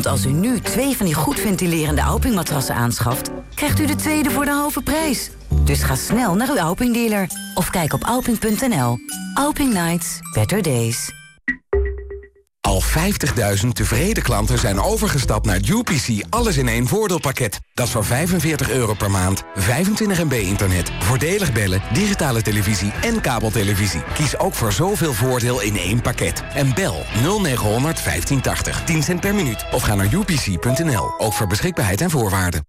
Want als u nu twee van die goed ventilerende Alping-matrassen aanschaft... krijgt u de tweede voor de halve prijs. Dus ga snel naar uw Alping-dealer. Of kijk op alping.nl. Alping Nights, better days. Al 50.000 tevreden klanten zijn overgestapt naar UPC Alles in één voordeelpakket. Dat is voor 45 euro per maand, 25 MB internet, voordelig bellen, digitale televisie en kabeltelevisie. Kies ook voor zoveel voordeel in één pakket. En bel 0900 1580, 10 cent per minuut. Of ga naar upc.nl, ook voor beschikbaarheid en voorwaarden.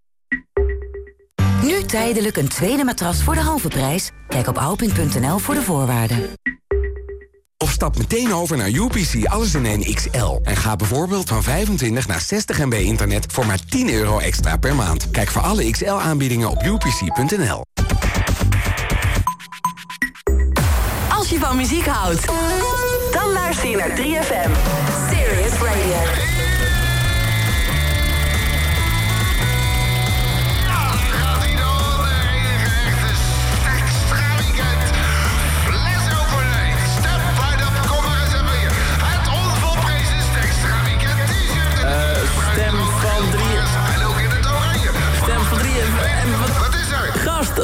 Nu tijdelijk een tweede matras voor de halve prijs. Kijk op alping.nl voor de voorwaarden. Of stap meteen over naar UPC Alles in 1 XL. En ga bijvoorbeeld van 25 naar 60 MB internet voor maar 10 euro extra per maand. Kijk voor alle XL-aanbiedingen op upc.nl. Als je van muziek houdt, dan luister je naar 3FM. Serious Radio.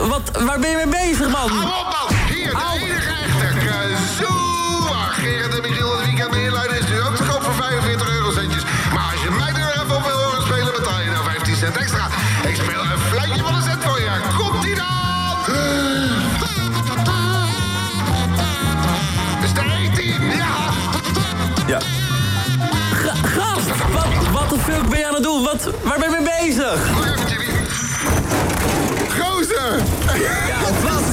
Wat, waar ben je mee bezig, man? Hou op, man! Hier, de Au. enige echte Kazoo! Gerrit en Michiel, het weekend inluiden is nu ook te koop voor 45 eurocentjes. Maar als je mij er even op wil horen spelen, betaal je nou 15 cent extra. Ik speel een fluitje van een cent voor je. Komt-ie dan! Is de 18? Ja! Ja. Gast, wat, wat de fuck ben je aan het doen? Wat, waar ben je mee bezig? Gozer! Ja, wat?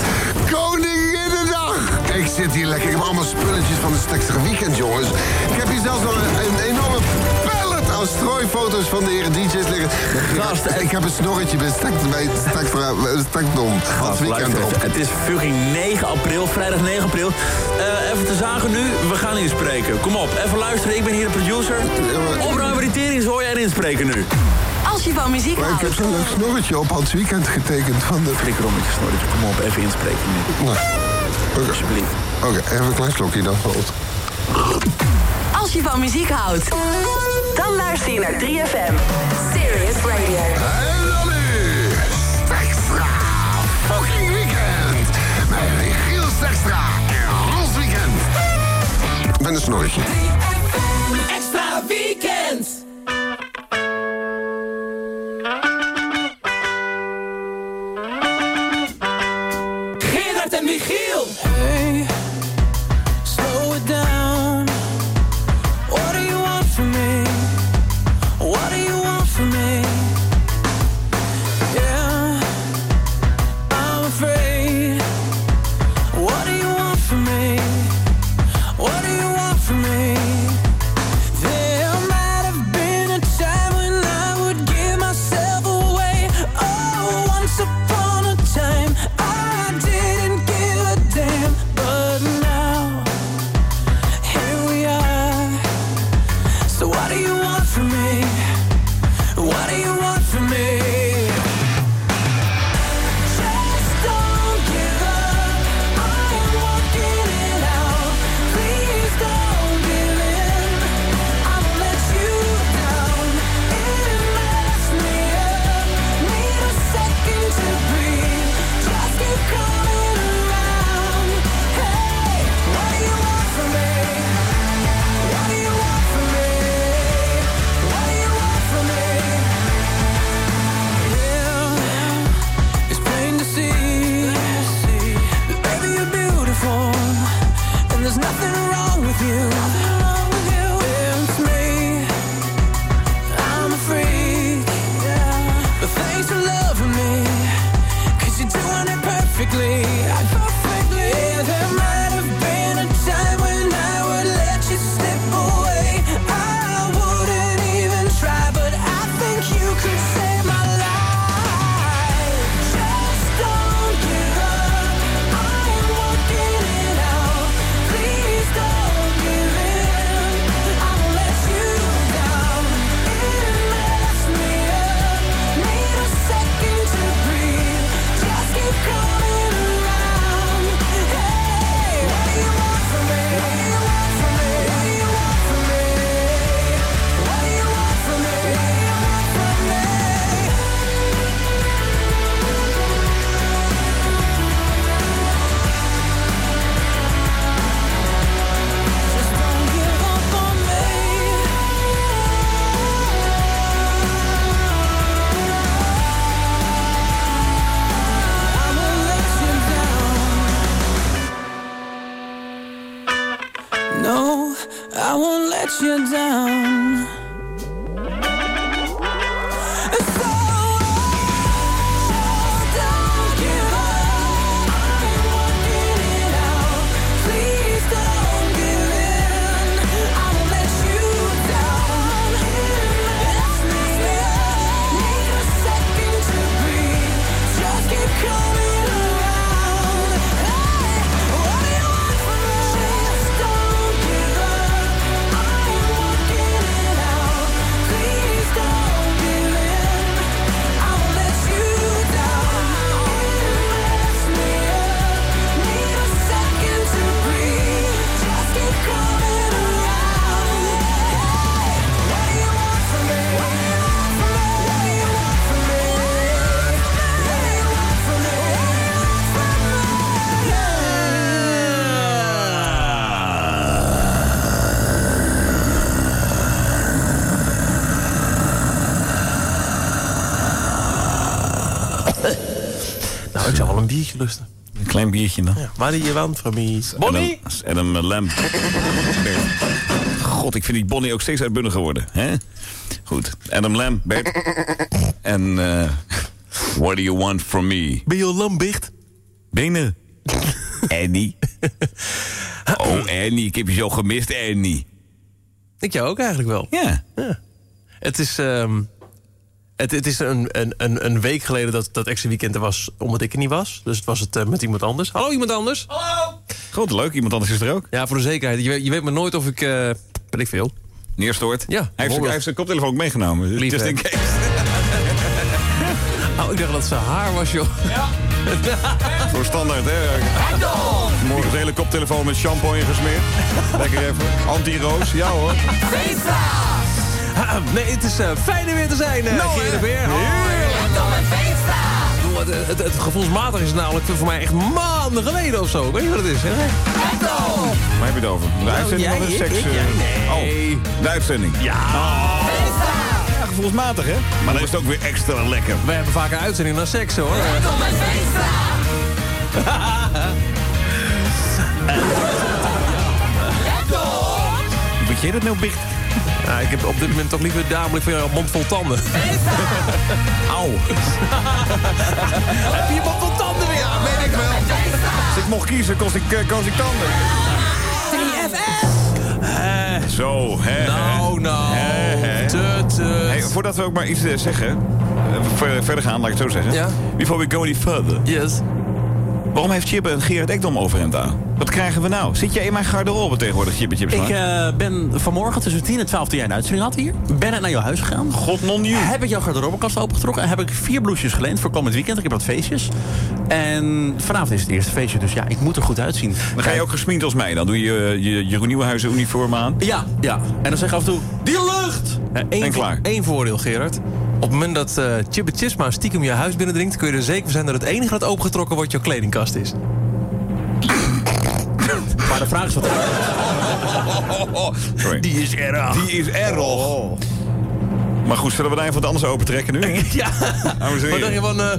Koninginnedag! Ik zit hier lekker. Ik heb allemaal spulletjes van het Stekstere Weekend, jongens. Ik heb hier zelfs nog een, een enorme pallet aan strooifoto's van de heren DJ's liggen. Gast, ik heb een snorretje bij Stekdom. Gast, weekend op. Het is fucking 9 april, vrijdag 9 april. Uh, even te zagen nu, we gaan inspreken. Kom op, even luisteren. Ik ben hier de producer. Opruimen die tering, hoor jij inspreken nu. Als je van muziek maar houdt. Ik heb zo'n leuk snorretje op Hans Weekend getekend van de... Flikker om met je snorretje. Kom op, even inspreken nu. Nou, okay. Alsjeblieft. Oké, okay, even een klein slokje dan. Als je van muziek houdt, dan luister je naar 3FM. Serious Radio. En dan nu, Stekstra fucking weekend. Met Michiel Stekstra en Ros Weekend. Met een snorretje. let you down. Nou, ik zou wel een biertje lusten. Een klein biertje dan. Ja. Waar die je want van mij? Bonnie? Adam, Adam Lamb. God, ik vind die Bonnie ook steeds uitbundig geworden. Hè? Goed. Adam Lamb, en eh What do you want from me? Ben je al lambicht? Benen. Annie. Oh, Annie, ik heb je zo gemist, Annie. Ik jou ook eigenlijk wel. Ja. Het is, ehm, het, het is een, een, een, week geleden dat dat extra weekend er was, omdat ik er niet was. Dus het was het eh, met iemand anders. Hallo, iemand anders? Goed, leuk. Iemand anders is er ook. Ja, voor de zekerheid. Je, weet- je weet maar nooit of ik... eh ben ik veel. Neerstoort. Ja, Hij heeft, zijn- bijvoorbeeld. hij heeft zijn koptelefoon ook meegenomen. Dus Lief, just in case. Oh, ik dacht dat ze haar was, joh. Voor standaard, hè? Morgen de hele koptelefoon met shampoo ingesmeerd. Lekker even. Anti-roos. Ja hoor. Ha, Nee, het is eh, fijn er weer te zijn, uh, Nou, Gerard hè? Beer. Bedoel, Het, het, het gevoelsmatig is namelijk voor mij echt maanden geleden of zo. Weet je wat het is, hè? Waar heb je het over? De uitzending jij, of de seks? ik, eh? jij, nee. Oh, de uitzending. Ja. Ja, gevoelsmatig, hè? Maar dan is het ook weer extra lekker. We hebben vaak een uitzending naar seks, hoor. Weet jij dat nou, Bicht? Ik heb op dit moment toch liever damelijk van jou een mond vol tanden. Auw. heb je je mond vol tanden weer? Ja, weet ik wel. Als ik mocht kiezen, kost ik, eh, koos ik tanden. 3FM. Zo, hè? Nou, nou. Hey, voordat we ook maar iets eh, zeggen, eh, ver- verder gaan, laat ik het zo zeggen. Ja. Before we go any further. Yes. Waarom heeft Chibbe een Gerard Ekdom overhemd aan? Wat krijgen we nou? Zit jij in mijn garderobe tegenwoordig, Chibbe Chibbe Ik eh, ben vanmorgen tussen 10 en 12 toen jij een uitzending had hier. Ben net naar jouw huis gegaan. God non you. Heb ik jouw garderobekast opengetrokken. En heb ik vier bloesjes geleend voor komend weekend. Ik heb wat feestjes. En vanavond is het eerste feestje. Dus ja, ik moet er goed uitzien. Dan ga je ook gesminkt als mij. Dan doe je eh, je Jeroen Nieuwenhuizen uniform aan. Ja, ja. En dan zeg ik af en toe... Die lucht! Eén En klaar. Eén voordeel, Gerard. Op het moment dat eh Chibbe Chisma stiekem je huis binnendringt... kun je er zeker van zijn dat het enige dat opengetrokken wordt jouw kledingkast is. Maar de vraag is wat... Sorry. Die is erg. Die is erg. Maar goed, zullen we daar even wat anders open trekken nu? Ja. Wat dacht je van... eh,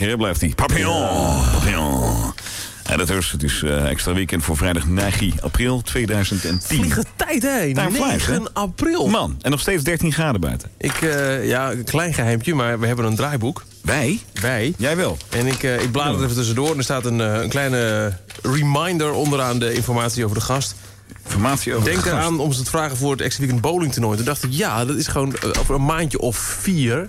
Lekker hè, blijft hij. Papillon. Papillon. En dat is, het is eh, extra weekend voor vrijdag 9 april 2010. Vliegen tijd, hè? Time flies, hè? 9 april. Man, en nog steeds 13 graden buiten. Ik, eh, ja, een klein geheimtje, maar we hebben een draaiboek. Wij? Wij. Jij wel. En ik, eh, ik blader er even tussendoor en er staat een, een kleine reminder onderaan de informatie over de gast. Informatie over Denk de gast. eraan om ze te vragen voor het extra weekend bowling toernooi. Toen dacht ik, ja, dat is gewoon over een maandje of vier.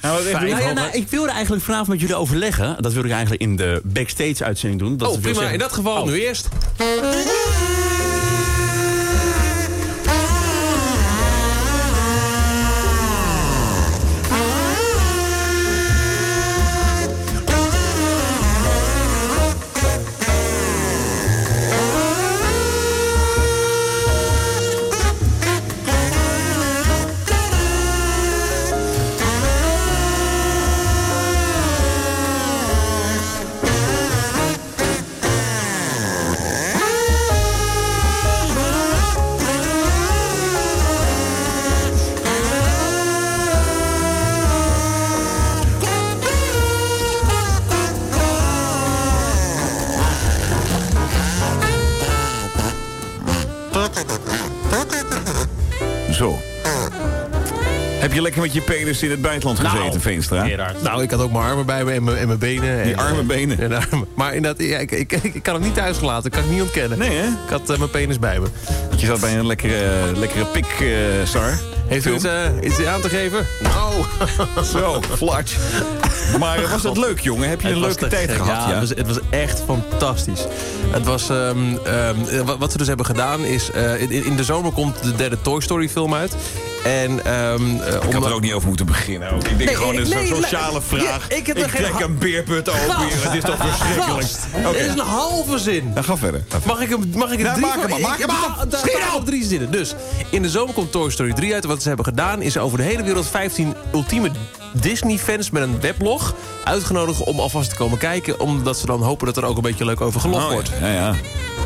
Gaan we? Nou ja, nou, ik wilde eigenlijk vanavond met jullie overleggen. Dat wilde ik eigenlijk in de backstage-uitzending doen. Dat Oh, prima. zeggen- In dat geval Oh. nu eerst. Lekker met je penis in het buitenland gezeten, Nou, Veenstra? Gerard. Nou, ik had ook mijn armen bij me en mijn, en mijn benen. Die en, arme eh, benen. en armen. Maar inderdaad, ja, ik, ik, ik, ik kan hem niet thuis gelaten. kan ik niet ontkennen. Nee, hè? Ik had eh, mijn penis bij me. Je zat bij een lekkere, lekkere pik, eh, Sar. Heeft u iets, iets aan te geven? Nou. Zo, flatsch. Maar was dat leuk, jongen? Heb je een Het leuke tijd gek. gehad? Ja, Het, was, het was echt fantastisch. Het was, ehm, ehm, wat, ze dus hebben gedaan is... eh, in, in de zomer komt de derde Toy Story film uit. En, ehm, eh, Ik had er ook niet over moeten beginnen. Ook. Ik denk Nee, gewoon, ik- het is nee, een nee, sociale ja, vraag. ik heb er geen trek een beerput open hier. Het is toch verschrikkelijk. Het is een halve zin. Nou, ga verder. Ga verder. Mag ik hem, mag ik het Ja, drie maak hem maar, maak ik- hem ik- maar. drie zinnen. Dus, in de zomer komt Toy Story 3 uit. Wat ze hebben gedaan is over de hele wereld 15 ultieme Disney-fans met een weblog uitgenodigd om alvast te komen kijken. Omdat ze dan hopen dat er ook een beetje leuk over gelogd Oh, wordt. ja, ja, ja.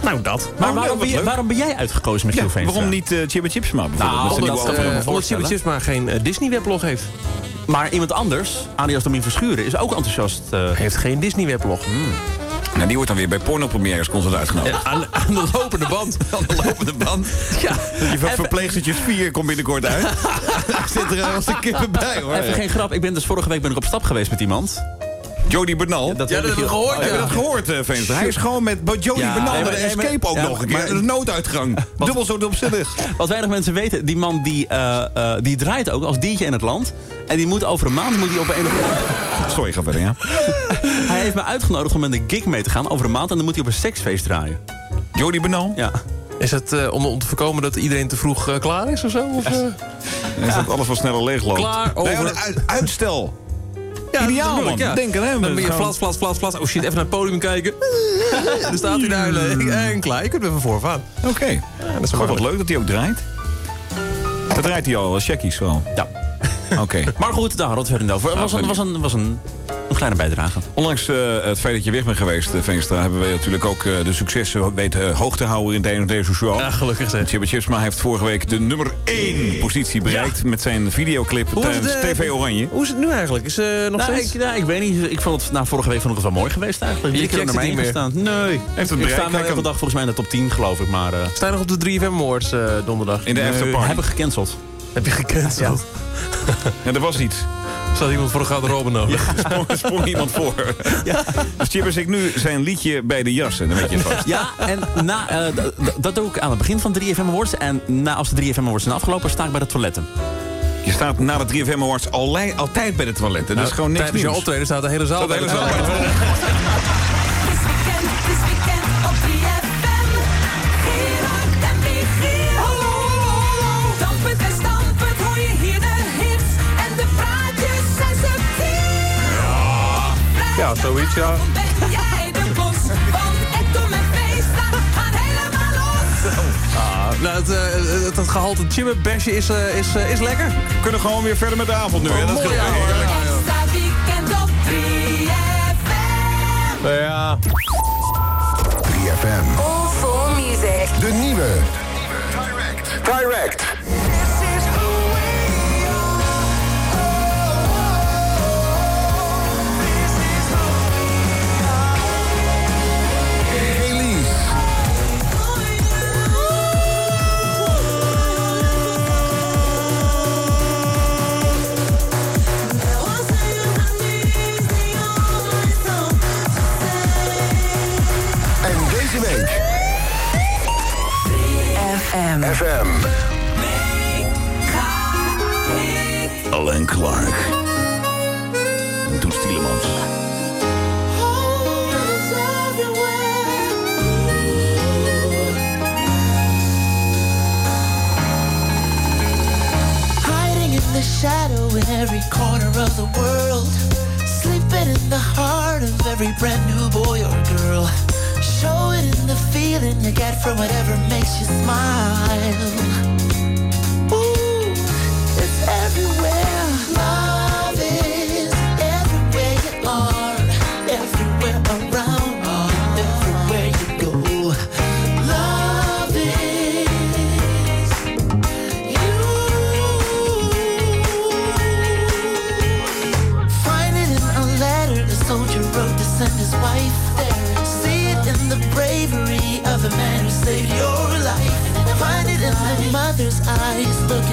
Nou, dat. Maar Oh, waarom, wat ben leuk. waarom ben jij uitgekozen met Ja, waarom niet uh, Chibba Chipsma bijvoorbeeld? Nou, Omdat, eh, omdat. Chibba Chips maar geen eh, Disney-weblog heeft. Maar iemand anders, alias Domien Verschuren, is ook enthousiast. eh, Heeft geen Disney-weblog. Nou, die wordt dan weer bij pornopremières constant uitgenodigd. Aan, aan de lopende band. Aan de lopende band. Ja. Je van verpleegstertjes 4 komt binnenkort uit. Daar zit er als de kippen bij, hoor. Even geen grap, ik ben dus vorige week ben ik op stap geweest met iemand. Jody Bernal. Dat Ja, heb dat hebben we je- gehoord. Heb je ja. dat gehoord, eh, Veenstra? Hij is gewoon met Jody Ja, Bernal maar- escape ook ja, nog een keer. maar- Dat is een nooduitgang. Dubbel zo opzinnig. Wat weinig mensen weten, die man die, eh, eh, die draait ook als DJ in het land. En die moet over een maand moet hij op een of andere... Sorry, ga verder, ja. Hij heeft me uitgenodigd om met een gig mee te gaan over een maand. En dan moet hij op een seksfeest draaien. Jody Bernal? Ja. Is het eh, om, om te voorkomen dat iedereen te vroeg klaar is of zo? Of, eh? Is dat alles wat sneller leeg loopt? Klaar, over. uitstel. Ja, Ideaal, man. ik, ja. Denk aan hem. Dan ben je Gewoon- flas, flas, flas, flas. Oh shit, even naar het podium kijken. Dan staat hij daar eh, en klaar. Je kunt even voorvan. Oké. Ja, dat is Goh, wat leuk dat hij ook draait. Dat draait hij al, checkies wel. ja. Oké. Maar goed, daar hadden we het verder over. Het was, een, was, een, was een, een kleine bijdrage. Ondanks eh, het feit dat je weg bent geweest, eh, Veenstra... hebben we natuurlijk ook eh, de successen weten hoog te houden in deze, deze show. Ja, gelukkig zeg. Chibba Chipsma heeft vorige week de nummer 1 positie bereikt... met zijn videoclip tijdens het, TV Oranje. Hoe is het nu eigenlijk? Is eh nog Nou, steeds... ik, nou, ik weet niet. Ik vond het, nou, vorige week vond ik het wel mooi geweest eigenlijk. Je het één niet meer? gestaan. Nee. het ik sta elke dag volgens mij in de top 10 geloof ik. Maar eh, Sta je nog op de 3FM Awards eh, donderdag? In de nee, afterparty. heb ik gecanceld. Heb je gecanceld? Ja, er was iets. Zat iemand voor een garderobe nodig? Er sprong, sprong iemand voor. Dus Chibba zingt nu zijn liedje bij de jassen. Dan weet je het vast. Ja, en na, eh, dat doe ik aan het begin van 3FM Awards. En na, als de 3FM Awards zijn afgelopen, sta ik bij de toiletten. Je staat na de 3FM Awards altijd bij de toiletten. Dat is gewoon niks Tijdens je nieuws. optreden staat de hele zaal Staat de bij hele zaal bij de toilet. Ja, zoiets, ja. Ben jij de bos? Want Ekdom en Feesta gaan helemaal los. Nou, het, eh, het, het gehalte is, eh, is, eh, is lekker. We kunnen gewoon weer verder met de avond nu. hè? Dat mooi, ja. Extra weekend op 3FM. Ja. 3FM. All for music. De nieuwe. Direct. FM. FM. Alain Clark. Doet Stielemans. Hiding in the shadow in every corner of the world. Sleeping in the heart of every brand new boy or girl show it in the feeling you get from whatever makes you smile. Ooh, it's everywhere. eyes looking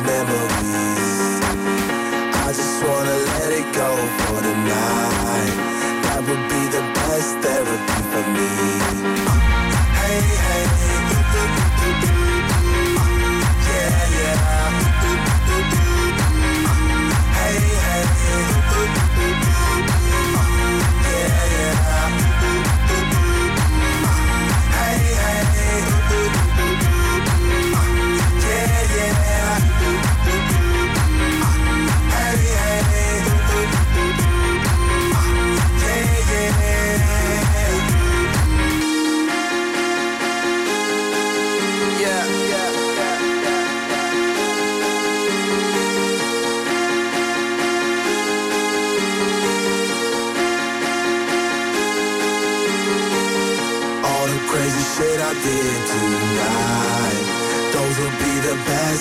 memories.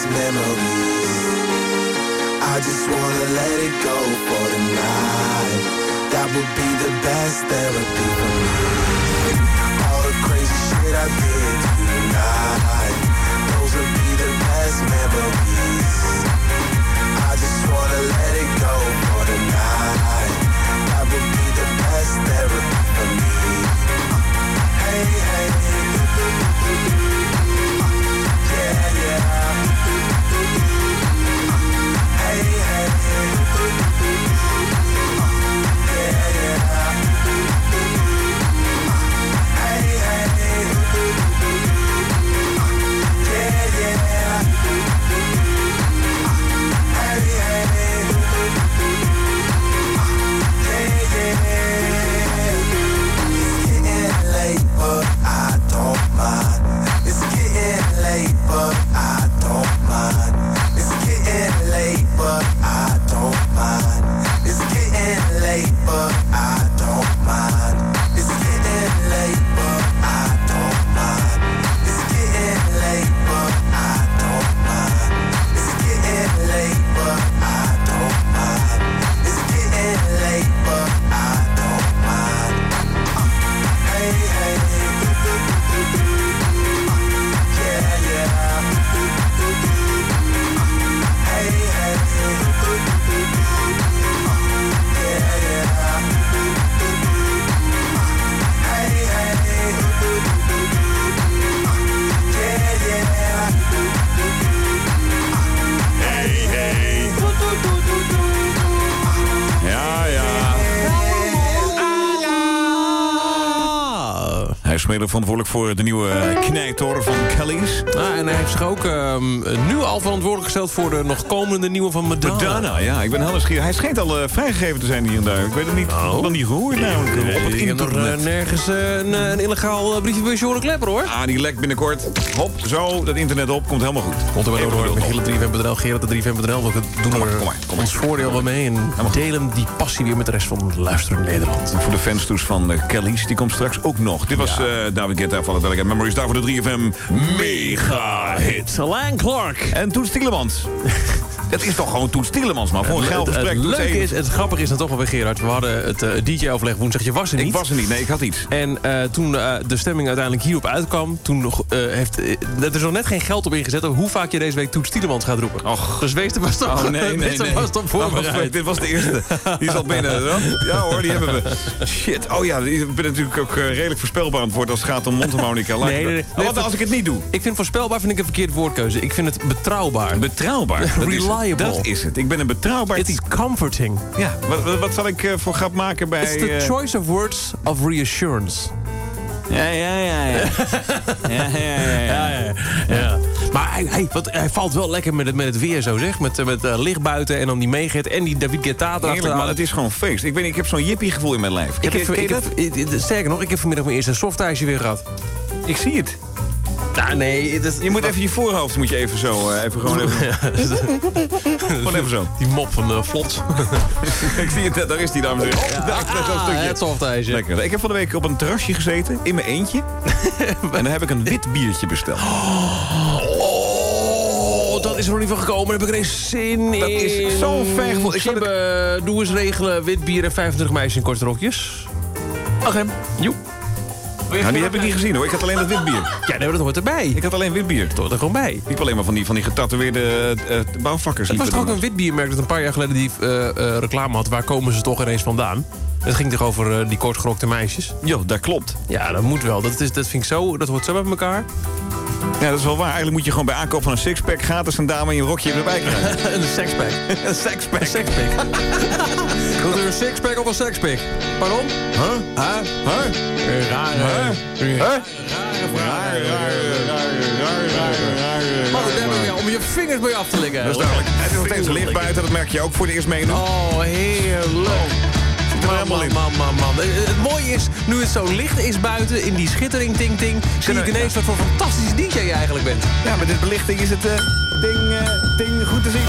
this memory. I just wanna let it go for the night. That would be the best therapy for me. All the crazy shit I did tonight. Those would be the best memories. van de voor de nieuwe knijtor van Kelly's. Ah, en hij heeft zich ook ehm, nu al verantwoordelijk gesteld... voor de nog komende nieuwe van Madonna. Madonna, ja. Ik ben heel nieuwsgierig. Hij schijnt al eh, vrijgegeven te zijn hier en daar. Ik weet het niet. Ik heb het nog niet gehoord namelijk. op het internet. eh, nergens eh, een, een illegaal briefje bij Joran Klepper, hoor. Ah, die lekt binnenkort. Hop, zo, dat internet op. Komt helemaal goed. Komt er wel door nog. hele 3FM.nl, Gerard de 3FM.nl. We doen Kom maar, er kom maar, kom maar. ons voordeel wel mee en delen die passie weer met de rest van luisteren Nederland. En voor de fans dus van Kelly's, die komt straks ook nog. Dit was David Guetta van de Delicate Memories. Daarvoor de 3FM mega hit. Alain Clark. En Toets Tielemans. Dat is toch gewoon Toets Tielemans, man. Voor een geil het, gesprek. het leuke even- is, het grappige is dan toch wel weer Gerard. We hadden het eh, DJ-overleg woensdag. Je was er niet. Ik was er niet, nee, ik had iets. En eh, toen eh, de stemming uiteindelijk hierop uitkwam... toen nog, heeft... er is nog net geen geld op ingezet... hoe vaak je deze week Toets Tielemans gaat roepen. Och. Dus wees er vast op. Oh, nee, nee, nee. op wacht, voorbereid. dit was de eerste. Die is al binnen. Ja hoor, die hebben we. Shit. Oh ja, ik ben natuurlijk ook redelijk voorspelbaar aan het worden als het gaat om mondharmonica. Nee, nee. Oh, wat als ik het niet doe? Ik vind voorspelbaar vind ik een verkeerde woordkeuze. Ik vind het betrouwbaar. Betrouwbaar. Dat is het. Reliable. Dat is het. Ik ben een betrouwbaar It's type. comforting. Ja, wat, wat, wat zal ik eh, voor grap maken bij... It's the eh, choice of words of reassurance. Ja, ja, ja, ja. ja, ja, ja, ja. Maar hij, hij, wat, hij valt wel lekker met het, met het weer zo, zeg. Met, eh, met licht buiten en dan die meeget en die David Guetta Heerlijk, erachteraan. man. Het is gewoon feest. Ik weet niet, ik heb zo'n jippie gevoel in mijn lijf. Ik heb, ik heb, sterker nog, ik heb vanmiddag mijn eerste softijsje weer gehad. Ik zie het. Nou, nee. Dat, Je moet even je voorhoofd moet je even zo, eh, even gewoon even... Gewoon even zo. Die mop van de vlot. ik zie het, daar is die dames en heren. Daar, is zo'n Ah, stukje. het softijsje. Lekker. Ik heb van de week op een terrasje gezeten, in mijn eentje. en dan heb ik een wit biertje besteld. Oh, dat is er nog niet van gekomen. Daar heb ik er eens zin in. Dat is zo'n fijn gevoel. Ik Gibbe, doe eens regelen. Wit bier en 25 meisjes in korte rokjes. Oké. Joep. Nou, die heb ik niet gezien hoor. Ik had alleen dat wit bier. Ja, nee, dat hoort erbij. Ik had alleen wit bier. Dat hoort er gewoon bij. Ik liep alleen maar van die, van die getatoeëerde eh, eh, bouwvakkers. Het was toch ook een witbiermerk dat een paar jaar geleden die eh, eh, reclame had. Waar komen ze toch ineens vandaan? Het ging toch over die kortgerokte meisjes? Jo, dat klopt. Ja, dat moet wel. Dat, is, dat vind ik zo, dat hoort zo bij elkaar. Ja, dat is wel waar. Eigenlijk moet je gewoon bij aankoop van een sixpack gratis een dame in je rokje erbij krijgen. een sexpack. een sexpack. Een sexpack. Een sixpack of een sexpack? Pardon? Huh? Huh? Huh? Raar, Huh? Huh? Huh? Oh, daar ben je om je vingers bij je af te likken. Dat is duidelijk. Het is nog steeds licht buiten, dat merk je ook voor het eerst mee. Oh, heerlijk. er Man, man, man, man, man. Eh, Het mooie is, nu het zo licht is buiten, in die schittering ting ting, zie ik ineens wat voor fantastische DJ je eigenlijk bent. Ja, met dit belichting is het eh, ding, eh, ding goed te zien.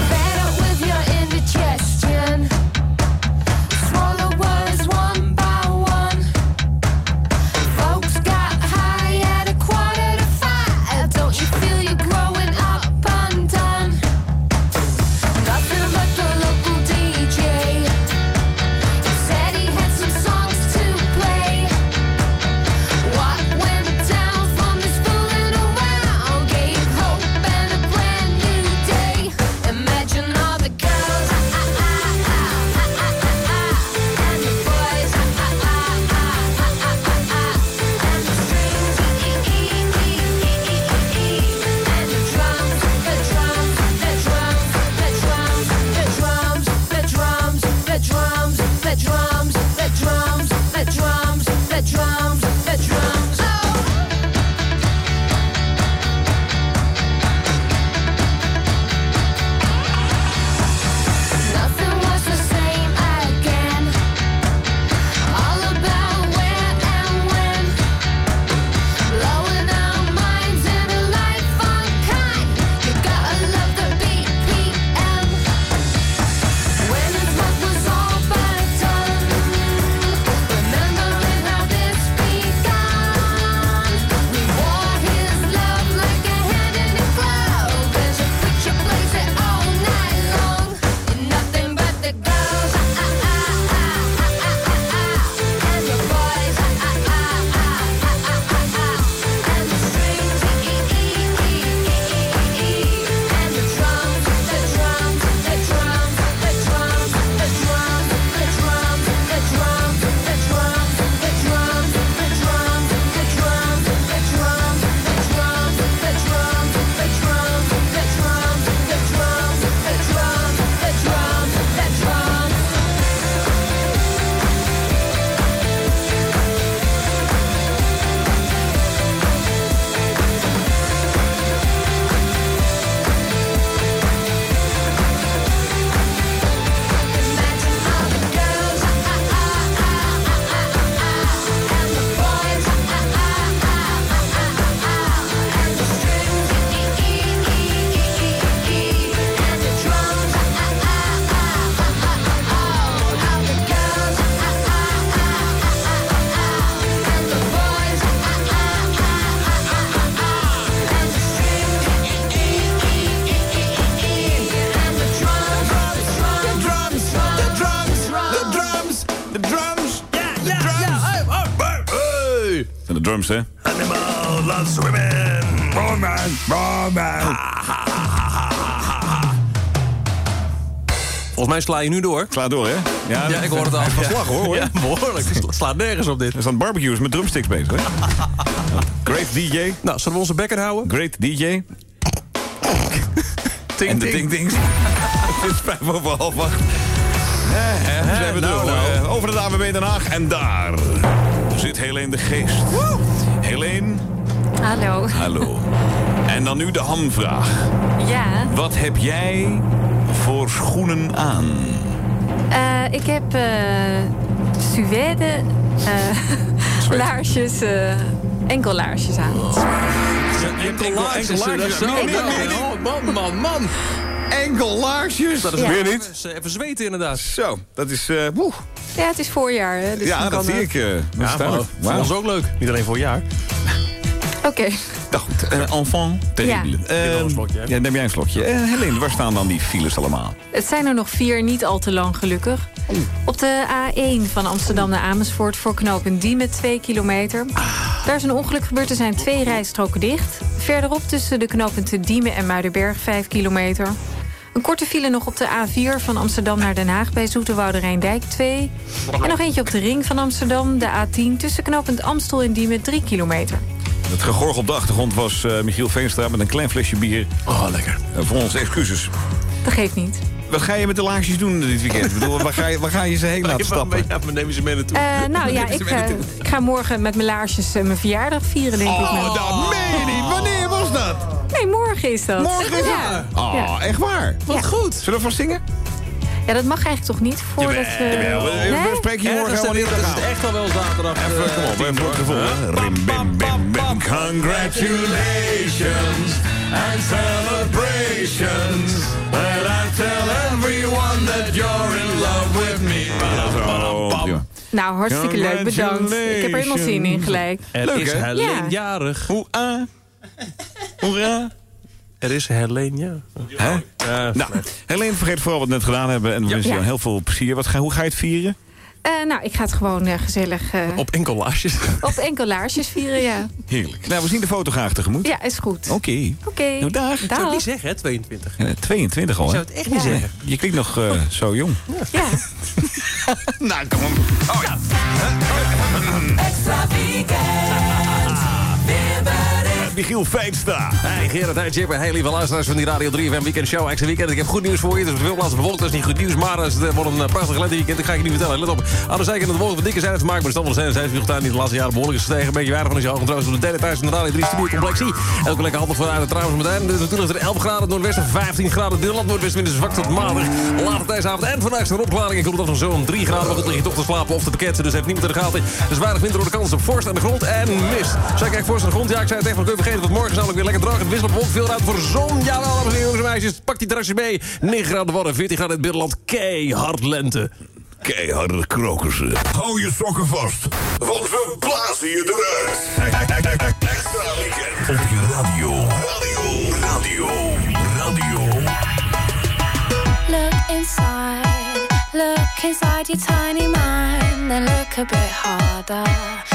Volgens mij sla je nu door. Sla door, hè? Ja, ik hoor het al. Van slag, hoor. hoor. Ja, behoorlijk. Slaat nergens op dit. Er staan barbecues met drumsticks bezig, hè? Great DJ. Nou, zullen we onze bekken houden? Great DJ. Ting, en de ting. ding dings. Het is vijf over half acht. Eh, eh, we zijn weer nou, door. nou. Eh, over de AWB Den Haag. En daar zit Helene de Geest. Helene, Hallo. hallo. En dan nu de hamvraag. Ja, Wat heb jij voor schoenen aan? eh, ik heb eh suède eh, laarsjes, enkellaarsjes aan. Enkel laarsjes. enkel dat laarsjes. is zo- Nee, nee, nee, nee. Oh, Man, man, man. Enkel laarsjes. Dat is Ja. weer niet. Even, even zweten inderdaad. Zo, dat is... eh woe. Ja, het is voorjaar. Hè, dus ja, dan dat zie ik. eh dat is Ja, Wauw. ons ook leuk. Niet alleen voor een jaar. Oké. Eh, enfant terrible. Ja. Eh, Neem slokje, ja, jij een slokje. Eh Helene, waar staan dan die files allemaal? Het zijn er nog vier, niet al te lang gelukkig. Op de A1 van Amsterdam naar Amersfoort voor knooppunt Diemen 2 kilometer. Daar is een ongeluk gebeurd, er zijn twee rijstroken dicht. Verderop tussen de knooppunten Diemen en Muidenberg 5 kilometer. Een korte file nog op de A4 van Amsterdam naar Den Haag... bij Zoeterwoude Rijndijk 2. En nog eentje op de ring van Amsterdam, de A10... tussen knooppunt Amstel en Diemen 3 kilometer. Het gegorgel op de achtergrond was eh, Michiel Veenstra met een klein flesje bier. Oh, lekker. Eh, voor onze excuses. Dat geeft niet. Wat ga je met de laarsjes doen dit weekend? Ik bedoel, waar, ga je, waar ga je ze heen laten stappen? Ja, maar neem je ze mee naartoe. Eh, nou ja, ik, ik ga morgen met mijn laarsjes eh, mijn verjaardag vieren, denk ik. Oh, met- dat meen je niet! Wanneer was dat? Nee, morgen is dat. Morgen is ja. Oh, Ja. echt waar? Wat goed. Zullen we vast zingen? Ja, dat mag eigenlijk toch niet voordat we... Jawel, we, spreken je morgen helemaal niet wereld is echt al wel zaterdag. Even, kom op, even voor het voor. gevoel. hè. Rim, bim, bim, Congratulations and celebrations. And I tell everyone that you're in love with me. Oh. Nou, hartstikke leuk, bedankt. Ik heb er helemaal zin in gelijk. Er Leuk, is hè? Helene Ja. jarig. Hoe, hoera. Er is Helene, ja. Hè? Nou, Helene, vergeet vooral wat we net gedaan hebben. En we wensen Ja. jou heel veel plezier. Wat ga, hoe ga je het vieren? Eh, nou, ik ga het gewoon eh, gezellig eh, Op enkel laarsjes. op enkel laarsjes vieren, ja. Heerlijk. Nou, we zien de foto graag tegemoet. Ja, is goed. Oké. Oké. Nou, dag. Ik zou het niet zeggen, hè, 22. Eh, 22 al, Ik hè? zou het echt niet Ja. zeggen. Je klinkt nog eh, zo jong. Ja. nou, kom op. Oh ja. Extra weekend. Michiel Veenstra. Hey Gerard, hey Chipper, hey lieve luisteraars van die Radio 3FM Weekend Show. Weekend. Ik heb goed nieuws voor je. Het is veel plaatsen bewolkt, dat is niet goed nieuws. Maar het wordt een eh, prachtig lenteweekend. Dat ga ik je niet vertellen. Let op. Aan de zijkant de wolken van dikke zijn het te maken. Maar de stand van de zijn zijn die de laatste jaren behoorlijk gestegen. Een beetje weinig van is je op de derde thuis van de Radio 3 Studio Complexie. Elke lekker handig vanuit het trouwens meteen. Dit is natuurlijk er 11 graden het noordwesten, 15 graden het Nederland. Noordwestenwind is zwak tot matig. Later tijdensavond en vandaag er een opklaring. Ik hoop dat van zo'n 3 graden. Maar goed, lig je toch te slapen of te pakketten. Dus heeft niemand in de gaten. Er is weinig wind door de kans op vorst aan de grond en mist. Zij kijkt vorst aan de grond. Ja, ik zei het je vergeten. Want morgen is namelijk weer lekker droog. Het wisselt bewolkt veel ruimte voor zon. Jawel, dames en heren, jongens en meisjes. Pak die terrasjes mee. 9 graden worden, 14 graden in het binnenland. Keihard lente. Keiharde krokussen. Hou je sokken vast, want we blazen je eruit. Extra weekend op je radio. Radio, radio, radio. Look inside, look inside your tiny mind, then look a bit harder.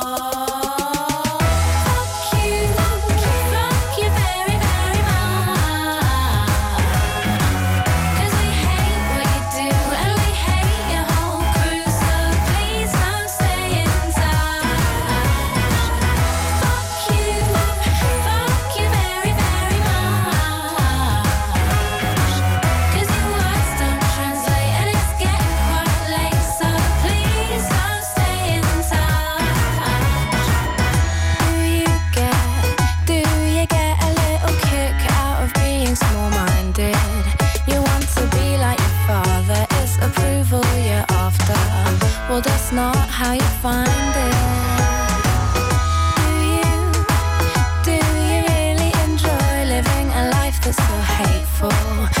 That's not how you find it. Do you, do you really enjoy living a life that's so hateful?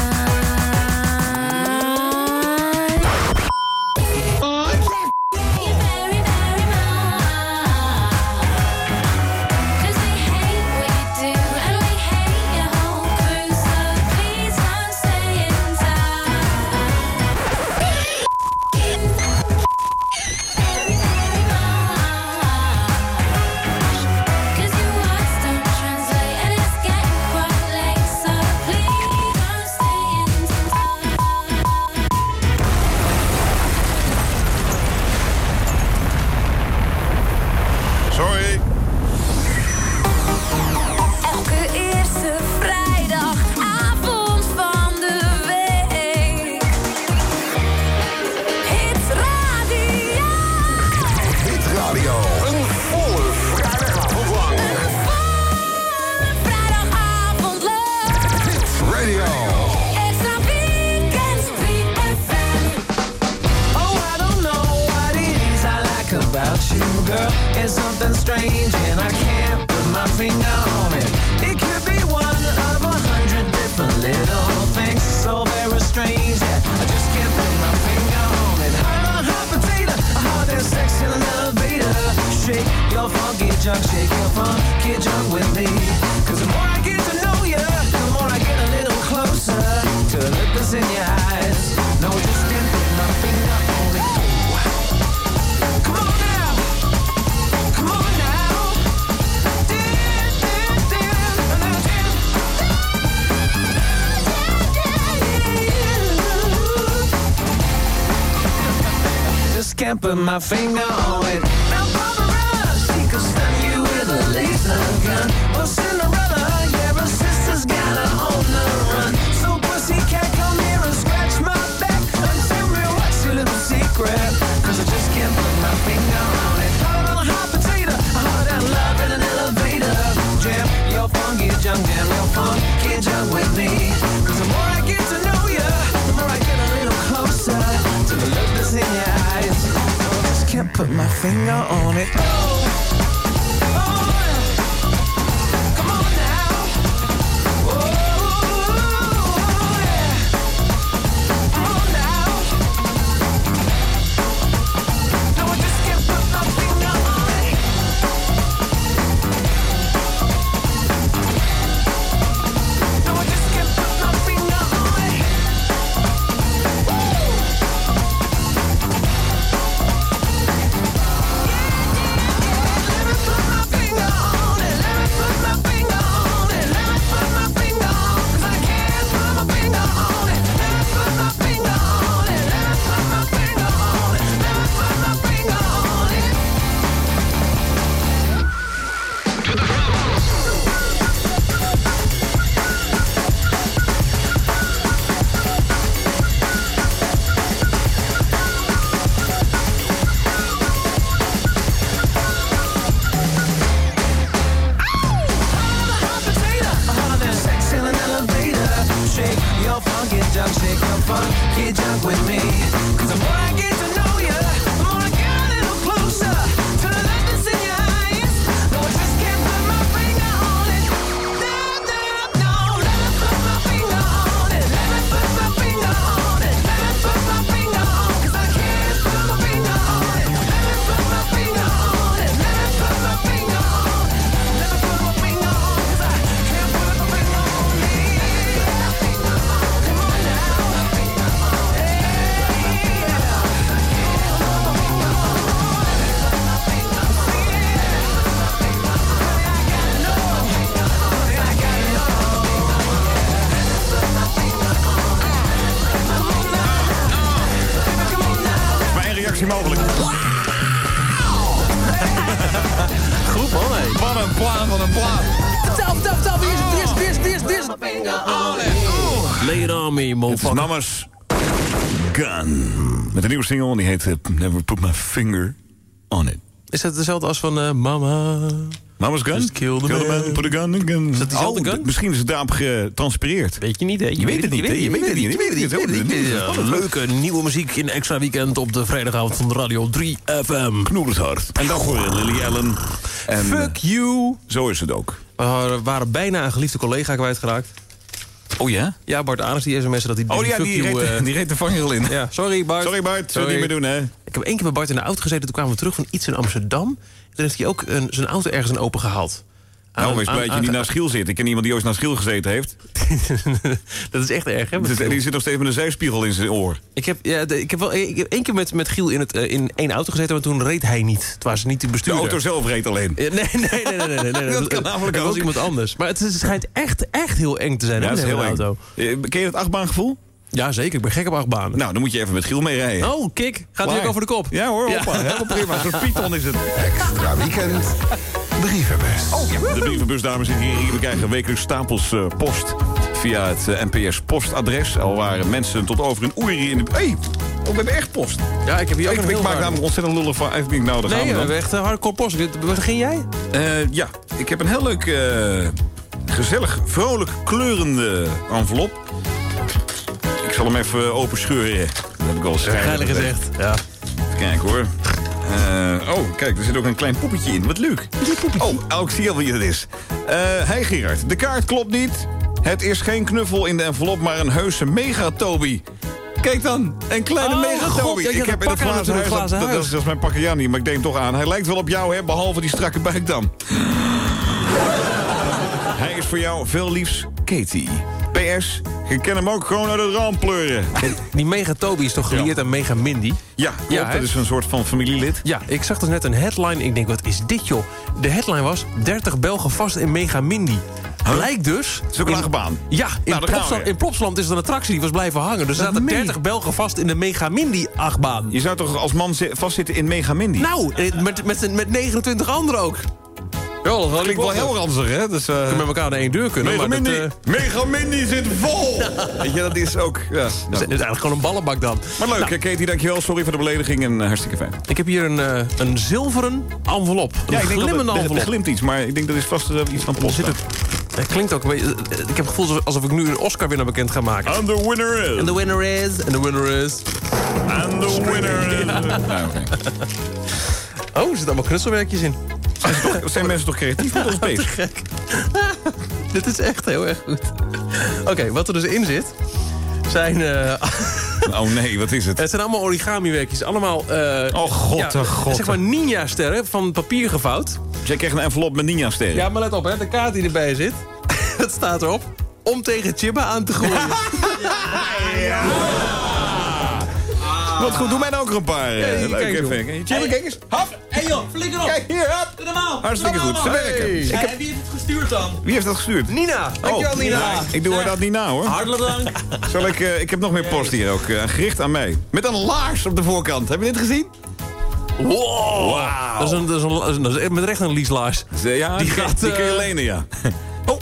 Shake your with me. Cause the more I get to know you, the more I get a little closer to the look that's in your eyes. No, it. Come on now. Come on now. Dance, dance, dance. Dance. Just can't put my finger on it. Gun. Cinderella, yeah, her sister's got on the run. So come here and scratch my back little secret. Cause I just can't put my finger on it. A hot potato, love in an elevator. Funky funky with me. Cause the more I get to know the more I get a little closer to the look in your eyes. I just can't put my finger on it. Shake single, die heet eh, Never Put My Finger On It. Is dat dezelfde als van eh, Mama? Mama's gun? Just kill the man. put a gun, a gun. Is dat diezelfde Oh, gun? Misschien is het daarop getranspireerd. Weet je niet, hè? Je weet het niet, hè? Je weet het niet, je weet het niet. Je weet het niet. Ja, Leuke nieuwe muziek in extra weekend op de vrijdagavond van Radio 3 FM. Knoedels hard. En dan voor Lily Allen. En Fuck you. zo is het ook. We waren bijna een geliefde collega kwijtgeraakt. Oh ja? Ja, Bart Anis, die sms'en dat hij Oh ja, die you, eh, die reed de vangrail in. Ja, sorry Bart. Sorry Bart, zullen we niet meer doen hè? Ik heb één keer bij Bart in de auto gezeten. Toen kwamen we terug van iets in Amsterdam. Toen heeft hij ook een, zijn auto ergens in open gehaald. Nou, wees blij dat je niet naast Giel zit. Ik ken iemand die ooit naast Giel gezeten heeft. dat is echt erg, hè? Dus die zit nog steeds met een zijspiegel in zijn oor. Ik heb, ja, de- ik heb wel ik heb één keer met, met Giel in, het, eh, in één auto gezeten... maar toen reed hij niet. Het was niet de De auto zelf reed alleen. Ja, Nee, nee, nee, nee, nee, nee, nee. Dat kan namelijk was iemand anders. Maar het, is- het schijnt echt, echt heel eng te zijn, Ja, hè, dat is met heel een eng. auto. Eh, Ken je het achtbaangevoel? Ja, zeker. Ik ben gek op achtbanen. Nou, dan moet je even met Giel mee rijden. Oh, kik. Gaat hij ook over de kop? Ja hoor, Ja. hoppa. Helemaal prima. Zo'n Python is het. Extra weekend. Brievenbus. Oh, ja. De brievenbus, dames en heren. We krijgen wekelijks stapels eh, post via het eh, NPS postadres. Al waren mensen tot over een oer in de... Hé, hey, oh, we hebben echt post. Ja, ik heb hier ook Ik, een ik maak namelijk ontzettend lullig van... Ik denk, nou, daar gaan Nee, we we dan. hebben echt een hardcore post. Begin jij? Eh, ja, ik heb een heel leuk, eh, gezellig, vrolijk kleurende envelop. Ik zal hem even open scheuren. Dat heb ik al eens Geilig gezegd. Ja. Even kijken hoor. Eh, oh, kijk, er zit ook een klein poppetje in. Wat leuk. Oh, oh, ik zie al wie het is. Eh hey Gerard, de kaart klopt niet. Het is geen knuffel in de envelop, maar een heuse megatobi. Kijk dan, een kleine Oh, megatobi. Ja, je ik heb in het glazen huis, dat, dat, is, dat is mijn Pakajani, maar ik denk toch aan. Hij lijkt wel op jou, hè, behalve die strakke buik dan. Hij is voor jou veel liefs, Katie. PS, je kan hem ook gewoon uit het raam pleuren. Die Megatobi is toch gelieerd aan Mega Mindy? Ja, klopt, Ja, dat is een soort van familielid. Ja, ik zag dus net een headline. Ik denk, wat is dit joh? De headline was 30 Belgen vast in Mega Mindy. Blijkt dus... Het is ook een. Ja, in, Nou, Plopsland, in Plopsland is er een attractie die was blijven hangen. Dus er zaten meen je? 30 Belgen vast in de Mega Mindy achtbaan. Je zou toch als man zi- vastzitten in Megamindy? Nou, eh, met, met, met 29 anderen ook. Ja, dat klinkt wel heel ranzig, hè? Dus, uh, met elkaar naar één deur kunnen. maar dat, eh, Megamindy zit vol! Weet je, dat is ook... Ja, dat is nou. eigenlijk gewoon een ballenbak dan. Maar leuk, Nou, eh, Katie, dankjewel. Sorry voor de belediging en hartstikke fijn. ik heb hier een, een zilveren envelop. Een Ja, ik denk dat glimmende er- envelop. glimt iets, maar ik denk dat is vast iets van post. het, klinkt ook Ik heb het gevoel alsof- ik nu een Oscar-winnaar bekend ga maken. And the winner is... En de winner is... En de winner is... And the winner is... Nou. Oh, er zitten allemaal knutselwerkjes in. Zijn mensen toch creatief met ons bezig? Gek. Dit is echt heel erg goed. Oké, wat er dus in zit... zijn... eh, Oh nee, wat is het? het zijn allemaal origami-werkjes. Allemaal... eh, Oh god, oh god. Zeg maar ninja-sterren van papier gevouwd. Jij krijgt een envelop met ninja-sterren. Ja, maar let op, hè. De kaart die erbij zit... het staat erop... om tegen Chibba aan te gooien. Wat goed, doe mij nou ook er een paar. eh, Hey, leuk kijk, even. Kijk, Jimmy, kijk eens. Hop. Hé joh, flikker op! Kijk, hier, hop. Doe normaal! Hartstikke goed, ze werken. Hey. Heb- Wie heeft het gestuurd dan? Wie heeft dat gestuurd? Nina, dankjewel Oh, Nina. Ik doe dat niet na hoor. Hartelijk dank. Zal ik, eh, ik heb nog meer post hier ook, eh, gericht aan mij. Met een laars op de voorkant. Heb je dit gezien? Wow. Dat is, een, dat, is een, dat is met recht een Lieslaars. Ja, die, Die gaat, die kun je eh, lenen, ja. Oh,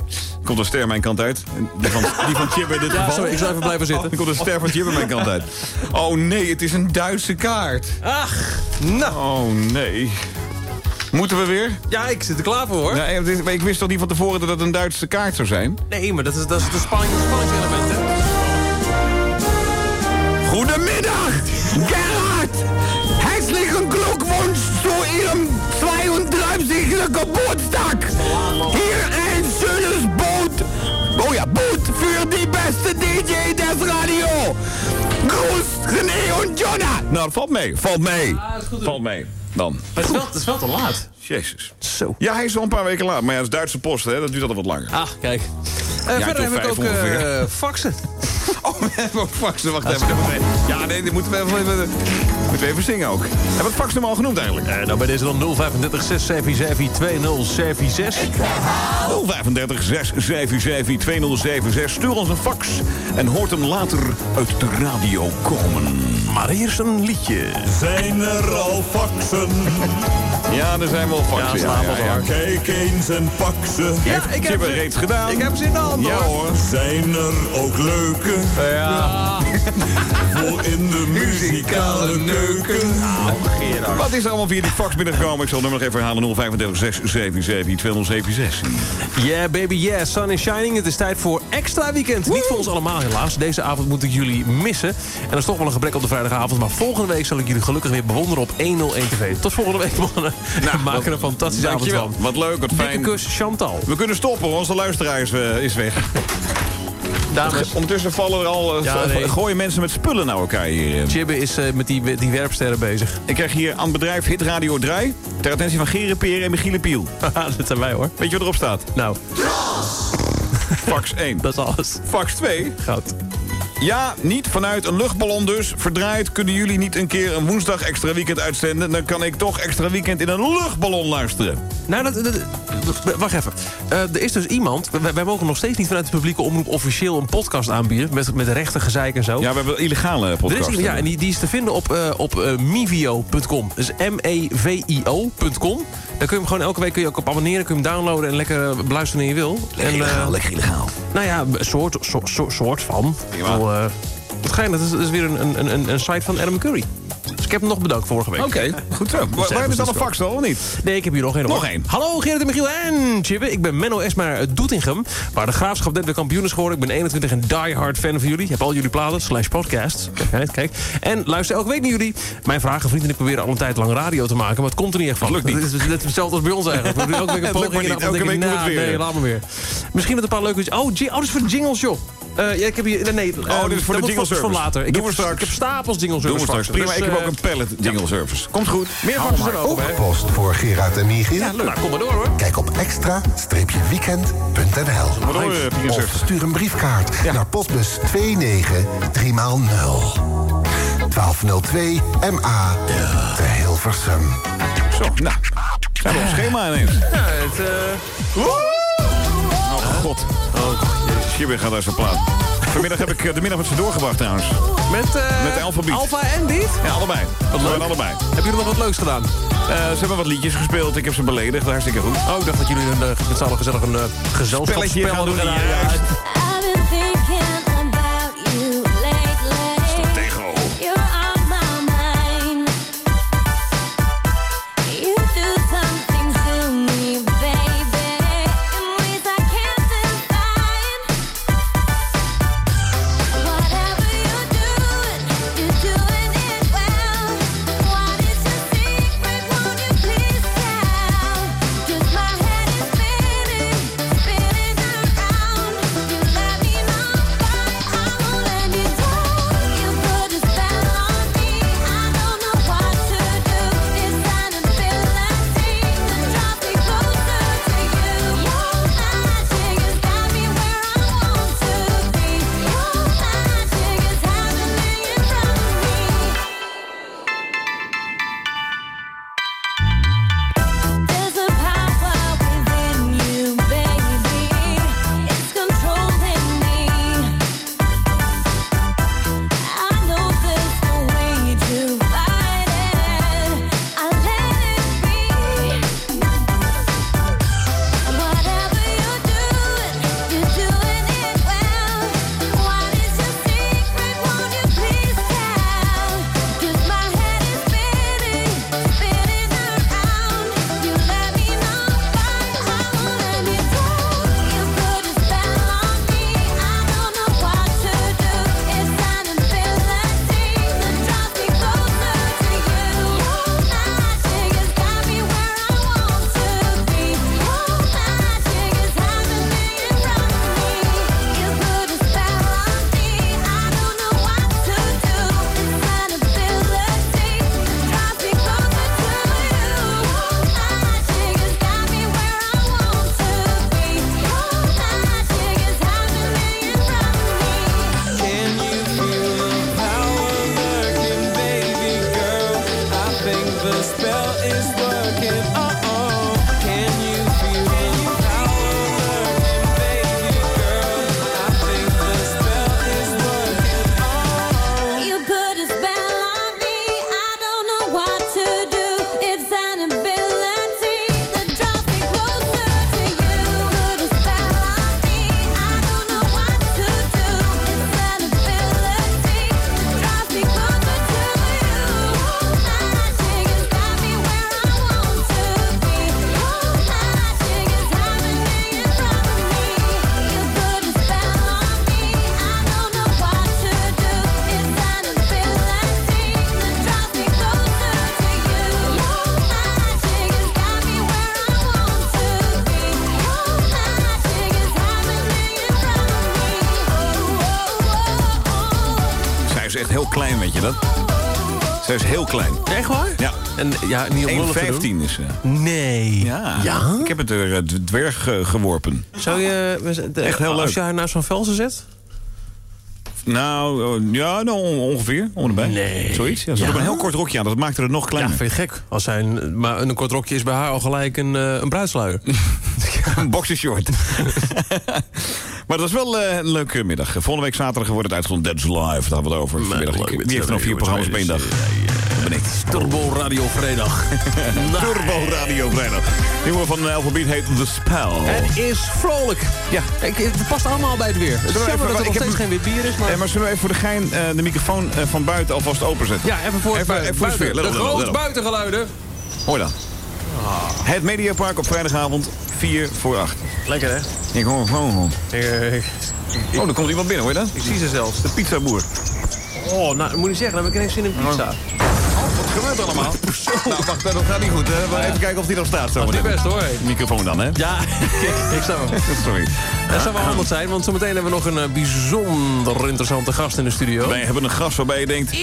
komt een ster mijn kant uit. Die van, die van Chip in dit Ja, geval. sorry, ik zal even blijven zitten. Er komt een ster van Chip mijn kant uit. Oh nee, het is een Duitse kaart. Ach, nou. Oh nee. Moeten we weer? Ja, ik zit er klaar voor hoor. Ja, ik wist toch niet van tevoren dat het een Duitse kaart zou zijn? Nee, maar dat is, dat is de spanning, spanningselement, hè. Goedemiddag, Gerhard! Herzlichen Glückwunsch zu Ihrem 32. Geburtstag! Ja, Boot für die beste DJ des Radio! Groß, René und Jonna! Nou, dat valt mee, valt mee. Valt mee, dan. Het is, wel, het is wel te laat. Jezus. Zo. Ja, hij is al een paar weken laat, maar ja, dat is Duitse post, hè? Dat duurt altijd wat langer. Ah, kijk. Eh, Ja, verder tot heb ik ook eh faxen. Oh, we hebben ook faxen. Wacht even. Ja, nee, die moeten we even, even, moeten we even zingen ook. Hebben we het faxnummer al genoemd eigenlijk? Eh, nou, bij deze dan 035 677 2076. 035 677 2076. Stuur ons een fax en hoort hem later uit de radio komen. Maar eerst een liedje. Zijn er al faxen? Ja, er zijn wel faxen. Ja, Ja, ja, ja. Kijk eens en pak ze. Heeft ik heb ze. reeds gedaan. Ik heb ze in de hand, Ja hoor. Zijn er ook leuke? Ja. Voor in de muzikale neuken. Wat is er allemaal via die fax binnengekomen? Ik zal het nummer nog even herhalen. 035 677 2076. Yeah, baby, yeah. Sun is shining. Het is tijd voor extra weekend. Niet voor ons allemaal, helaas. Deze avond moet ik jullie missen. En dat is toch wel een gebrek op de vrijdagavond. Maar volgende week zal ik jullie gelukkig weer bewonderen op 101 TV. Tot volgende week, mannen. Nou, Maak er een fantastische avond Dankjewel. van. Wat leuk, wat fijn. Dikke kus, Chantal. We kunnen stoppen, onze luisteraar is, eh, is weg. Dames. Ondertussen vallen er al... eh, Ja, nee. gooien mensen met spullen naar elkaar hier. Chibbe is eh, met die, die werpsterren bezig. Ik krijg hier aan het bedrijf Hit Radio Draai... ter attentie van Gere Peer en Michiele Piel. dat zijn wij, hoor. Weet je wat erop staat? Nou. Fax 1. Dat is alles. Fax 2. Goud. Ja, niet vanuit een luchtballon dus. Verdraaid, kunnen jullie niet een keer een woensdag extra weekend uitzenden? Dan kan ik toch extra weekend in een luchtballon luisteren. Nou, dat, dat- dat- wacht even. Eh, er is dus iemand... Wij, wij mogen nog steeds niet vanuit de publieke omroep officieel een podcast aanbieden. Met, met rechten, gezeik en zo. Ja, we hebben illegale Er is, podcasts. ja, en die, die is te vinden op, eh, op eh, mivio.com. Dus M-E-V-I-O.com. Daar kun je hem gewoon elke week kun je ook op abonneren. Kun je hem downloaden en lekker beluisteren wanneer je wil. Lekker en, eh, illegaal, lekker illegaal. Nou ja, een soort, soort, soort, soort van. Ik eh, het schijnt, dat is, dat is weer een, een, een, een site van Adam Curry. Ik heb hem nog bedankt vorige week. Oké, goed zo. Waar- hebben ze dan een fax dan, of niet? Nee, ik heb hier nog één. Nog één. Hallo Gerrit en Michiel en Chibbe. Ik ben Menno Esma uit Doetinchem. Waar de Graafschap net de kampioen is geworden. Ik ben 21 en diehard fan van jullie. Ik heb al jullie platen, slash podcasts. Kijk, kijk. En luister elke week naar jullie. Mijn vragen, vrienden, ik proberen al een tijd lang radio te maken. Maar het komt er niet echt van. lukt niet. Het is net hetzelfde als bij ons eigenlijk. We doen elke week een Het poging. Elke week doen we het nou, weer. Nee, laat maar weer. Misschien met een paar leuke... Oh, oh, dat is voor de jingles, joh. Eh, ja, ik heb hier... Nee, Oh, dit is voor de jingle Voor service. later. Ik Doen heb, we. Ik heb stapels jingle Doen we service. straks. Prima, ik heb eh, ook een pallet jingle service. Komt goed. Meer maar. dan ook? Post voor Gerard en Michiel? Ja, leuk. Nou, kom maar door, hoor. Kijk op extra-weekend.nl Of stuur een briefkaart naar postbus 29 3x0. 1202 MA te Hilversum. Zo, nou. Zijn we op schema ineens. Ja, het... eh, Oh, god. Oh, jezus. Schibber gaat uit zijn plaat. Vanmiddag heb ik eh, de middag met ze doorgebracht trouwens. Met, Met de alfabeet. Alpha en Beat? Ja, allebei. Wat leuk. Gewoon allebei. Hebben jullie nog wat leuks gedaan? Eh, ze hebben wat liedjes gespeeld. Ik heb ze beledigd. Hartstikke goed. Oh, ik dacht dat jullie een, met z'n allen gezellig een uh, gezelschapsspel hadden gedaan. Juist. Zij is heel klein. Echt waar? Ja. En ja, niet om lullig te 1,15 doen. is ze. Nee. Ja. Ja? Ik heb het er eh, dwerg eh, geworpen. Zou je... de- Echt heel leuk. Als je haar naast Van Velzen zet? Nou, eh, ja, nou, on- ongeveer. Onderbij. Nee. Zoiets. Ja, ze Ja? had een heel kort rokje aan. Dat maakte het nog Ja, kleiner. vind je gek. Als zij een, maar een kort rokje is bij haar al gelijk een, eh, een bruidsluier. een boxershort. maar dat was wel eh, een leuke middag. Volgende week zaterdag wordt het uitgezonden. Dead is Live. Daar hadden we het over. Vanmiddag. Wie heeft er nog vier programma's op één dag? Ik. Turbo Radio Vrijdag. Turbo Radio Vrijdag. Die jongen van Alphabet heet The Spell. Het is vrolijk. Ja. Ik, het past allemaal bij het weer. Het is jammer dat er nog ik steeds geen wit bier is. Maar... Eh, maar zullen we even voor de gein eh, de microfoon eh, van buiten alvast openzetten? Ja, even voor het even, buiten. even voor de sfeer. De groot buitengeluiden. Hoor dan. Het Mediapark op vrijdagavond, 4 voor 8. Lekker, hè? Ik hoor gewoon. Ik, Oh, er komt iemand binnen, hoor je dat? ik zie ze zelfs. De pizzaboer. Oh, nou, moet ik zeggen, dan heb ik ineens zin in pizza. Wat allemaal? nou, wacht, dat gaat niet goed. Hè? Maar even kijken of die nog staat. Zo Dat is niet best, hoor. Microfoon dan, hè? Ja, ik zou Sorry. Dat zou wel handig zijn, want zometeen hebben we nog een eh, bijzonder interessante gast in de studio. Wij hebben een gast waarbij je denkt...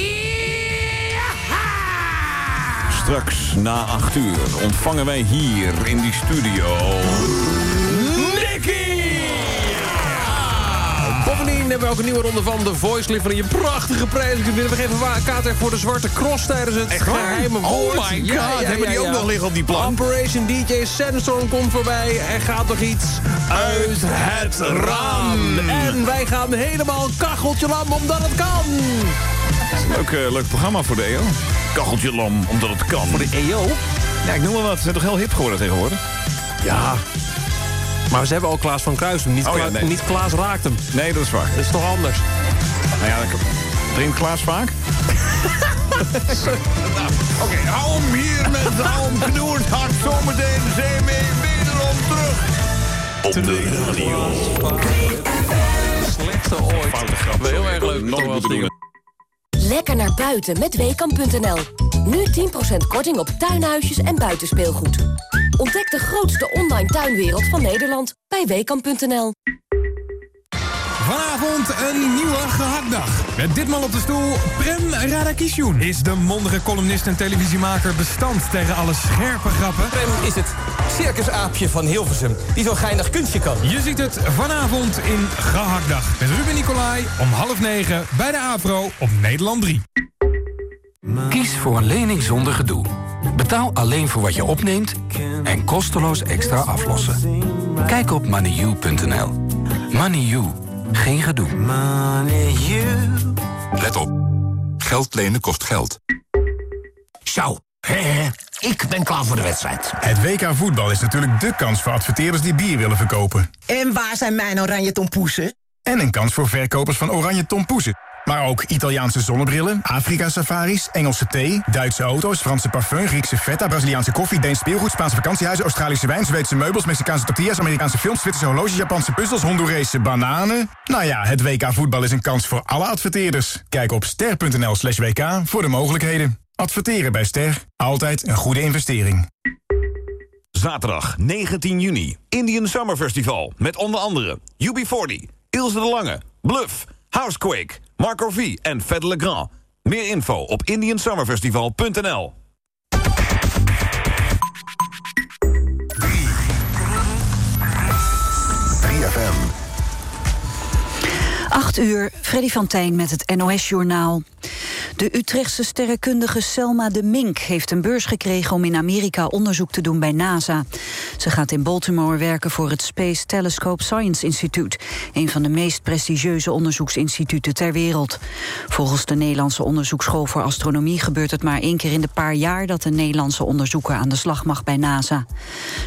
Straks na 8 uur ontvangen wij hier in die studio... Bovendien hebben we ook een nieuwe ronde van The Voice. Van je prachtige prijzen. We geven kaarten voor de Zwarte Cross tijdens het Echt geheime Oh woord. my God, hebben die ook nog liggen op die plank? Operation DJ Sandstorm komt voorbij. Er gaat nog iets uit het raam. En wij gaan helemaal kacheltje lam omdat het kan. Leuk, eh, leuk programma voor de EO. Kacheltje lam, omdat het kan. Voor de EO? Ja, ik noem maar wat. Ze zijn toch heel hip geworden tegenwoordig? Ja. Maar ze hebben al Klaas van Kruisen. Niet, Oh ja, nee. niet Klaas raakt hem. Nee, dat is waar. Dat is toch anders? Nou ja, dan drinkt Klaas vaak? Oké, hou hem hier met hou hem knoerd hard. Zometeen zijn we wederom terug. Op de radio. Slechtste ooit. Foute grap. Heel erg leuk. Wel moeten doen. dingen. Lekker naar buiten met Weekamp.nl. Nu 10% korting op tuinhuisjes en buitenspeelgoed. Ontdek de grootste online tuinwereld van Nederland bij Weekamp.nl. Vanavond een nieuwe gehaktdag. Met ditmaal op de stoel Prem Radakishun. Is de mondige columnist en televisiemaker bestand tegen alle scherpe grappen? Prem is het circusaapje van Hilversum, die zo'n geinig kunstje kan. Je ziet het vanavond in Gehaktdag. Met Ruben Nicolai om half negen bij de APRO op Nederland 3. Kies voor een lening zonder gedoe. Betaal alleen voor wat je opneemt en kosteloos extra aflossen. Kijk op moneyu.nl. Money geen gedoe. Let op. Geld lenen kost geld. Zo, hè, ik ben klaar voor de wedstrijd. Het WK voetbal is natuurlijk de kans voor adverteerders die bier willen verkopen. En waar zijn mijn oranje tompoesen? En een kans voor verkopers van oranje tompoezen. Maar ook Italiaanse zonnebrillen, Afrika-safaris, Engelse thee... Duitse auto's, Franse parfum, Griekse feta, Braziliaanse koffie... Deens speelgoed, Spaanse vakantiehuizen, Australische wijn... Zweedse meubels, Mexicaanse tortillas, Amerikaanse films... Zwitserse horloges, Japanse puzzels, Hondurese bananen. Nou ja, het WK voetbal is een kans voor alle adverteerders. Kijk op ster.nl slash WK voor de mogelijkheden. Adverteren bij Ster. Altijd een goede investering. Zaterdag 19 juni. Indian Summer Festival. Met onder andere UB40, Ilse de Lange, Bluff, Housequake, Marco V en Fed Legrand. Meer info op indiansummerfestival.nl 3FM. 8 uur, Freddy van Tijn met het NOS-journaal. De Utrechtse sterrenkundige Selma de Mink heeft een beurs gekregen om in Amerika onderzoek te doen bij NASA. Ze gaat in Baltimore werken voor het Space Telescope Science Institute, een van de meest prestigieuze onderzoeksinstituten ter wereld. Volgens de Nederlandse Onderzoeksschool voor Astronomie gebeurt het maar één keer in de paar jaar dat een Nederlandse onderzoeker aan de slag mag bij NASA.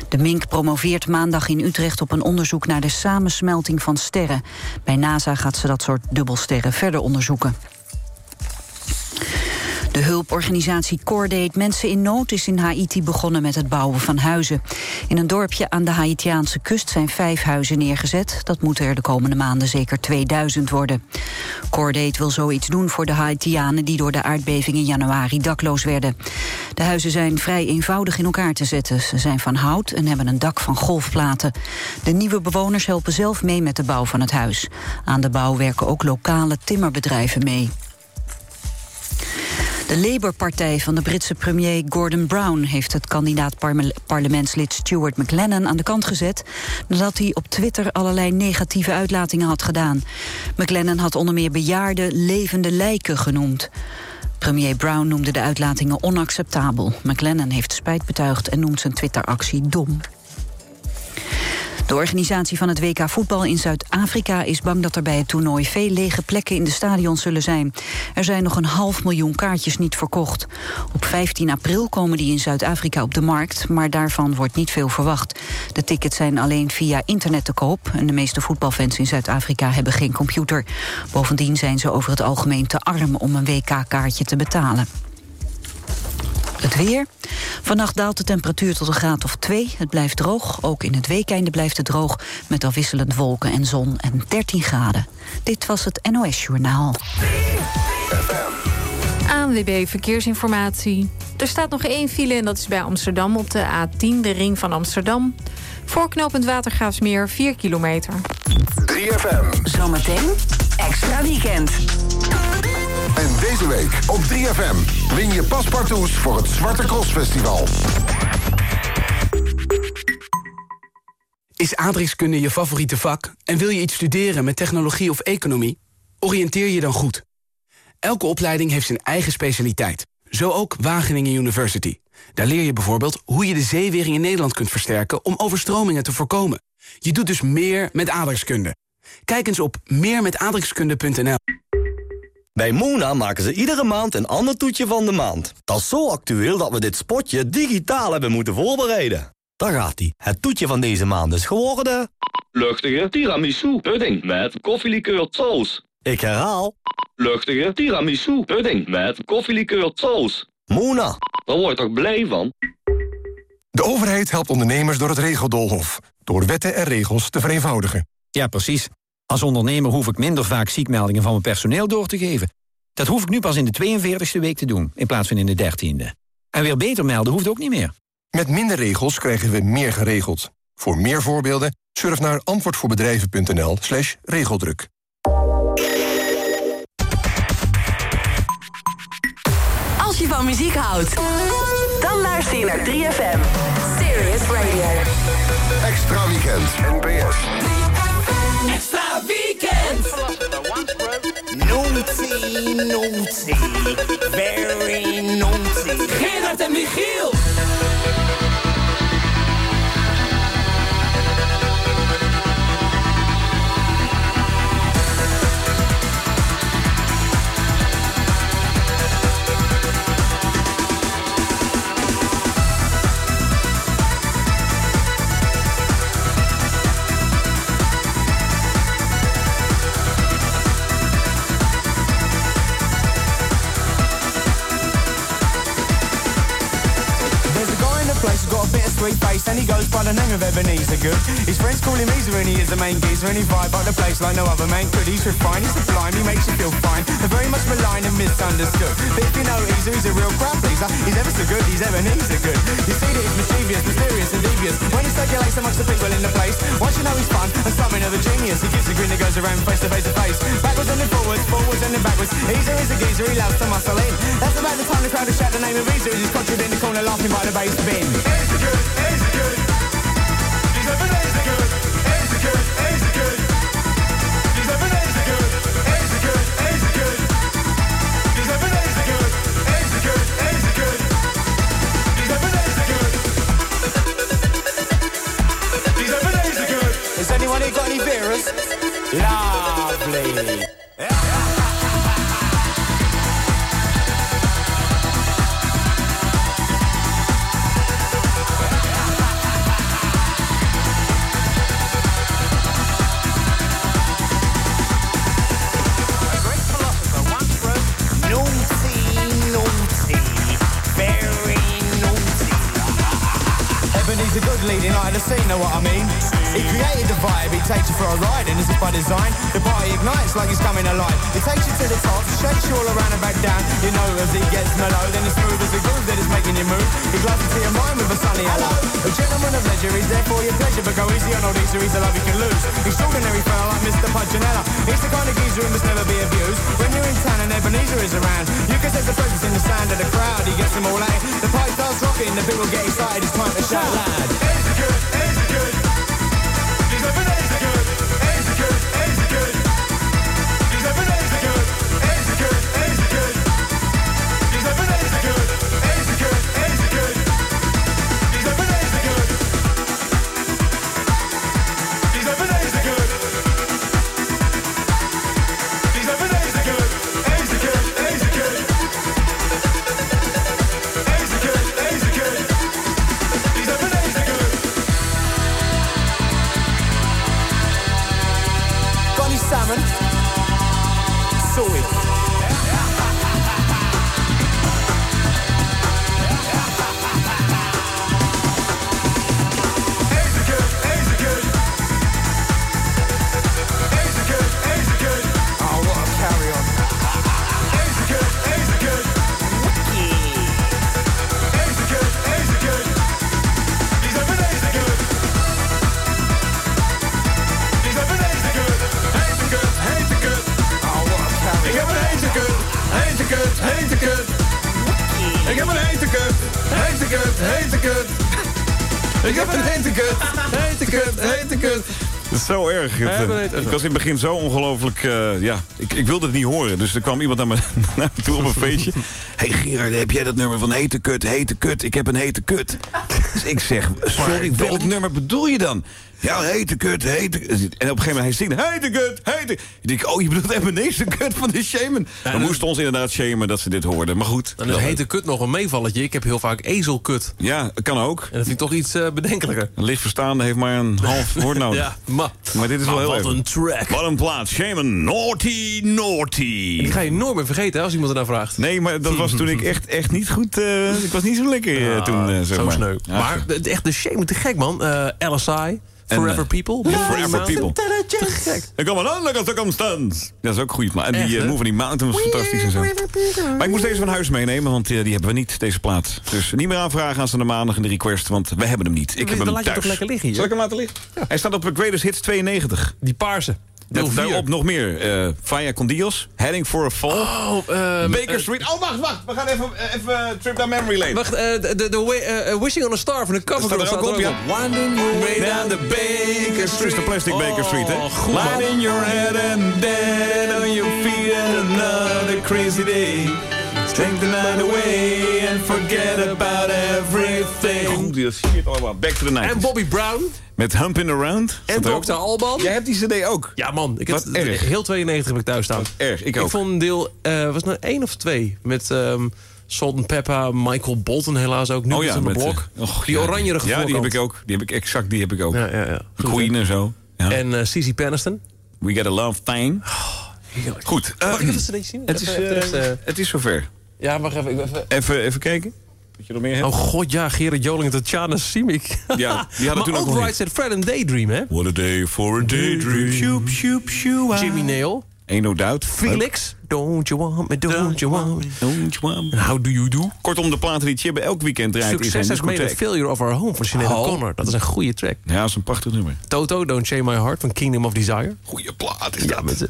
De Mink promoveert maandag in Utrecht op een onderzoek naar de samensmelting van sterren. Bij NASA gaat ze dat soort dubbelsterren verder onderzoeken. De hulporganisatie Cordate Mensen in Nood is in Haiti begonnen met het bouwen van huizen. In een dorpje aan de Haitiaanse kust zijn vijf huizen neergezet. Dat moeten er de komende maanden zeker 2000 worden. Cordate wil zoiets doen voor de Haitianen die door de aardbeving in januari dakloos werden. De huizen zijn vrij eenvoudig in elkaar te zetten. Ze zijn van hout en hebben een dak van golfplaten. De nieuwe bewoners helpen zelf mee met de bouw van het huis. Aan de bouw werken ook lokale timmerbedrijven mee. De Labour-partij van de Britse premier Gordon Brown... heeft het kandidaat-parlementslid Stuart McLennan aan de kant gezet... nadat hij op Twitter allerlei negatieve uitlatingen had gedaan. McLennan had onder meer bejaarde, levende lijken genoemd. Premier Brown noemde de uitlatingen onacceptabel. McLennan heeft spijt betuigd en noemt zijn Twitteractie dom. De organisatie van het WK voetbal in Zuid-Afrika is bang dat er bij het toernooi veel lege plekken in de stadions zullen zijn. Er zijn nog een half miljoen kaartjes niet verkocht. Op 15 april komen die in Zuid-Afrika op de markt, maar daarvan wordt niet veel verwacht. De tickets zijn alleen via internet te koop en de meeste voetbalfans in Zuid-Afrika hebben geen computer. Bovendien zijn ze over het algemeen te arm om een WK-kaartje te betalen. Het weer. Vannacht daalt de temperatuur tot een graad of 2. Het blijft droog. Ook in het weekende blijft het droog. Met afwisselend wolken en zon en 13 graden. Dit was het NOS Journaal. ANWB Verkeersinformatie. Er staat nog één file en dat is bij Amsterdam op de A10, de ring van Amsterdam. Voorknopend Watergraafsmeer, 4 kilometer. 3FM. Zometeen extra weekend. En deze week op 3FM win je paspartouts voor het Zwarte Cross Festival. Is aardrijkskunde je favoriete vak en wil je iets studeren met technologie of economie? Oriënteer je dan goed. Elke opleiding heeft zijn eigen specialiteit. Zo ook Wageningen University. Daar leer je bijvoorbeeld hoe je de zeewering in Nederland kunt versterken... om overstromingen te voorkomen. Je doet dus meer met aardrijkskunde. Kijk eens op meermetaardrijkskunde.nl. Bij Mona maken ze iedere maand een ander toetje van de maand. Dat is zo actueel dat we dit spotje digitaal hebben moeten voorbereiden. Daar gaat hij. Het toetje van deze maand is geworden... Luchtige tiramisu pudding met koffielikeur saus. Ik herhaal. Luchtige tiramisu pudding met koffielikeur saus. Mona. Daar word je toch blij van? De overheid helpt ondernemers door het regeldolhof. Door wetten en regels te vereenvoudigen. Ja, precies. Als ondernemer hoef ik minder vaak ziekmeldingen van mijn personeel door te geven. Dat hoef ik nu pas in de 42e week te doen, in plaats van in de 13e. En weer beter melden hoeft ook niet meer. Met minder regels krijgen we meer geregeld. Voor meer voorbeelden surf naar antwoordvoorbedrijven.nl slash regeldruk. Als je van muziek houdt, dan luister je naar 3FM. Serious Radio. Extra weekend. NPS. Extra weekend. Naughty, naughty, very naughty. Gerard en Michiel. The of Ebenezer Good. His friends call him Easer and he is the main geezer and he vibe up the place like no other man could. He's refined, he's sublime, he makes you feel fine. They're very much maligned and misunderstood. But if you know Easer, he's a real crowd pleaser. He's ever so good, he's Ebenezer Good. You see that he's mischievous, mysterious and devious. When he circulates amongst the people in the place, once you know he's fun and something of a genius. He gives a grin that goes around face to face to face. Backwards and then forwards, forwards and then backwards. Easer is a geezer, he loves to muscle in. That's about the time the crowd will shout the name of Easer. He's conjured in the corner laughing by the bass bin. Has Love. Ik was in het begin zo ongelooflijk... eh, ja, ik, ik wilde het niet horen. Dus er kwam iemand naar me, naar me toe op een feestje. hey Gerard, heb jij dat nummer van hete kut, hete kut? Ik heb een hete kut. Dus ik zeg, sorry, welk nummer bedoel je dan? Ja, hete kut, hete En op een gegeven moment hij zingt, hete kut, hete Ik denk, oh, je bedoelt Ebenezer kut van de shaman. We moesten ons inderdaad shamen dat ze dit hoorden. Maar goed. Dan is hete kut nog een meevalletje. Ik heb heel vaak ezelkut. Ja, kan ook. En dat vind ik toch iets eh, bedenkelijker. Een lichtverstaande heeft maar een half woord nodig. Ja, maar, maar dit is wel heel wat even. een track. Wat een plaat. Shaman, naughty, naughty. Die ga je nooit meer vergeten hè, als iemand ernaar vraagt. Nee, maar dat was toen ik echt, echt niet goed... eh, ik was niet zo lekker eh, Ja, toen, zeg zo maar. sneu. Ja, maar de, echt de shame, te gek man. LSI, Forever eh, People. Forever People. Te gek. Ik kom een andere circumstance. Dat is ook goed. Maar en Echt, die uh? Move on the Mountain was fantastisch en zo. Maar ik moest deze van huis meenemen, want eh, die hebben we niet, deze plaat. Dus niet meer aanvragen als ze de maandag in de request, want we hebben hem niet. Ik heb Dan hem laat je thuis. toch lekker liggen hier? Zal ik hem laten liggen? Hij staat op Greatest Hits 92. Die paarse. Vier. daarop nog meer. eh Faya Condios, Heading for a Fall. Oh, ehm, Baker eh, Street. Oh, wacht, wacht. We gaan even, even trip down memory lane. Wacht, eh, de, de, Wishing on a Star van de cover staat er ook op, ja. Winding your way down the Baker Street. de plastic Baker Street, hè? Oh, goed. Light in your head and dead on your feet and another crazy day. Take the night away and forget about everything. Goed, dat shit allemaal. Back to the night. En Bobby Brown. Met Humpin' Around. En Dr. Alban. Jij hebt die cd ook. Ja man, ik heb Wat het- erg. heel 92 heb ik thuis staan. erg, ik Ik ook. vond deel, eh, was het nou één of twee? Met ehm Salt and Pepper, Michael Bolton helaas ook. Nu oh ja, aan de met, blok. eh, och, die ja, oranjerige Ja, die heb ik ook. Die heb ik exact, die heb ik ook. Ja, ja, ja. De Queen en zo. Ja. En eh Cici Peniston. We Get a Love Thing. Goed. eh, Mag ik even een zien? het, is, het is zover. Ja, wacht even. even. Even, even kijken. Je nog meer hebt. Oh god, ja, Gerard Joling en Tatjana Simic. Ja, die hadden maar toen ook ook nog Right. Said Fred and Daydream, hè? What a day for a daydream. Shoop, shoop, shoop. Jimmy Nail. Ain't no doubt. Felix. Don't you want me, don't you want me. Don't you want me. And how do you do? Kortom, de platen die Chibbe elk weekend draait in zijn Succes has made a failure of our home van Sinead Oh. O'Connor. Dat is een goede track. Ja, dat is een prachtig nummer. Toto, Don't Shame My Heart van Kingdom of Desire. Goeie plaat is Ja, dat. met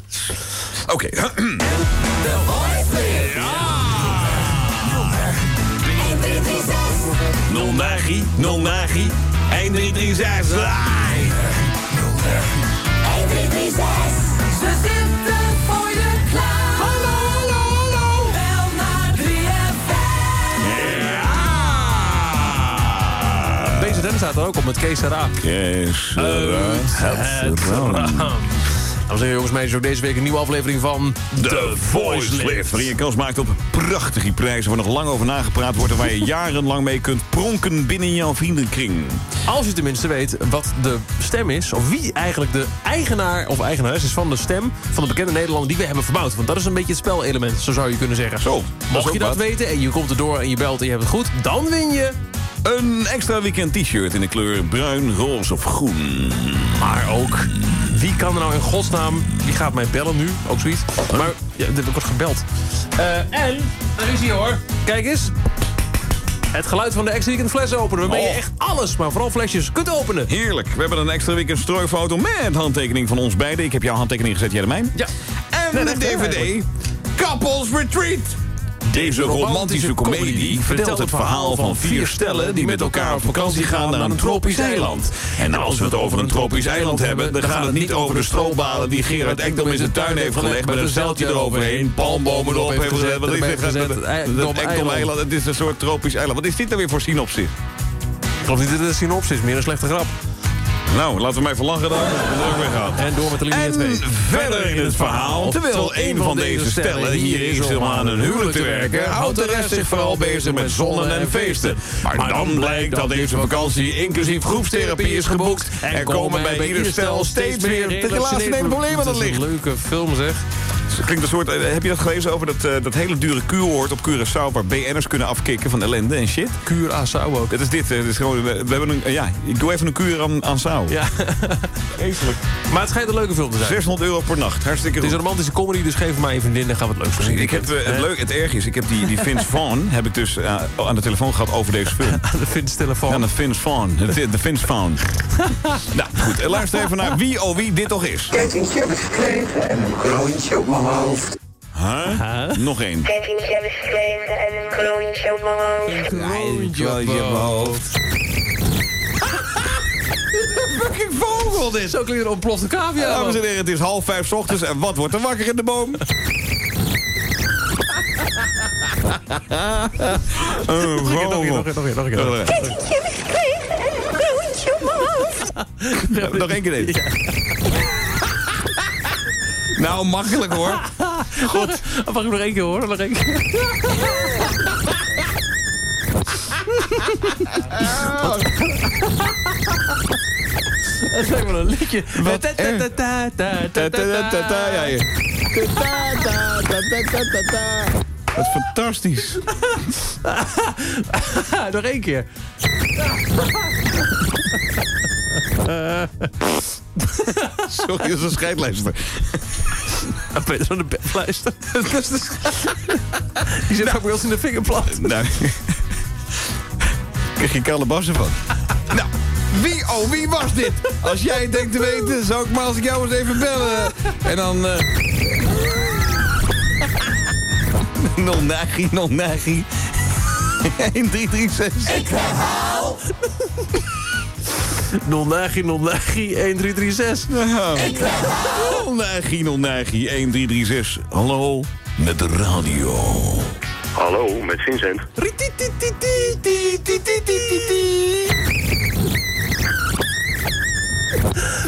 z'n- Oké. Nul magie, nul magie. 1, 3, 3, 6. Ze zitten voor je klaar. Hallo, hallo, hallo. Bel naar 3FM. Deze den staat er ook op met Kees Sera. Yes. Dames en heren, jongens, meisjes, ook deze week een nieuwe aflevering van De Voice Lift. Waarin je kans maakt op prachtige prijzen waar nog lang over nagepraat wordt... en waar je jarenlang mee kunt pronken binnen jouw vriendenkring. Als je tenminste weet wat de stem is, of wie eigenlijk de eigenaar of eigenares is van de stem van de bekende Nederlander die we hebben verbouwd. Want dat is een beetje het spelelement, zo zou je kunnen zeggen. Zo, Mocht je dat wat. weten en je komt erdoor en je belt en je hebt het goed, dan win je. Een extra weekend t-shirt in de kleur bruin, roze of groen. Maar ook, wie kan er nou in godsnaam, wie gaat mij bellen nu? Ook zoiets. Maar ja, er wordt gebeld. Eh, en, daar is hij hoor. Kijk eens. Het geluid van de extra weekend fles openen. Waarmee je Oh. echt alles, maar vooral flesjes, kunt openen. Heerlijk. We hebben een extra weekend strooifoto met handtekening van ons beiden. Ik heb jouw handtekening gezet, jij de mijn. Ja. En Nee, de DVD. Couples Retreat. Deze romantische komedie vertelt het verhaal van vier stellen... die met elkaar op vakantie gaan naar een tropisch eiland. En als we het over een tropisch eiland hebben... dan gaat het niet over de stroobalen die Gerard Ekdom in zijn tuin heeft gelegd... met een zeiltje eroverheen, palmbomen erop heeft gezet. Wat is dit? Het Ekdom-eiland, het is een soort tropisch eiland. Wat is dit nou weer voor synopsis? Ik geloof niet dat het een synopsis, meer een slechte grap. Nou, laten we mij even lachen dan. En door met de linie 2. En verder in het verhaal, terwijl een van deze stellen hier is om aan een huwelijk te werken, houdt de rest zich vooral bezig met zonnen en feesten. Maar dan blijkt dat deze vakantie inclusief groepstherapie is geboekt en komen bij ieder stel steeds meer de relationele problemen aan het licht. Leuke film zeg. Het klinkt een soort, eh, heb je dat gelezen over dat, eh, dat hele dure kuuroord op Curaçao... waar BN'ers kunnen afkicken van ellende en shit? Curaçao ook. Dat is dit. eh, dit is gewoon, eh, we hebben een, eh, ja, ik doe even een kuur aan, aan Sao. Ja, vreselijk. Maar het schijnt een leuke film te zijn. 600 euro per nacht. Hartstikke Het is goed. een romantische comedy, dus geef mij een vriendin en gaan we het leuk zien. Ik heb, eh, het, leuk, het erg is, ik heb die, die Vince Vaughn heb ik dus eh, aan de telefoon gehad over deze film. Aan de Vince telefoon. Aan de Vince Vaughn. De, de Vince Vaughn. nou, goed. eh, Luister even naar wie oh wie dit toch is. Kettingje heb ik gekregen en een kroontje op mijn hoofd. Huh? Nog één. Kettingje heb ik gekregen en een kroontje op mijn hoofd. Kroontje op mijn hoofd. fucking vogel dit. Zo klinkt een ontplofte cavia. Dames en heren, het is half vijf 's ochtends en wat wordt er wakker in de boom? Een een een vogel. nog een keer, nog een keer, nog een keer. Kettingje heb ik gekregen en een kroontje op mijn hoofd. Nog één keer deze. Nou, makkelijk hoor. God. Ik nog één keer horen? Nog één keer. Het lijkt wel een liedje. Wat. Wat fantastisch. Nog één keer. Sorry, dat is een scheidlijster. Peter van de bedfluister. Die zit ook bij ons in de vingerplant. Nou, krijg je kalebassen van. Nou, wie, oh, wie was dit? Als jij het denkt te weten, zou ik maar als ik jou eens even bellen. En dan... eh non nagi, non nagi. 1, 3, 3, 6. Ik herhaal. Non nagi, non nagi, 1, 3, 3, 6. Ik herhaal. Non nagi, non nagi, 1, 3, 3, 6. Hallo, met de radio. Hallo, met Vincent.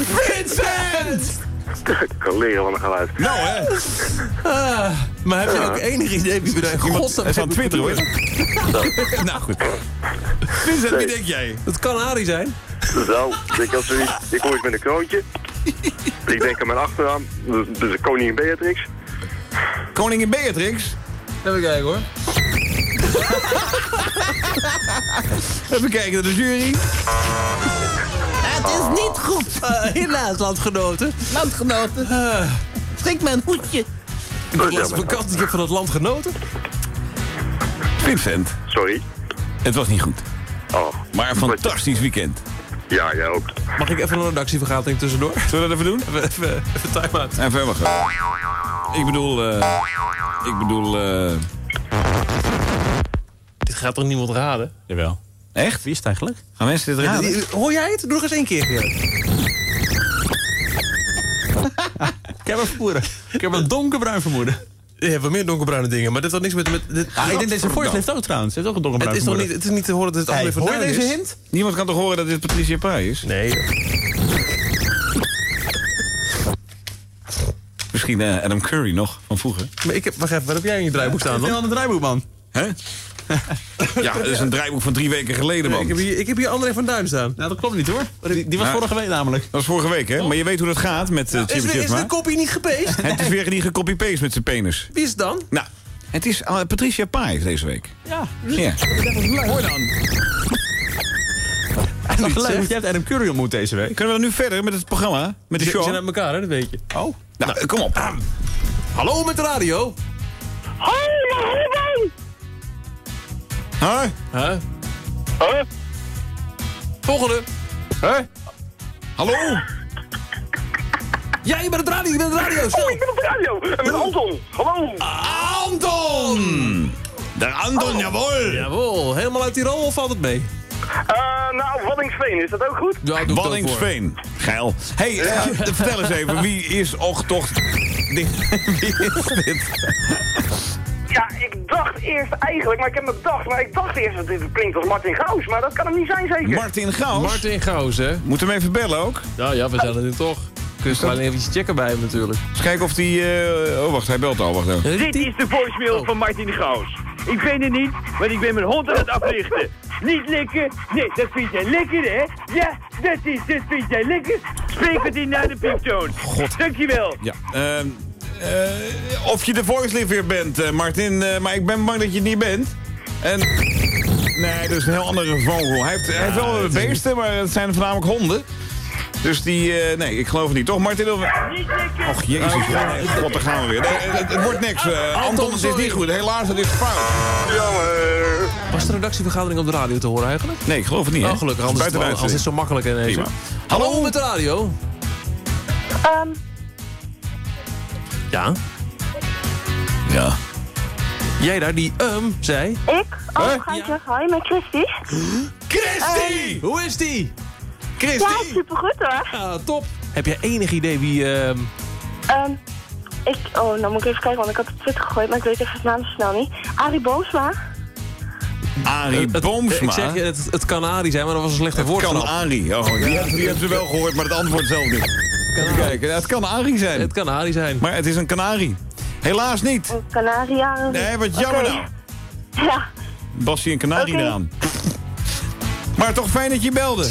Vincent! Ik kan leren van een geluid. Nou hè. Maar heb je Ja. ook enig idee wie we godsnaam Het is aan Twitter hoor. nou goed. Vincent, wie denk jij? Dat kan Arie zijn. Zo, ik als zoiets. Ik hoor iets met een kroontje. Ik denk aan mijn achternaam. Dus de koningin Beatrix. Koningin Beatrix? Even kijken hoor. Even kijken naar de jury. Het is niet goed. Uh, helaas, landgenoten. Landgenoten. Uh, Trek mijn hoedje. ik laatste vakantie ik heb van het land genoten. Vincent, Sorry. het was niet goed. Oh, Maar een fantastisch weekend. Ja, jij ook. Mag ik even een redactievergadering tussendoor? Zullen we dat even doen? Even, even, even time-out. En verder gaan. Ik bedoel, eh... ik bedoel, eh... Dit gaat toch niemand raden? Jawel. Echt? Wie is het eigenlijk? Gaan mensen dit raden? Hoor jij het? Doe nog eens één keer. Ik heb een vermoeden. Ik heb een donkerbruin vermoeden. Je hebt wel meer donkerbruine dingen, maar dit had niks met... met dit, Ah, ik denk deze voice heeft ook trouwens. Ze heeft ook een donkerbruin het is, toch niet, het is niet te horen dat het André van hoor je deze hint? Niemand kan toch horen dat dit Patricia Pai is? Nee. Misschien eh, Adam Curry nog, van vroeger. Maar ik heb, wacht even, wat heb jij in je draaiboek staan Ik ben dan? al een draaiboek, man. Hè? Ja, dat is een draaiboek van drie weken geleden, man. ik, heb hier, ik heb hier André van Duin staan. Nou, dat klopt niet hoor. Die, die was Nou, vorige week namelijk. Dat was vorige week, hè? Maar je weet hoe dat gaat met uh, Is, Chip de- is de kopie niet gepeest? Het is weer niet gecopy-paste met zijn penis. Wie is het dan? Nou, het is uh, Patricia Pai deze week. Ja. Ja. Hoor dan. Dat is leuk, want jij hebt Adam Curry ontmoet deze week. Kunnen we dan nu verder met het programma? Met de Ze show? zijn uit elkaar, hè, dat weet je. Oh. Nou, eh, kom op. Hallo met de radio. Huh? Huh? Huh? Volgende. Huh? Hallo? Ja, je bent het radio, je bent het radio. Oh, ik ben op de radio. En met Anton. Hallo. Anton! De Anton, jawel. Jawel, helemaal uit Tirol of valt het mee? Eh, nou, Waddingsveen, is dat ook goed? Ja. Waddingsveen. Geil. hey, eh, vertel eens even, wie is och toch... Wie is dit? Ja, ik dacht eerst eigenlijk, maar ik heb me bedacht, maar ik dacht eerst dat dit klinkt als Martin Gaus, maar dat kan hem niet zijn zeker. Martin Gaus. Martin Gaus, hè? Moet hem even bellen ook. Ja, ja, we zijn er nu toch. Kun je alleen eventjes checken bij hem natuurlijk. Eens kijken of die... eh, Oh, wacht, hij belt al. Wacht even. Dit is de voicemail van Martin Gaus. Ik vind het niet, want ik ben mijn hond aan het africhten. Niet likken? Nee, dat vind jij lekker, hè? Ja, dat, is, dat vind jij lekker. Spreek het in naar de pieptoon. God. Dankjewel. Ja. ehm, eh, of je de voice weer bent, eh, Martin. eh, maar ik ben bang dat je het niet bent. En... Nee, dat is een heel andere vogel. Hij heeft, hij heeft wel beesten, maar het zijn voornamelijk honden. Dus die... eh, nee, ik geloof het niet. Toch, Martin? Of... Och, jezus. nee, God, daar gaan we weer. Nee, het, het wordt niks. Anton, het is niet goed. Helaas, het is fout. Jammer. Was de redactievergadering op de radio te horen eigenlijk? Nee, ik geloof het niet. Oh, gelukkig, anders, is het, anders is het zo makkelijk ineens. Prima. Hallo, Hallo? met de radio. Ehm, Ja. Ja. Jij daar die um zei. ik? Oh, geintje. Hoi, met Christy. Christy! Hoe is die? Christy! Ja, supergoed hoor. Ja, top. Heb jij enig idee wie... ehm, Ehm, ik, oh, nou moet ik even kijken, want ik had het Twitter gegooid, maar ik weet even het naam zo snel niet. Arie Boomsma. Arie het- Boomsma. Ik zeg je, het, het kan Arie zijn, maar dat was een slechte Het woordgrap. kan Arie. Oh, die hebben ze wel gehoord, maar het antwoord zelf niet. Even kijken. Het kan Arie zijn. Het kan Arie zijn. Maar het is een kanarie. Helaas niet. Een Canaria. Nee, wat jammer Oké. nou. Ja, Bassie een kanarie eraan. Maar toch fijn dat je belde.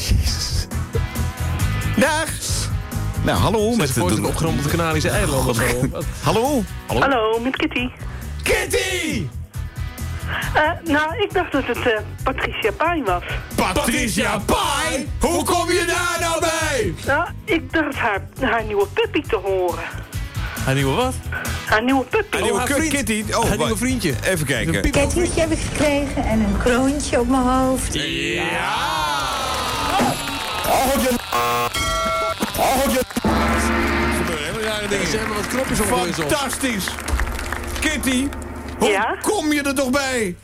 Dag. Nou, hallo. Met Met de opgenomen op de Canarische eilanden. zo. Wat? Hallo. Hallo? Hallo, met Kitty. Kitty! Eh, nou, ik dacht dat het eh, Patricia Pijn was. Patricia Pai? Hoe kom je daar nou bij? Nou, ik dacht haar, haar nieuwe puppy te horen. Haar nieuwe wat? Haar nieuwe puppy. Haar nieuwe haar kut- vriend. Kitty. Oh, Haar nieuwe vriendje. Even kijken. Een Kettingje heb ik gekregen en een kroontje op mijn hoofd. Hele rare dingen. Zeg maar wat knopjes op Fantastisch. Kitty, hoe Ja? kom je er toch bij?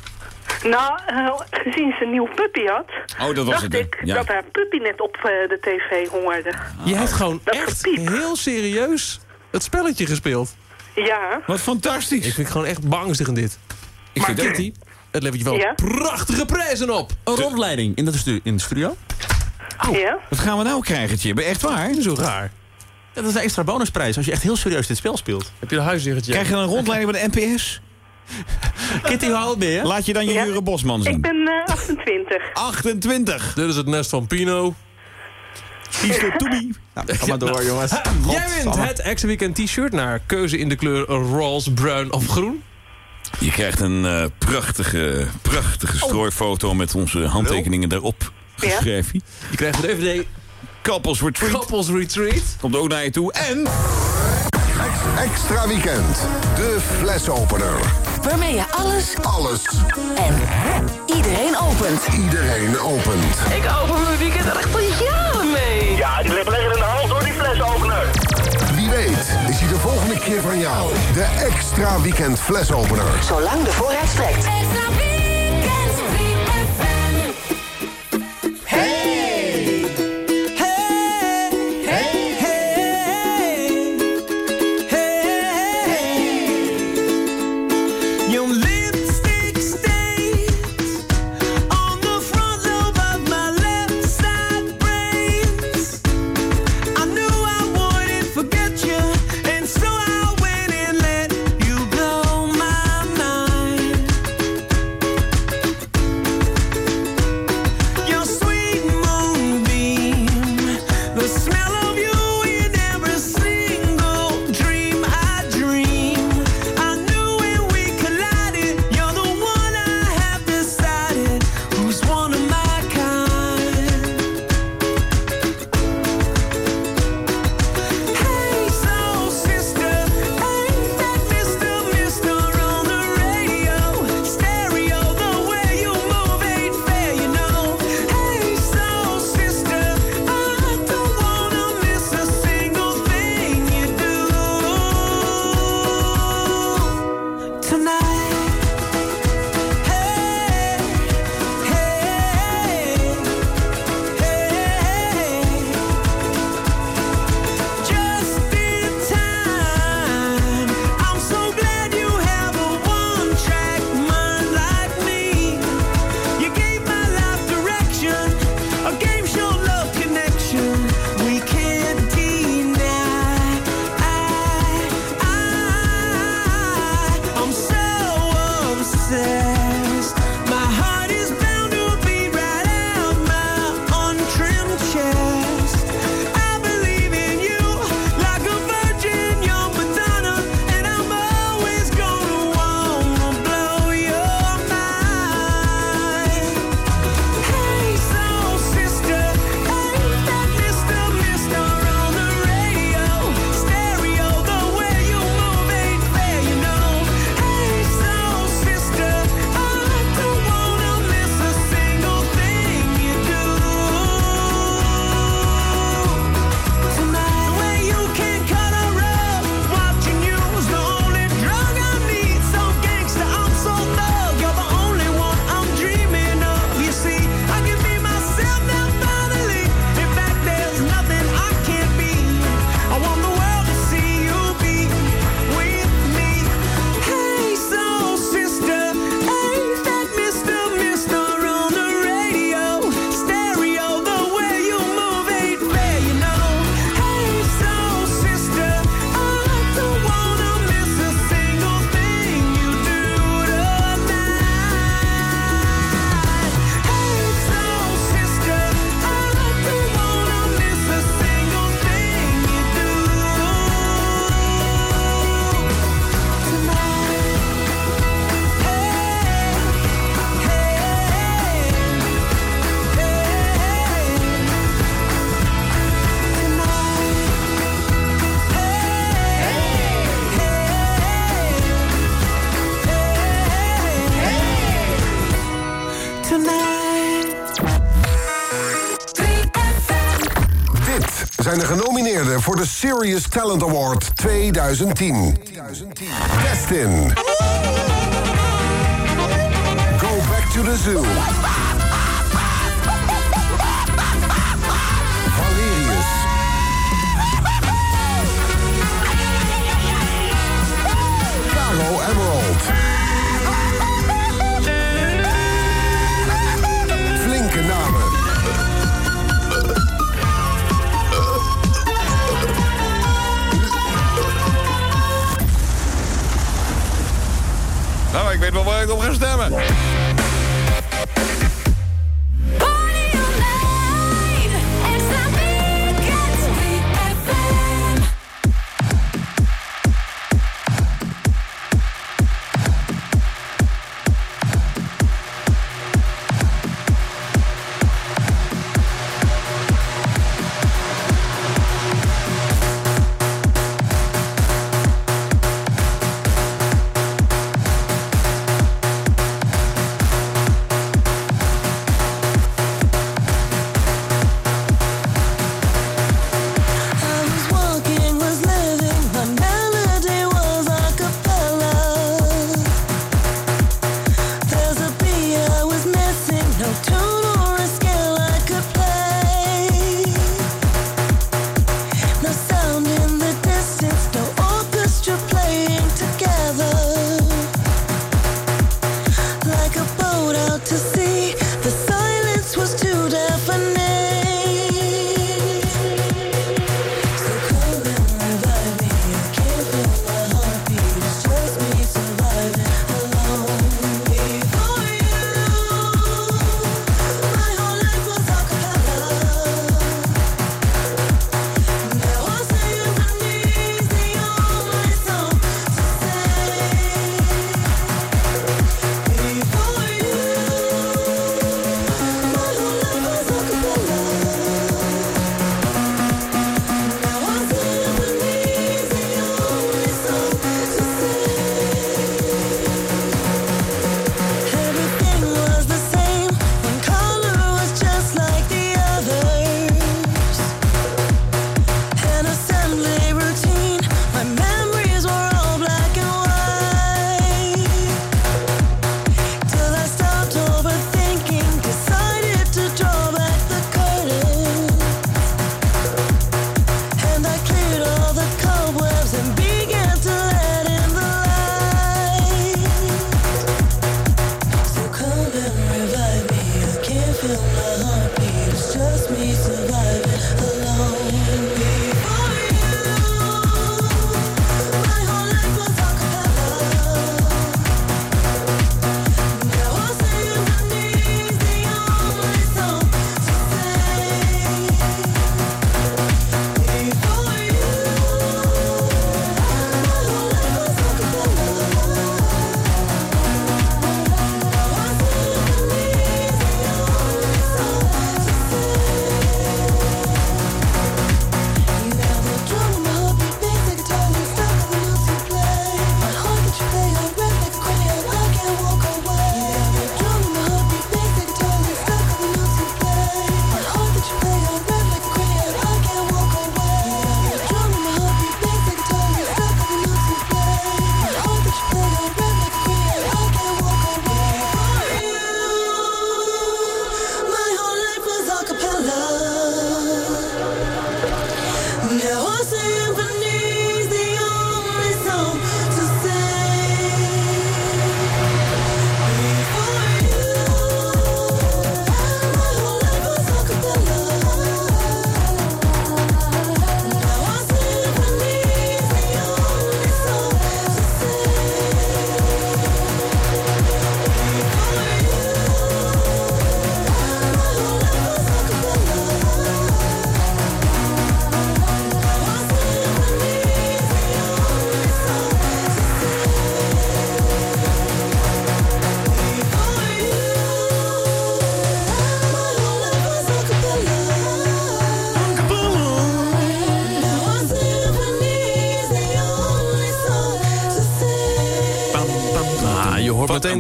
Nou, eh, gezien ze een nieuwe puppy had, Oh, dat was dacht het, ik Ja. dat haar puppy net op eh, de tv hongerde. Je hebt gewoon Dat echt gepiep. heel serieus het spelletje gespeeld. Ja, Wat fantastisch. Ik vind gewoon echt bangstig in dit. Ik Maar vind het- Kitty, het levert je wel Ja? prachtige prijzen op. Een rondleiding in de, stu- in de studio. ja. Wat gaan we nou krijgen, Tjibbe? Echt waar? Zo raar. Ja, dat is een extra bonusprijs als je echt heel serieus dit spel speelt. Heb je een huisdiggetje? Krijg je een rondleiding bij de NPS? Kitty, hoe oud ben je? Laat je dan je Ja. Jure Bosman Ik zien. ben eh, 28. 28. Dit is het nest van Pino. Kies de toebie. Nou, ga maar door, jongens. Jij wint het Extra Weekend t-shirt naar keuze in de kleur roze, bruin of groen. Je krijgt een eh, prachtige, prachtige strooifoto met onze handtekeningen daarop geschreven. Je krijgt de DVD Couples Retreat. Couples Retreat. Komt ook naar je toe. En Extra weekend. De flesopener. Waarmee je alles Alles. en iedereen opent. Iedereen opent. Ik open mijn weekend er echt al jaren mee. Ja, die ligt lekker in de hals door die flesopener. Wie weet is hij de volgende keer van jou. De extra weekend flesopener. Zolang de voorraad strekt. De Serious Talent Award 2010. Destin. Go Back to the Zoo.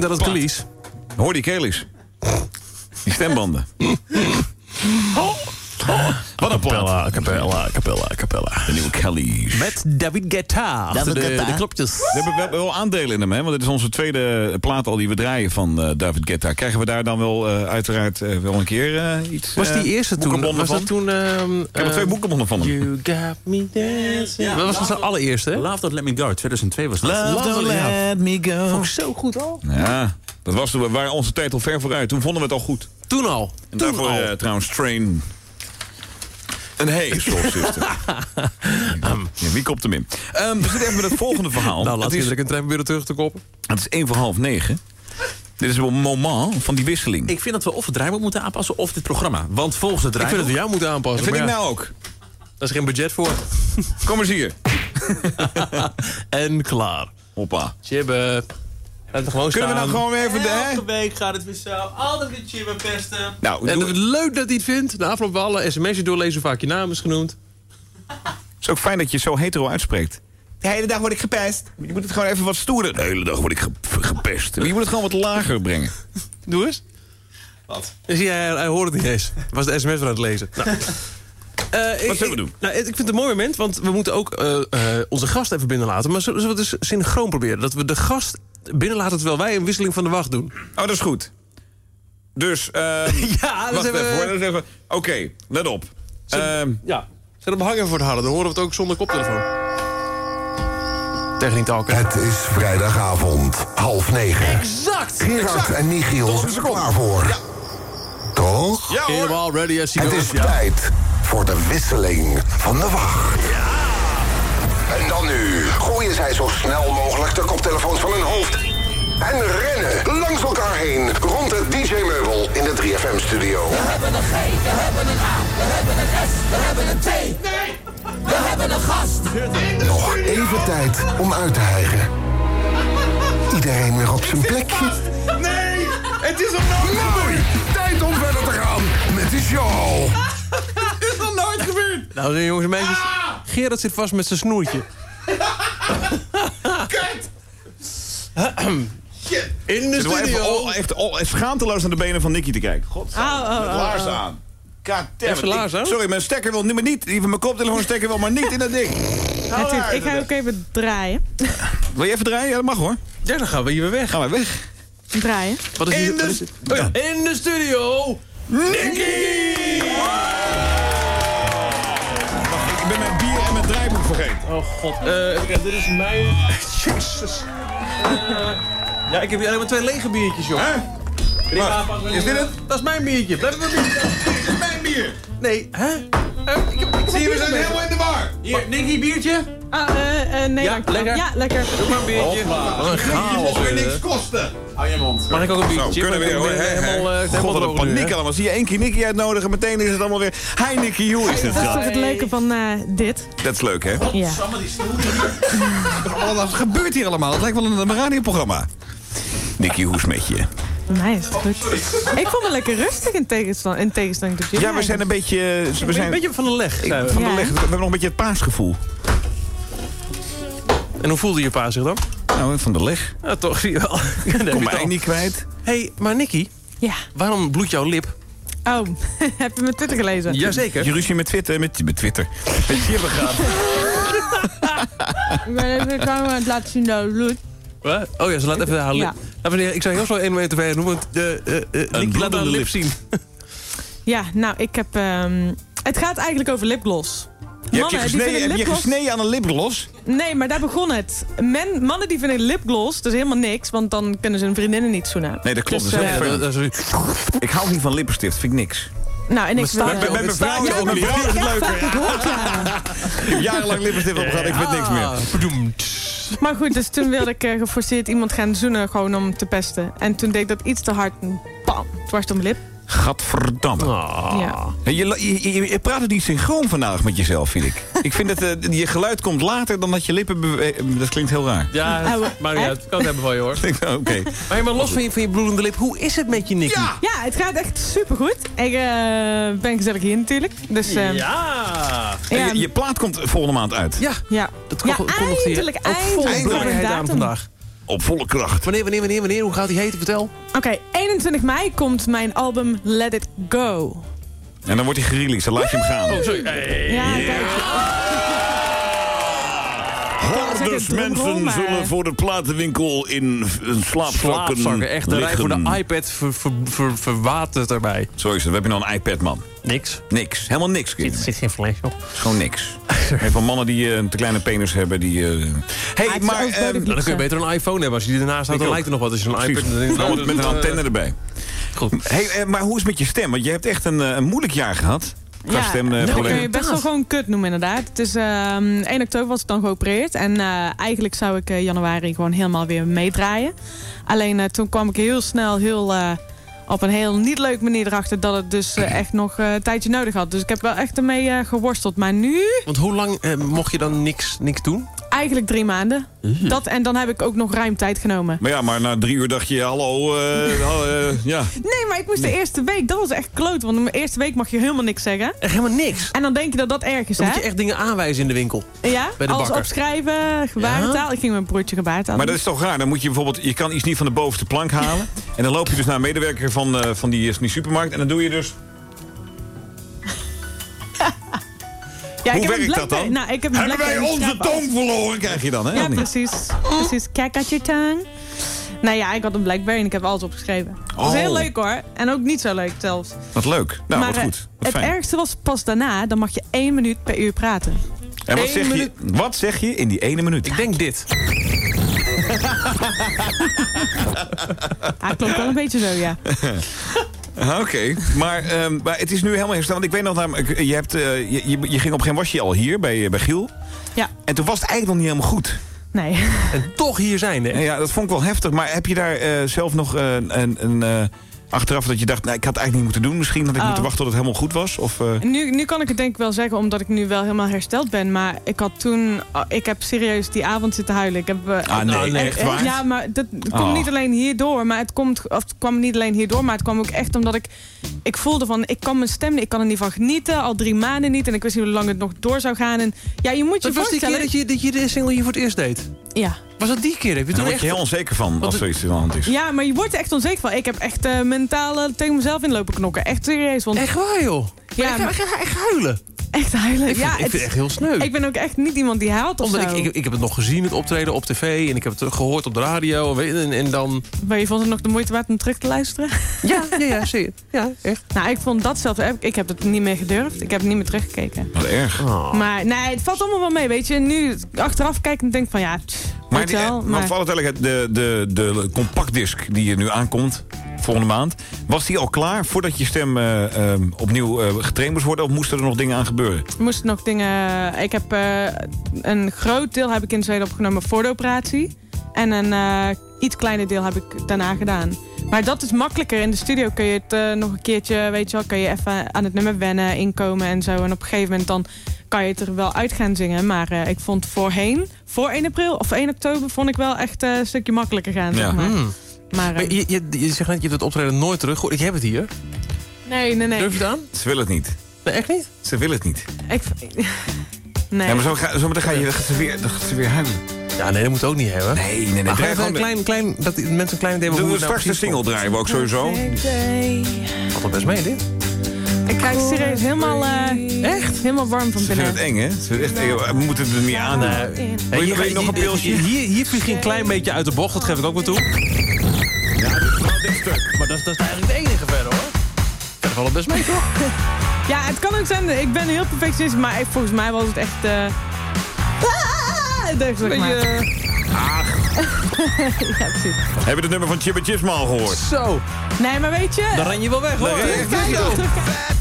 Dat het. Hoor die Kelis. Die stembanden. David Guetta. achter de, de. We hebben, we hebben wel aandelen in hem, hè? want dit is onze tweede plaat al die we draaien van eh, David Guetta. Krijgen we daar dan wel eh, uiteraard eh, wel een keer eh, iets Was die eerste toen? Was dat toen... ehm, Ik heb er twee ehm, boekenbonnen van hem. You got me dancing. dat was zijn allereerste, hè? Love Don't Let Me Go, 2002 was dat. Love don't let me go. Vond ik zo goed al. Ja, dat was toen, we waren onze tijd al ver vooruit. Toen vonden we het al goed. Toen al. En Toen daarvoor al. trouwens Train. Een hey, Soul Sister. ja, wie kopt hem in? Ehm, we zitten even met het volgende verhaal. Nou, laat er een trein weer terug te koppen. het is één voor half negen. Dit is een moment van die wisseling. Ik vind dat we of het draaiboek moeten aanpassen of dit programma. Want volgens het Ik vind draaiboek... dat we jou moeten aanpassen. Dat vind ik nou ook. Daar is geen budget voor. Kom eens hier. en klaar. Hoppa. Chibbe. Laat het gewoon Kunnen we nou gewoon weer even de... hè? Elke week gaat het weer zo. Altijd een chibbe pesten. Nou, En doe- het leuk dat hij het vindt. Na afloop van alle sms'jes doorlezen hoe vaak je naam is genoemd. Het is ook fijn dat je zo hetero uitspreekt. De hele dag word ik gepest. Je moet het gewoon even wat stoerder. De hele dag word ik ge- gepest. Je moet het gewoon wat lager brengen. Doe eens. Wat? Dus hij, hij hoort het niet eens. Was de sms van aan het lezen. Nou. Eh, ik- Wat zullen we ik- doen? Nou, ik vind het een mooi moment, want we moeten ook eh, eh, onze gast even binnenlaten. Maar zullen zullen we het dus synchroon proberen? Dat we de gast binnenlaten terwijl wij een wisseling van de wacht doen. Oh, dat is goed. Dus, ehm Ja, dat even- Oké, let op. Ehm, Ja. Zet hem hangen voor het harde, dan horen we het ook zonder koptelefoon. Techniek talken. Het is vrijdagavond, half negen. Exact! Gerard en Michiel zijn er klaar voor. Toch? ja hoor. Helemaal ready as you Het go. is tijd voor de wisseling van de wacht. En dan nu gooien zij zo snel mogelijk de koptelefoons van hun hoofd. En rennen langs elkaar heen rond het DJ-meubel in de 3FM-studio. We hebben een G, we hebben een A, we hebben een S, we hebben een T. Nee! We hebben een gast. Nog even tijd om uit te hijgen. Iedereen weer op zijn plekje. Nee! Het is nog nooit Mooi! Tijd om verder te gaan met de show. Het is nog nooit gebeurd! Nou, jongens en meisjes. Gerard zit vast met zijn snoertje. Kut! In de even studio. al- echt al- schaamteloos naar de benen van Nicky te kijken. God, Oh, oh, met oh, oh. aan. Heeft laarzen Ik- aan? Sorry, mijn stekker wil nu maar niet. Die van mijn koptelefoon stekker wil maar niet in dat ding. Ik ga ook even draaien. Wil je even draaien? Ja, dat mag hoor. Ja, dan gaan we hier weer weg. Gaan wij weg. Draaien. Wat is hier? In de- wat is het? Oh ja, in de studio. Nicky! Oh god. Eh, dit is mijn... Jezus. Eh, ja, ik heb hier alleen maar twee lege biertjes, joh. Pas- is dit het? Dat is mijn biertje. Blijf maar biertje. Dit is mijn bier. Nee, hè? Eh, ik heb, ik heb Zie je, we zijn helemaal in de bar. Hier, Nicky, biertje? Ah, eh, eh, nee, Ja, lekker? Ja, lekker. Doe maar een biertje. Wat een chaos. weer weer, niks kosten. Hou je mond. Mag ik ook een Zo, biertje? kunnen we weer hoor. Ben Helemaal, eh, God, helemaal wat een paniek allemaal. Zie je één keer Nicky uitnodigen, meteen is het allemaal weer... Hi Nicky, hoe is het? Dat is Ja, toch het leuke van eh, dit? Dat is leuk, hè? Ja. Wat gebeurt hier allemaal? Het lijkt wel een, een radioprogramma. Nicky, hoe is het met je? Het goed. Ik vond het lekker rustig in tegenstelling, in tegenstelling tot jullie. Ja, we zijn een beetje... We zijn Een beetje van de leg. van de leg. We hebben nog een beetje het paasgevoel. En hoe voelde je pa zich dan? Nou, van de leg. Ja, toch, zie je wel. Ik Kom mij niet kwijt. hey, maar Nicky, Ja. waarom bloedt jouw lip? Oh, heb je mijn Twitter gelezen? Jazeker. Je ruzie met Twitter, met, met Twitter. Met Jibbe gaat. Ik ben even aan het laten zien dat het bloed. Wat? Oh ja, ze laat even haar lip. Ja. Ik zou heel zo 1 meter ver noemen, want de, eh, eh, Nicky laat haar lip zien. Ja, nou, ik heb... ehm, het gaat eigenlijk over lipgloss. Je hebt je, gesneden, je gesneden aan een lipgloss? Nee, maar daar begon het. Men, mannen die vinden lipgloss, dus helemaal niks, want dan kunnen ze hun vriendinnen niet zoenen. Nee, dat klopt. Dus, dat is dat, dat is, Ik hou niet van lippenstift, vind ik niks. Nou, en ik... sta- wa- met- mijn vrouw Ja, ook niet. dat is leuker. ja. Ik heb jarenlang lippenstift opgehad, ik vind niks meer. Maar goed, dus toen wilde ik eh, geforceerd iemand gaan zoenen, gewoon om te pesten. En toen deed dat iets te hard, bam, dwars door mijn lip. Gadverdamme. Ja. Je, je, je, je praat het niet synchroon vandaag met jezelf, vind ik. ik vind dat eh, je geluid komt later dan dat je lippen bewegen. Dat klinkt heel raar. Ja, Ouwe, maar hè? uit. Kan het hebben van je hoor. Oh, Oké. Maar, maar los van je, van je bloedende lip, hoe is het met je, Nicky? Ja! Ja, het gaat echt supergoed. Ik eh, ben gezellig hier natuurlijk. Dus eh, Ja. En ja, je, je plaat komt volgende maand uit. Ja, ja. dat ja, kon- kondigt hij eindelijk, ook vol eindelijk. datum. vandaag. Op volle kracht. Wanneer, wanneer, wanneer, wanneer? Hoe gaat die heten? Vertel. Oké, 21 mei komt mijn album Let It Go. En dan wordt hij gereleased, dan laat je hem gaan. Oh, sorry. Hey. Ja, kijk. Drumroll, mensen maar- zullen voor de platenwinkel in een slaapzakken Slaapzakken. Echt, de rij voor de iPad ver, ver, ver- verwaterd erbij. Zo is het. We hebben nou een iPad, man. Niks. Niks. Helemaal niks. Er zit geen flash op. Gewoon niks. Even van mannen die eh, een te kleine penis hebben, die... eh, Hey, maar... ehm, Nou, dan kun je beter een iPhone hebben. Als je die ernaast houdt, dan lijkt er nog wat. Als je een Precies. iPad... dan met een eh, antenne erbij. Goed. Hey, eh, maar hoe is het met je stem? Want je hebt echt een, eh, een moeilijk jaar gehad. Qua Ja, stemproblemen. dat kun je best wel gewoon kut noemen inderdaad. Het is, ehm 1 oktober was ik dan geopereerd. En eh, eigenlijk zou ik eh, januari gewoon helemaal weer meedraaien. Alleen eh, toen kwam ik heel snel heel... eh, op een heel niet leuk manier erachter dat het dus eh, echt nog eh, een tijdje nodig had. Dus ik heb wel echt ermee eh, geworsteld. Maar nu Want hoe lang eh, mocht je dan niks, niks doen? Eigenlijk drie maanden. Dat, en dan heb ik ook nog ruim tijd genomen. Maar ja, maar na drie uur dacht je, hallo, eh, eh, ja. Nee, maar ik moest de eerste week, dat was echt kloot. Want de eerste week mag je helemaal niks zeggen. Echt helemaal niks? En dan denk je dat dat erg is, Dan hè? moet je echt dingen aanwijzen in de winkel. Ja, Bij de alles bakker. opschrijven, gebarentaal. Ik ging met mijn broertje gebarentaal Maar dat is toch raar? Dan moet je bijvoorbeeld, je kan iets niet van de bovenste plank halen. En dan loop je dus naar een medewerker van, eh, van, die, van die supermarkt. En dan doe je dus... Ja, Hoe ik heb een werkt dat dan? Nou, ik heb Hebben wij onze tong verloren, krijg je dan, hè? Ja, precies. Precies. Kijk uit je tong. Nou ja, ik had een Blackberry en ik heb alles opgeschreven. Dat was Oh. heel leuk hoor. En ook niet zo leuk zelfs. Wat leuk. Nou, maar wat eh, goed. Wat het fijn. ergste was pas daarna, dan mag je één minuut per uur praten. En wat Eén zeg, je, wat zeg je in die ene minuut? Ik denk dit. Ah, klopt wel een beetje zo, ja. Ah, Oké, maar, ehm, maar het is nu helemaal hersteld. Want ik weet nog, namelijk, je, hebt, eh, je, je, je ging op geen wasje al hier bij, eh, bij Giel. Ja. En toen was het eigenlijk nog niet helemaal goed. Nee. En toch hier zijn, hè? Ja, dat vond ik wel heftig. Maar heb je daar eh, zelf nog een... een eh, achteraf dat je dacht, nou, ik had het eigenlijk niet moeten doen. Misschien had ik Oh. moeten wachten tot het helemaal goed was? Of, eh, Nu, nu kan ik het denk ik wel zeggen, omdat ik nu wel helemaal hersteld ben. Maar ik had toen... oh, ik heb serieus die avond zitten huilen. Ik heb, eh, Ah, nee, eh, echt waar? Ja, maar dat komt Oh. niet alleen hierdoor. Maar het, komt, of het kwam niet alleen hierdoor, maar het kwam ook echt omdat ik... Ik voelde van, ik kan mijn stem, ik kan er niet van genieten. Al drie maanden niet. En ik wist niet hoe lang het nog door zou gaan. En ja, je moet je Dat was die keer voorstellen... dat je, dat je de single hier voor het eerst deed? Ja. Was dat die keer? Heb je daar toen word echt... je heel onzeker van als zoiets in de hand is. Ja, maar je wordt er echt onzeker van. Ik heb echt eh, mentaal eh, tegen mezelf inlopen knokken. Echt serieus. Want, Echt waar, joh? Ja, ik, maar- ga, ik ga echt huilen. echt huilen. Ik vind, ja, ik vind het echt heel sneu. Ik ben ook echt niet iemand die huilt of Omdat zo. ik, ik, ik heb het nog gezien, het optreden op tv. En ik heb het gehoord op de radio. En, weet je, en, dan... Maar je vond het nog de moeite waard om terug te luisteren? Ja, ja, ja, zie je. Ja, echt. Nou, ik vond dat zelf... Ik heb het niet meer gedurfd. Ik heb het niet meer teruggekeken. Wat erg. Oh. Maar nee, het valt allemaal wel mee, weet je. Nu achteraf kijken en denk van ja, tch, Maar, die, je wel. maar Maar de, de, de compactdisc die er nu aankomt, volgende maand... was die al klaar voordat je stem eh, eh, opnieuw eh, getraind moest worden... of moesten er nog dingen aan gebeuren? er moesten nog dingen... Ik heb een groot deel heb ik in Zweden opgenomen voor de operatie. En een iets kleiner deel heb ik daarna gedaan. Maar dat is makkelijker. In de studio kun je het nog een keertje, weet je wel... kun je even aan het nummer wennen, inkomen en zo. En op een gegeven moment dan kan je het er wel uit gaan zingen. Maar eh, ik vond voorheen, voor 1 april of 1 oktober... vond ik wel echt eh, een stukje makkelijker gaan, zeg maar. Hmm. Maar, Maar eh, je, je, je zegt net, je hebt het optreden nooit terug. gehoord. Ik heb het hier. nee, nee, nee. Durf je het aan? Ze willen het niet. Nee, echt niet? Ze willen het niet. Ik, nee. Ja, maar zo, ga, zo meteen ga je, dan gaat ze weer, dan gaat ze weer huilen. Ja, nee, dat moet ook niet hebben. Nee, nee, nee. Maar ga draai je gewoon een klein, klein, dat mensen een klein idee hebben Doen hoe we het nou straks de single draaien we ook sowieso. Valt er best mee, dit. Ik krijg serieus helemaal, eh, echt? helemaal warm van Ze vinden binnen. het eng, hè? Ze vinden echt, eng. we moeten het er niet aan doen. Wil je, wil je nog een pilsje? Hier, hier vlieg je een klein beetje uit de bocht, dat geef ik ook wel toe. Ja, dit is wel dit stuk. Maar dat, is- dat is eigenlijk de enige verder, hoor. Verder valt het best mee, toch? Ja, het kan ook zijn, ik ben heel perfectionist, maar ik- volgens mij was het echt... eh ah, dat zeg maar. Ach, ja, precies. heb je het nummer van Chibba Chips al gehoord? Zo, Nee, maar weet je... dan ren je wel weg, hoor. Dan ren je echt weg,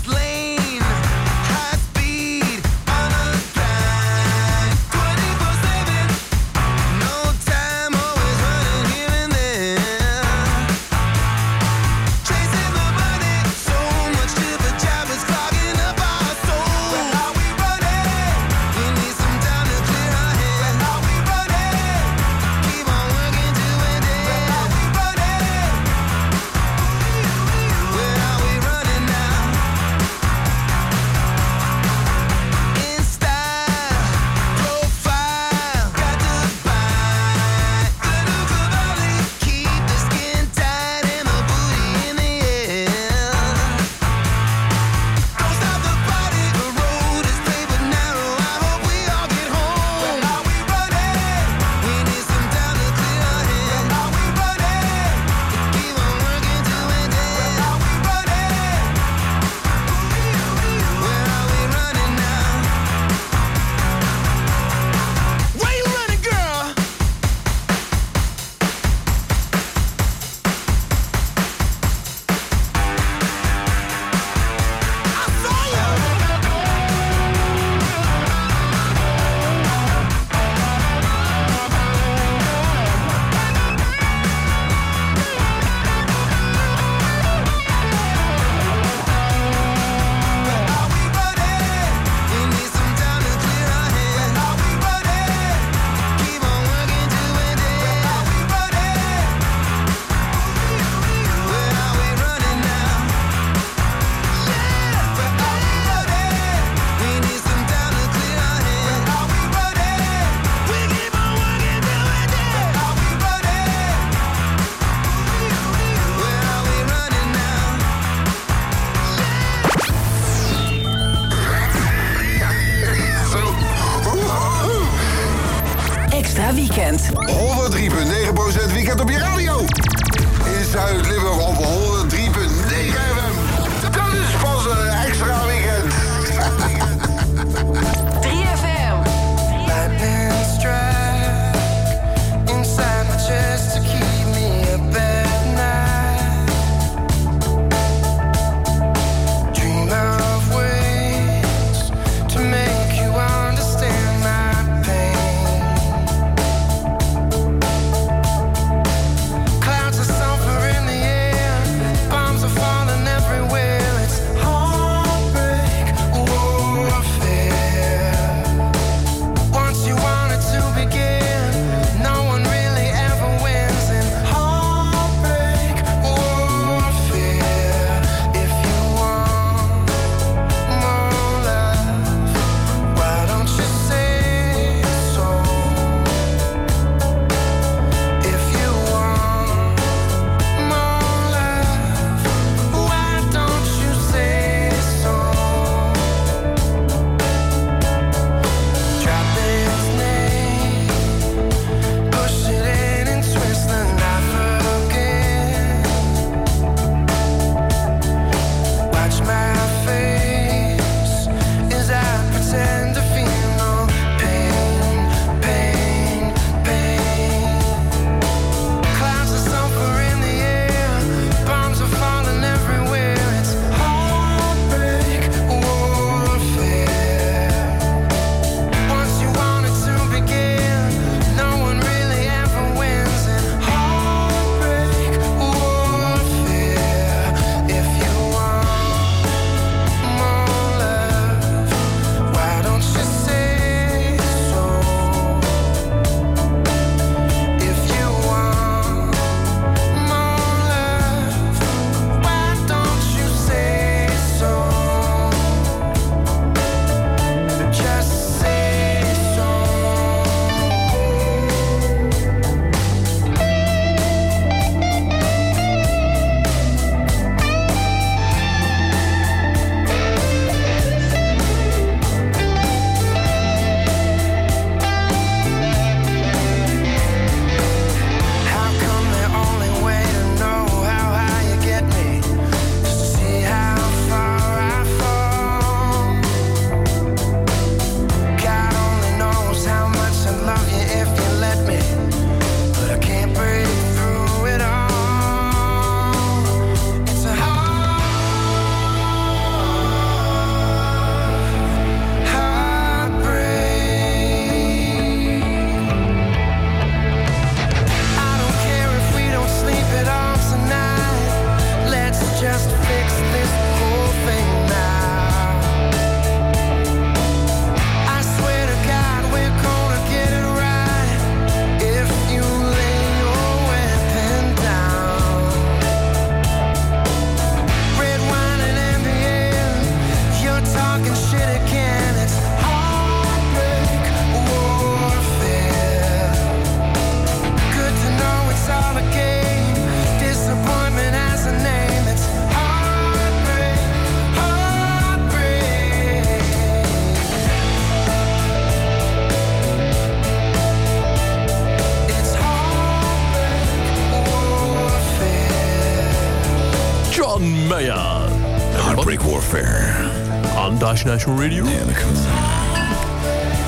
On Dash National Radio. Heerlijk.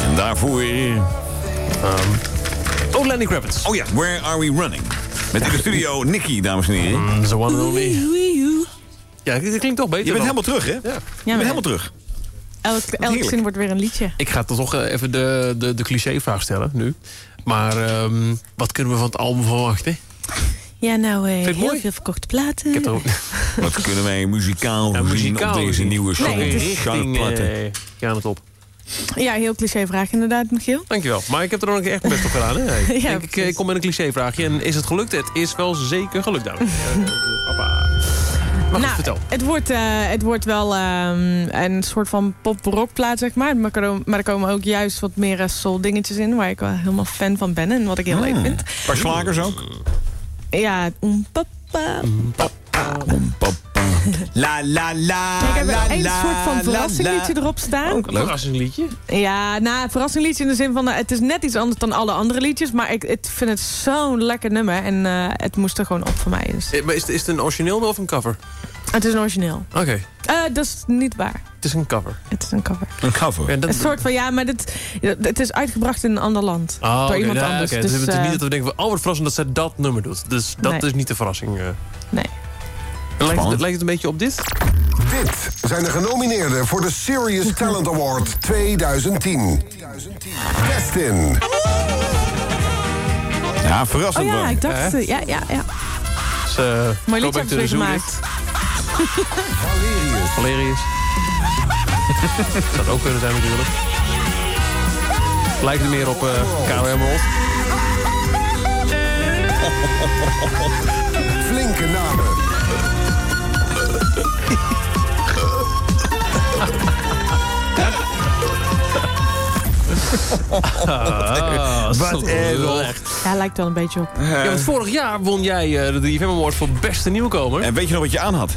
En daarvoor... oh, Lenny Kravitz. Oh ja, Where Are We Running? Met in de studio Nicky, dames en heren. The one and only. Ja, dat klinkt toch beter Je bent dan. helemaal terug, hè? Je maar- bent helemaal terug. Elk, elk zin wordt weer een liedje. Ik ga toch eh, even de, de, de cliché-vraag stellen nu. Maar ehm, wat kunnen we van het album verwachten? Ja, nou, eh, het heel mooi? veel verkochte platen. Ik heb ook Wat kunnen wij muzikaal Ja, zien muzikaal op deze nieuwe Nee, show? het is- richting... platten. eh, ja, het op. Ja, heel cliché vraag inderdaad, Michiel. Dankjewel. Maar ik heb er ook echt best op gedaan. Hè? Hey, Ja, ik, ik, ik kom met een cliché-vraagje. En is het gelukt? Het is wel zeker gelukt, dames. en. Eh, Papa. Goed, nou, vertel. Het wordt, eh, het wordt wel ehm, een soort van pop-rockplaat, zeg maar. Maar, er komen- maar er komen ook juist wat meer eh, soul dingetjes in... waar ik wel helemaal fan van ben en wat ik heel leuk Hmm. vind. Een paar slagers ook? Ja, um, papa. Om papa. La la la. ik heb la, één la, soort van la, verrassingsliedje la. erop staan. Een verrassingsliedje. Ja, nou, verrassingsliedje in de zin van... eh, het is net iets anders dan alle andere liedjes... maar ik, ik vind het zo'n lekker nummer. En eh, het moest er gewoon op voor mij. Dus. Eh, maar Is, het- is het een origineel of een cover? Het is een origineel. Oké, Eh, dat is niet waar. het is een cover. Het is een cover. Een cover. Ja, dat- Een soort van, ja, maar dit, het is uitgebracht in een ander land. Oh, door oké. iemand Nou, anders. oké. Dus, Dus het is eh, niet dat we denken, van, oh wat verrassend dat ze dat nummer doet. Dus dat Nee. is niet de verrassing. eh. Nee. Lijkt het, lijkt het een beetje op dit? Dit zijn de genomineerden voor de Serious Talent Award 2010. Destin, Ja, verrassend. Oh ja, ik dacht... Eh, ja, ja, ja. Dus, eh, Mooi liedje hebben ze gemaakt. Valerius, Valerius. Zou ook kunnen zijn natuurlijk. Lijkt er meer op uh, flinke namen. Ah, Wat erg. Ja, lijkt wel een beetje op. Ja, want vorig jaar won jij eh, de 3FM Award voor beste nieuwkomer. En weet je nog wat je aan had?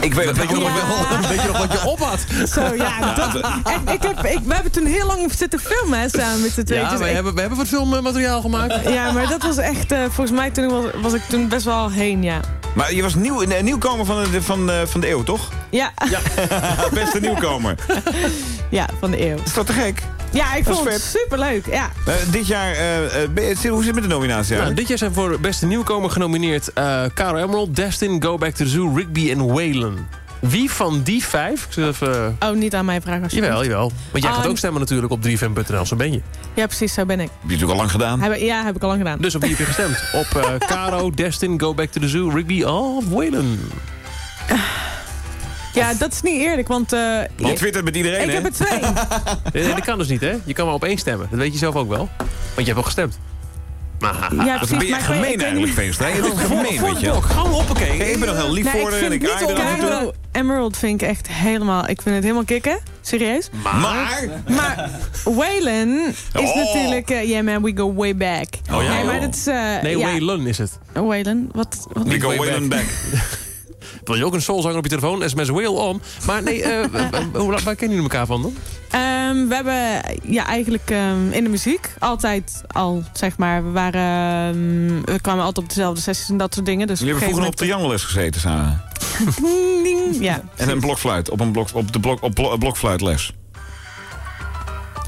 Ik weet, weet je nog wel. Weet je nog wat je op had? Zo, ja. Dat, en ik heb, ik, we hebben toen heel lang zitten filmen hè, samen met z'n tweetjes. Ja, we Ik- hebben, we hebben wat filmmateriaal gemaakt. ja, maar dat was echt... eh, volgens mij toen was, was ik toen best wel heen, ja. Maar je was nieuw, een nieuwkomer van de, van, de, van de eeuw, toch? Ja, ja. Beste nieuwkomer. van de eeuw. is toch te gek? Ja, ik vond het superleuk, ja. Eh, dit jaar, eh, eh, hoe zit het met de nominatie Nou, dit jaar zijn voor beste nieuwkomer genomineerd eh Caro Emerald, Destin, Go Back to the Zoo, Rigby en Waylon. Wie van die vijf... Ik even, Oh, niet aan mij vragen als je jawel, jawel. Want jij gaat Oh, ook stemmen natuurlijk op 3fm.nl, zo ben je. Ja, precies, zo ben ik. Heb je natuurlijk al lang gedaan. Heb, ja, heb ik al lang gedaan. Dus op wie heb je gestemd? Op eh Caro, Destin, Go Back to the Zoo, Rigby of Waylon? Ja, dat is niet eerlijk, want... eh, Je twittert met iedereen, ik hè? heb er twee. Nee, nee, dat kan dus niet, hè? Je kan maar op één stemmen. Dat weet je zelf ook wel. Want je hebt al gestemd. Maar, Ja, Dat precies. ben je weet- gemeen eigenlijk, niet- Veenstra. Je bent gemeen, weet je gewoon hoppakee. Ik ben nog heel lief Nee, voor ik haar en vind ik er Emerald vind ik echt helemaal... Ik vind het helemaal kicken. Serieus. Maar, Maar Waylon is Oh. natuurlijk... eh, yeah man, we go way back. Oh, ja, nee, maar dat is... eh, Nee, ja. Waylon is het. Waylon? Wat? wat? we go way way back. Wil je ook een soulzanger op je telefoon? SMS Whale on. Maar nee, hoe, waar kennen jullie elkaar van dan? Ehm, we hebben ja, eigenlijk ehm, in de muziek altijd al, zeg maar... We, waren, ehm, we kwamen altijd op dezelfde sessies en dat soort dingen. Dus Jullie hebben vroeger op triangelles gezeten samen. Ding, ding. Ja, En een blokfluit. Op, een blok, op de blok, op blo- blokfluitles.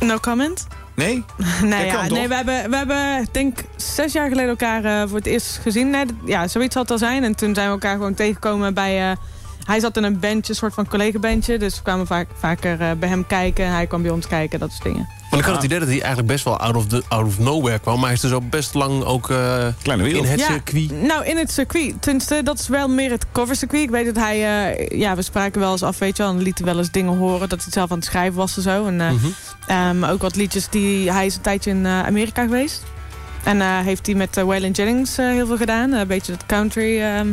no comment. Nee? ja, nee we, hebben, we hebben, denk zes jaar geleden elkaar eh, voor het eerst gezien. Nee, ja, zoiets zal het al zijn. En toen zijn we elkaar gewoon tegengekomen bij... eh, hij zat in een bandje, een soort van collega-bandje. Dus we kwamen vaak, vaker eh, bij hem kijken. Hij kwam bij ons kijken, dat soort dingen. Want ik had het idee dat hij eigenlijk best wel out of, the, out of nowhere kwam. Maar hij is dus ook best lang ook eh, Kleine wereld. in het Ja, circuit. Nou, in het circuit. Tenminste, dat is wel meer het covercircuit. Ik weet dat hij... eh, ja, we spraken wel eens af, weet je wel. En liet wel eens dingen horen dat hij zelf aan het schrijven was en zo. En eh, Mhm. ehm, ook wat liedjes die... Hij is een tijdje in Amerika geweest. En eh, heeft hij met uh, Waylon Jennings heel veel gedaan. een beetje dat country... ehm,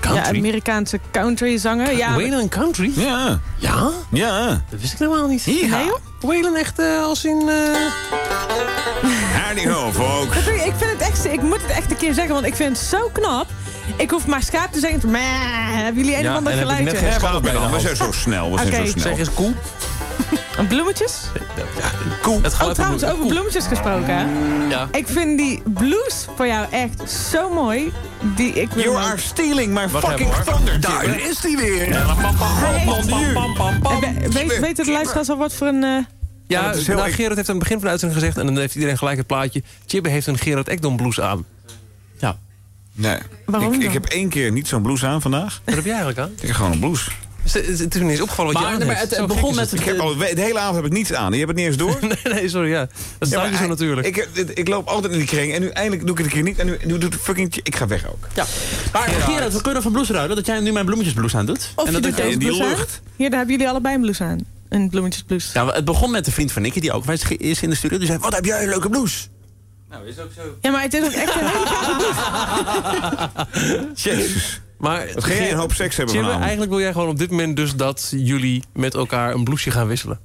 Country? Ja, Amerikaanse country zanger. Ja, Waylon Country? Ja. Ja? Ja. Dat wist ik helemaal niet. Ja. Nee, Waylon echt eh, als in... eh, ook. Dat vind ik, vind het echt, ik moet het echt een keer zeggen, want ik vind het zo knap. Ik hoef maar schaap te zeggen. Meh, hebben jullie een Ja, of ander en heb ik net geen schaap bij de We zijn zo snel, we zijn Oké. zo snel. Zeg eens koe. Een bloemetjes? Koe. Het Oh, trouwens, over bloemetjes gesproken. hè? Ja. Ik vind die blues voor jou echt zo mooi. Die, ik wil You are stealing my fucking thunder. Daar is hij weer. En we- Weet, weten de luisteraars al wat voor een... eh, Ja, nou, Gerard heeft aan het begin van de uitzending gezegd... en dan heeft iedereen gelijk het plaatje... Chibbe heeft een Gerard Ekdom blouse aan. Ja. Nee. Waarom ik, ik heb één keer niet zo'n blouse aan vandaag. Wat heb jij eigenlijk aan? Ik heb gewoon een blouse. Het is, het is me niet eens opgevallen wat je Maar, aan maar het, Zo het begon is met... Ik heb al, de hele avond heb ik niets aan. Je hebt het niet eens door. nee, nee, sorry, ja. Dat Ja, maar je zo natuurlijk. Ik, ik, ik loop altijd in die kring en nu eindelijk doe ik het een keer niet. En nu, nu doet het fucking... Ik ga weg ook. Ja. Maar Gerard, we kunnen van blouse ruilen. Dat jij nu mijn bloemetjesblouse aan doet. Of en je dat doet ik- deze in die blouse aan. Hier, daar hebben jullie allebei een blouse aan. Een bloemetjesblouse. Ja, het begon met een vriend van Nicky, die ook is in de studio. Die zei, wat heb jij een leuke blouse? Ja, maar het is ook echt een hele. Jezus. Maar geen ga hoop seks hebben Jimmy, Eigenlijk wil jij gewoon op dit moment dus dat jullie met elkaar een bloesje gaan wisselen.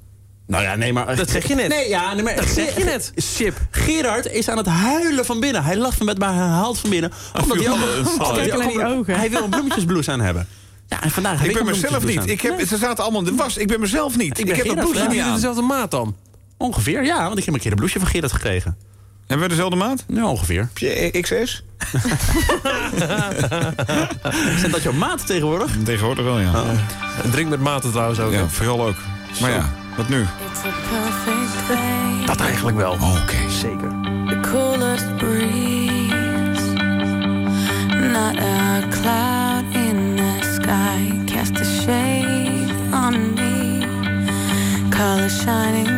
Nou ja, nee, maar... Dat zeg je net. Nee, ja, nee, maar... Dat zeg je net. Chip. Gerard is aan het huilen van binnen. Hij lacht van met maar hij haalt van binnen. Omdat hij die Hij, hij wil een bloemetjesbloes aan hebben. Ja, en vandaag heb ik, ben mezelf niet. Ik heb, Ze zaten allemaal in de was. Ik ben mezelf niet. Ik, heb een bloesje niet aan. dezelfde maat dan? Ongeveer, ja. Want ik heb een keer een bloesje van Gerard gekregen. Hebben we dezelfde maat? Ja, ongeveer. E- XS? Zijn dat jouw maat tegenwoordig? Tegenwoordig wel, ja. Oh. Drink met maten trouwens ook. Ja, vooral ook. Maar ja, wat nu? Dat eigenlijk wel. Oh, oké. Zeker. The coolest breeze Not a cloud in the sky Cast a shade on me Color shining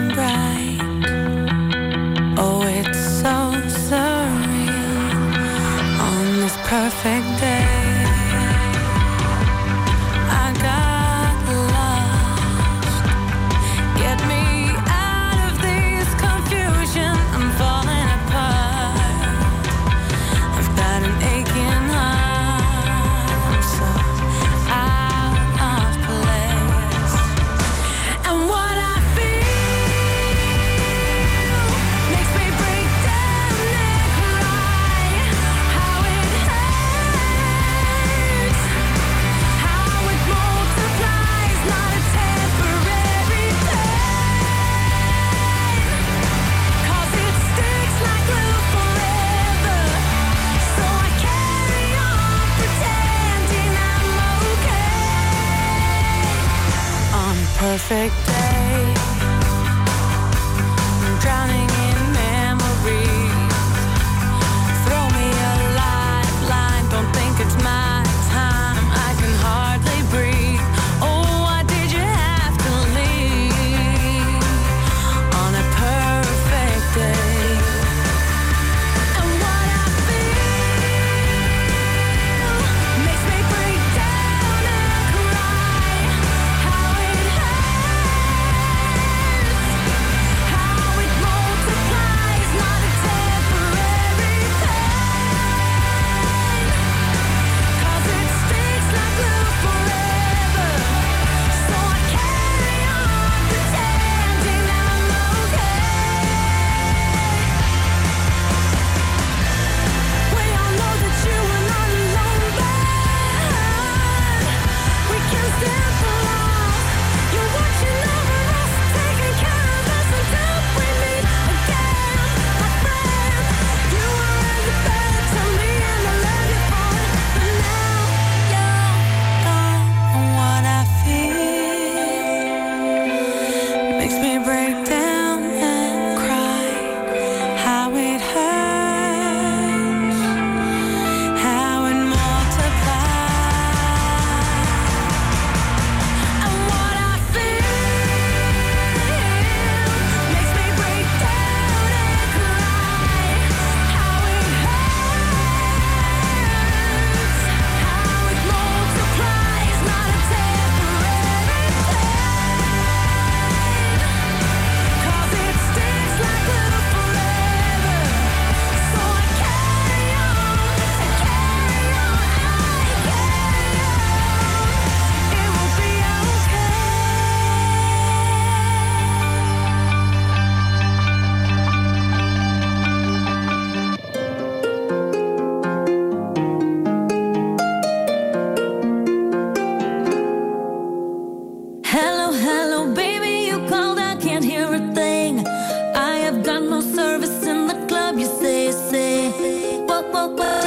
perfect world.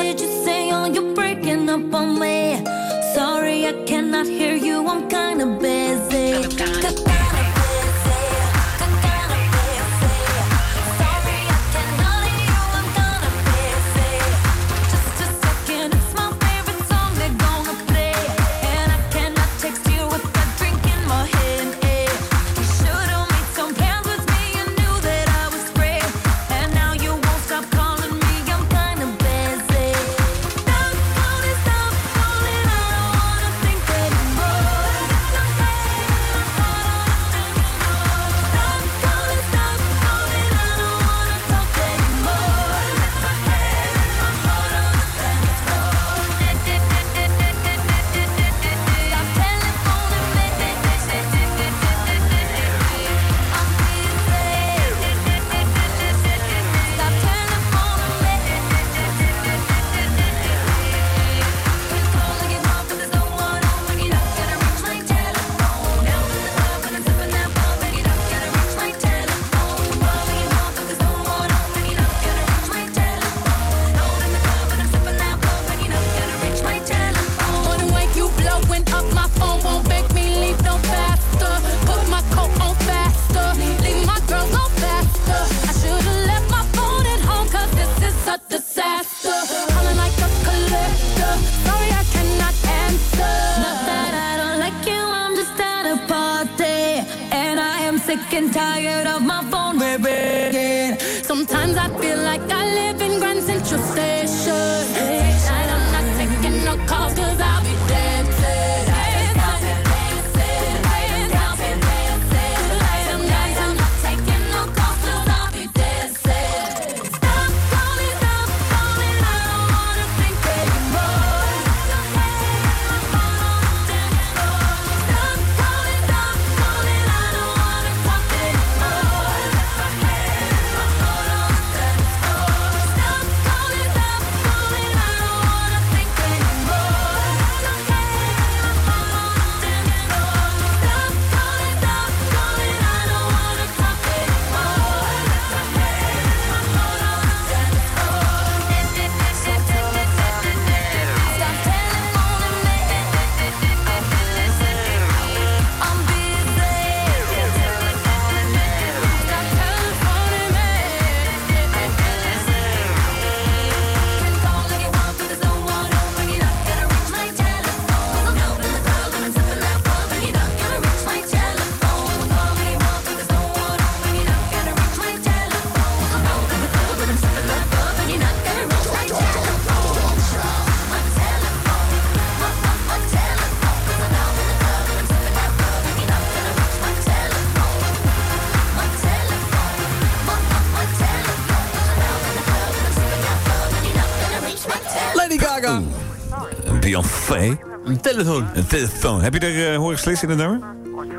Telefoon. Een telefoon. Heb je er uh, horen slissen in het nummer?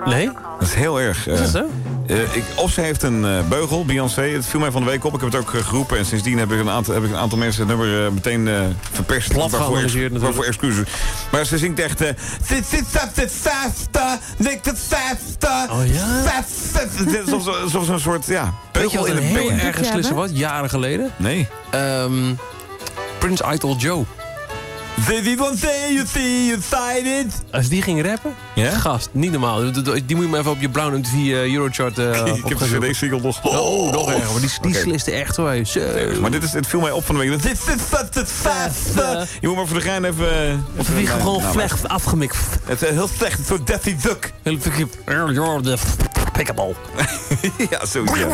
Nee. Dat is heel erg. Is dat zo? Uh, ik, of ze heeft een uh, beugel, Beyoncé. Het viel mij van de week op. Ik heb het ook uh, geroepen. En sindsdien heb ik een aantal, heb ik een aantal mensen het nummer meteen verperst. Plat waarvoor, ex, waarvoor excuses. Maar ze zingt echt... Faster. Oh ja? Alsof zo'n soort, ja, beugel in de heel erg geslissen was, jaren geleden. Nee. Um, Prince Idol Joe. Beyoncé, you see, you it. Als die ging rappen? Ja? Gast, niet normaal. Die moet je maar even op je Brown MTV uh, Eurochart uh, Ik heb de CD-single nog. Oh, nog erger. Maar die, die okay. sliste echt hoor. Maar dit is, het viel mij op van de week. Dit is het fast. Je moet maar voor de gein even... Of die gewoon slecht afgemixt. Het is heel slecht. Zo Daffy Duck. Heel pickable. ja, zo ja.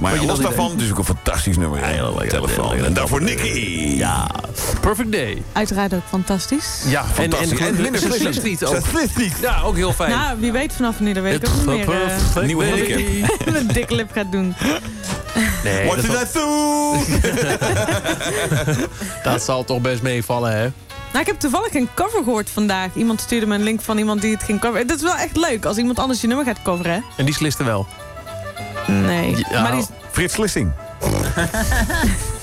Maar los daarvan, dus ook een fantastisch nummer. Telefoon. En daarvoor Nicky. Ja. Perfect Day. Uiteraard ook fantastisch. Ja, fantastisch. En, en, en minder Sliss niet ook. niet. Ja, ook heel fijn. Nou, wie weet vanaf nu, dan weet ik ook niet meer. Uh, Nieuwe Nicky. een dikke lip gaat doen. Nee, What did I do? dat zal toch best meevallen, hè? Nou, ik heb toevallig een cover gehoord vandaag. Iemand stuurde me een link van iemand die het ging coveren. Dat is wel echt leuk als iemand anders je nummer gaat coveren. Hè? En die sliste wel? Nee. Ja, maar die... Frits Lissing.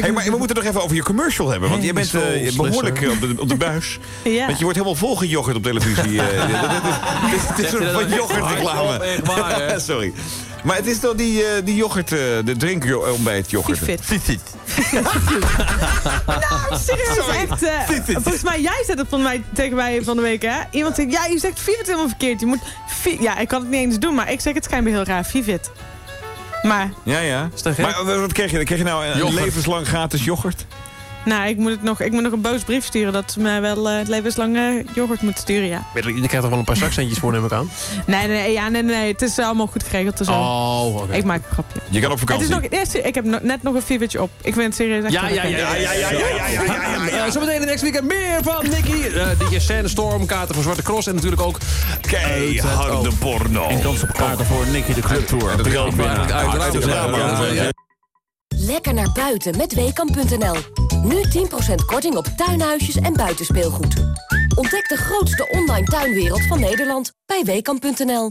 hey, maar we moeten het nog even over je commercial hebben. Want je bent uh, behoorlijk op de, op de buis. ja. Want je wordt helemaal volgejoggerd op televisie. Uh, Het is een soort van yoghurtreclame. Sorry. Maar het is toch die, uh, die yoghurt, uh, de drinkontbijt yoghurt. Fifit. nou, serieus, Sorry. echt. Uh, volgens mij, jij zet het van mij, tegen mij van de week, hè? Iemand zegt, ja, je zegt Fifit helemaal verkeerd. Je moet, ja, ik kan het niet eens doen, maar ik zeg het schijnbaar heel raar, Fifit. Maar... Ja, ja. Maar wat kreeg je? Kreeg je nou een yoghurt. levenslang gratis yoghurt? Nou, ik moet, het nog, ik moet nog een boos brief sturen dat ze mij wel uh, levenslang uh, yoghurt moeten sturen, ja. Je krijgt toch wel een paar zakcentjes voor, neem ik aan? Nee, nee, ja, nee, nee, het is allemaal goed geregeld. Dus oh, okay. Ik maak een grapje. Je kan op vakantie. Het is nog, nee, ik heb net nog een viertje op. Ik vind het serieus echt ja, ja, ja, ja, ja, ja, ja, ja, ja, ja, Zometeen de next weekend meer van Nicky. Uh, DJ Sandstorm, kaarten voor Zwarte Cross en natuurlijk ook... Keiharde porno. En kans op kaarten voor Nicky de Club Tour. Dat geldt uiteraard. Lekker naar buiten met Weekamp.nl. Nu 10% korting op tuinhuisjes en buitenspeelgoed. Ontdek de grootste online tuinwereld van Nederland bij Weekamp.nl.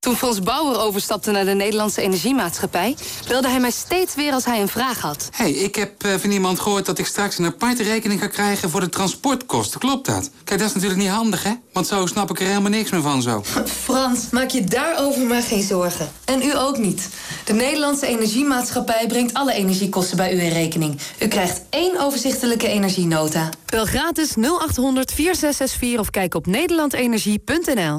Toen Frans Bauer overstapte naar de Nederlandse Energiemaatschappij... belde hij mij steeds weer als hij een vraag had. hey, ik heb uh, van iemand gehoord dat ik straks een aparte rekening ga krijgen... voor de transportkosten. Klopt dat? Kijk, dat is natuurlijk niet handig, hè? Want zo snap ik er helemaal niks meer van zo. Frans, maak je daarover maar geen zorgen. En u ook niet. De Nederlandse Energiemaatschappij brengt alle energiekosten bij u in rekening. U krijgt één overzichtelijke energienota. Bel gratis 0800 4664 of kijk op nederlandenergie.nl.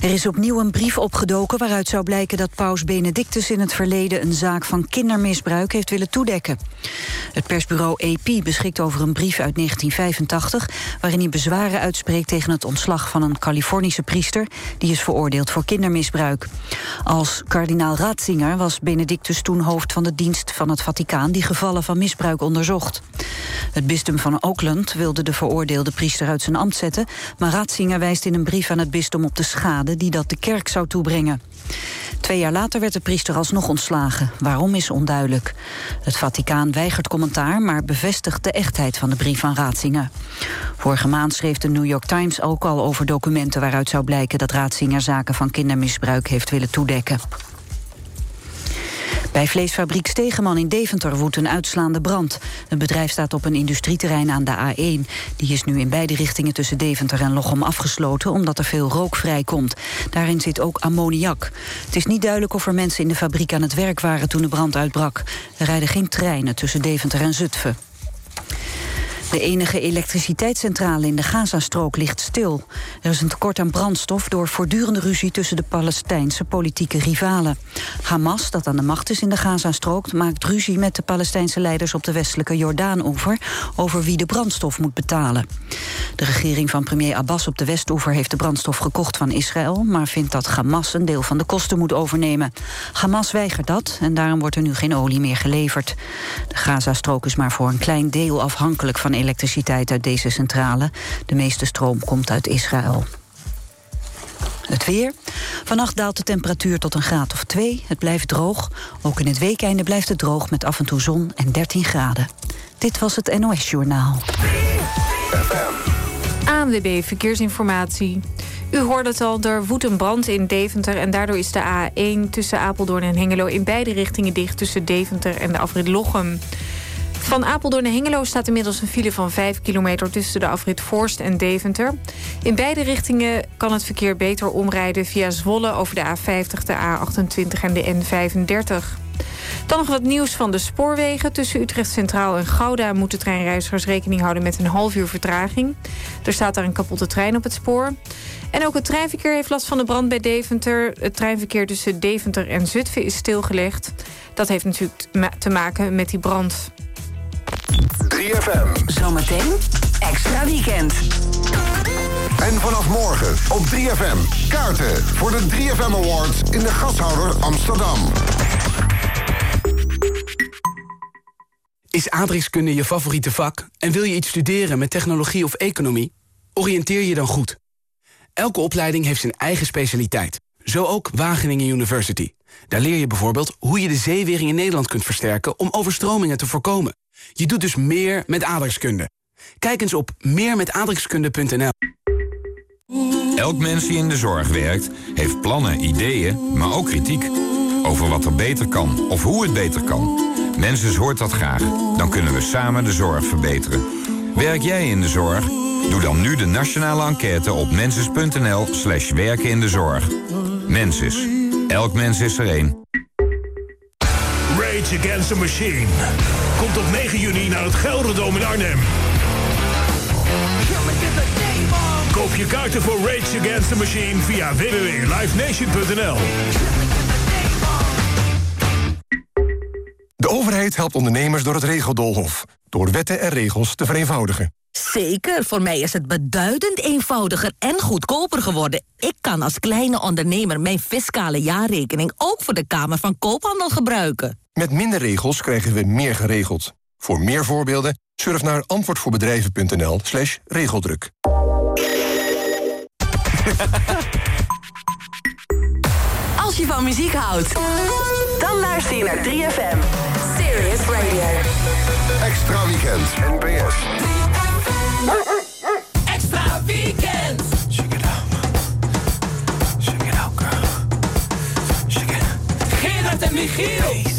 Er is opnieuw een brief opgedoken waaruit zou blijken dat paus Benedictus in het verleden een zaak van kindermisbruik heeft willen toedekken. Het persbureau AP beschikt over een brief uit 1985 waarin hij bezwaren uitspreekt tegen het ontslag van een Californische priester die is veroordeeld voor kindermisbruik. Als kardinaal Ratzinger was Benedictus toen hoofd van de dienst van het Vaticaan die gevallen van misbruik onderzocht. Het bisdom van Oakland wilde de veroordeelde priester uit zijn ambt zetten, maar Ratzinger wijst in een brief aan het bisdom op de schade die dat de kerk zou toebrengen. Twee jaar later werd de priester alsnog ontslagen. Waarom is onduidelijk. Het Vaticaan weigert commentaar, maar bevestigt de echtheid van de brief van Ratzinger. Vorige maand schreef de New York Times ook al over documenten waaruit zou blijken dat Ratzinger zaken van kindermisbruik heeft willen toedekken. Bij vleesfabriek Stegeman in Deventer woedt een uitslaande brand. Het bedrijf staat op een industrieterrein aan de A1. Die is nu in beide richtingen tussen Deventer en Lochem afgesloten... omdat er veel rook vrijkomt. Daarin zit ook ammoniak. Het is niet duidelijk of er mensen in de fabriek aan het werk waren... toen de brand uitbrak. Er rijden geen treinen tussen Deventer en Zutphen. De enige elektriciteitscentrale in de Gazastrook ligt stil. Er is een tekort aan brandstof door voortdurende ruzie tussen de Palestijnse politieke rivalen. Hamas, dat aan de macht is in de Gazastrook, maakt ruzie met de Palestijnse leiders op de westelijke Jordaanoever over wie de brandstof moet betalen. De regering van premier Abbas op de Westoever heeft de brandstof gekocht van Israël, maar vindt dat Hamas een deel van de kosten moet overnemen. Hamas weigert dat en daarom wordt er nu geen olie meer geleverd. De Gazastrook is maar voor een klein deel afhankelijk van elektriciteit uit deze centrale. De meeste stroom komt uit Israël. Het weer. Vannacht daalt de temperatuur tot een graad of 2. Het blijft droog. Ook in het weekeinde blijft het droog met af en toe zon en 13 graden. Dit was het NOS Journaal. ANWB Verkeersinformatie. U hoort het al, er woedt een brand in Deventer... en daardoor is de A1 tussen Apeldoorn en Hengelo... in beide richtingen dicht tussen Deventer en de afrit Lochem. Van Apeldoorn naar Hengelo staat inmiddels een file van 5 kilometer... tussen de afrit Voorst en Deventer. In beide richtingen kan het verkeer beter omrijden via Zwolle... over de A50, de A28 en de N35. Dan nog wat nieuws van de spoorwegen. Tussen Utrecht Centraal en Gouda moeten treinreizigers rekening houden met een half uur vertraging. Er staat daar een kapotte trein op het spoor. En ook het treinverkeer heeft last van de brand bij Deventer. Het treinverkeer tussen Deventer en Zutphen is stilgelegd. Dat heeft natuurlijk te maken met die brand. 3FM. Zometeen extra weekend. En vanaf morgen op 3FM. Kaarten voor de 3FM Awards in de gashouder Amsterdam. Is aardrijkskunde je favoriete vak en wil je iets studeren met technologie of economie? Oriënteer je dan goed. Elke opleiding heeft zijn eigen specialiteit. Zo ook Wageningen University. Daar leer je bijvoorbeeld hoe je de zeewering in Nederland kunt versterken... om overstromingen te voorkomen. Je doet dus meer met aardrijkskunde. Kijk eens op meermetaardrijkskunde.nl. Elk mens die in de zorg werkt, heeft plannen, ideeën, maar ook kritiek. Over wat er beter kan of hoe het beter kan. Mensen hoort dat graag. Dan kunnen we samen de zorg verbeteren. Werk jij in de zorg? Doe dan nu de nationale enquête op mensis.nl slash werken in de zorg. Mensis. Elk mens is er één. Against the Machine. Komt op 9 juni naar het Gelderdoom in Arnhem. Koop je kaarten voor Rage Against the Machine via www.livenation.nl. De overheid helpt ondernemers door het regeldolhof. Door wetten en regels te vereenvoudigen. Zeker, voor mij is het beduidend eenvoudiger en goedkoper geworden. Ik kan als kleine ondernemer mijn fiscale jaarrekening... ook voor de Kamer van Koophandel gebruiken. Met minder regels krijgen we meer geregeld. Voor meer voorbeelden surf naar antwoordvoorbedrijven.nl slash regeldruk. Als je van muziek houdt, dan luister je naar 3FM. Serious Radio. Extra weekend. NPS. Gerard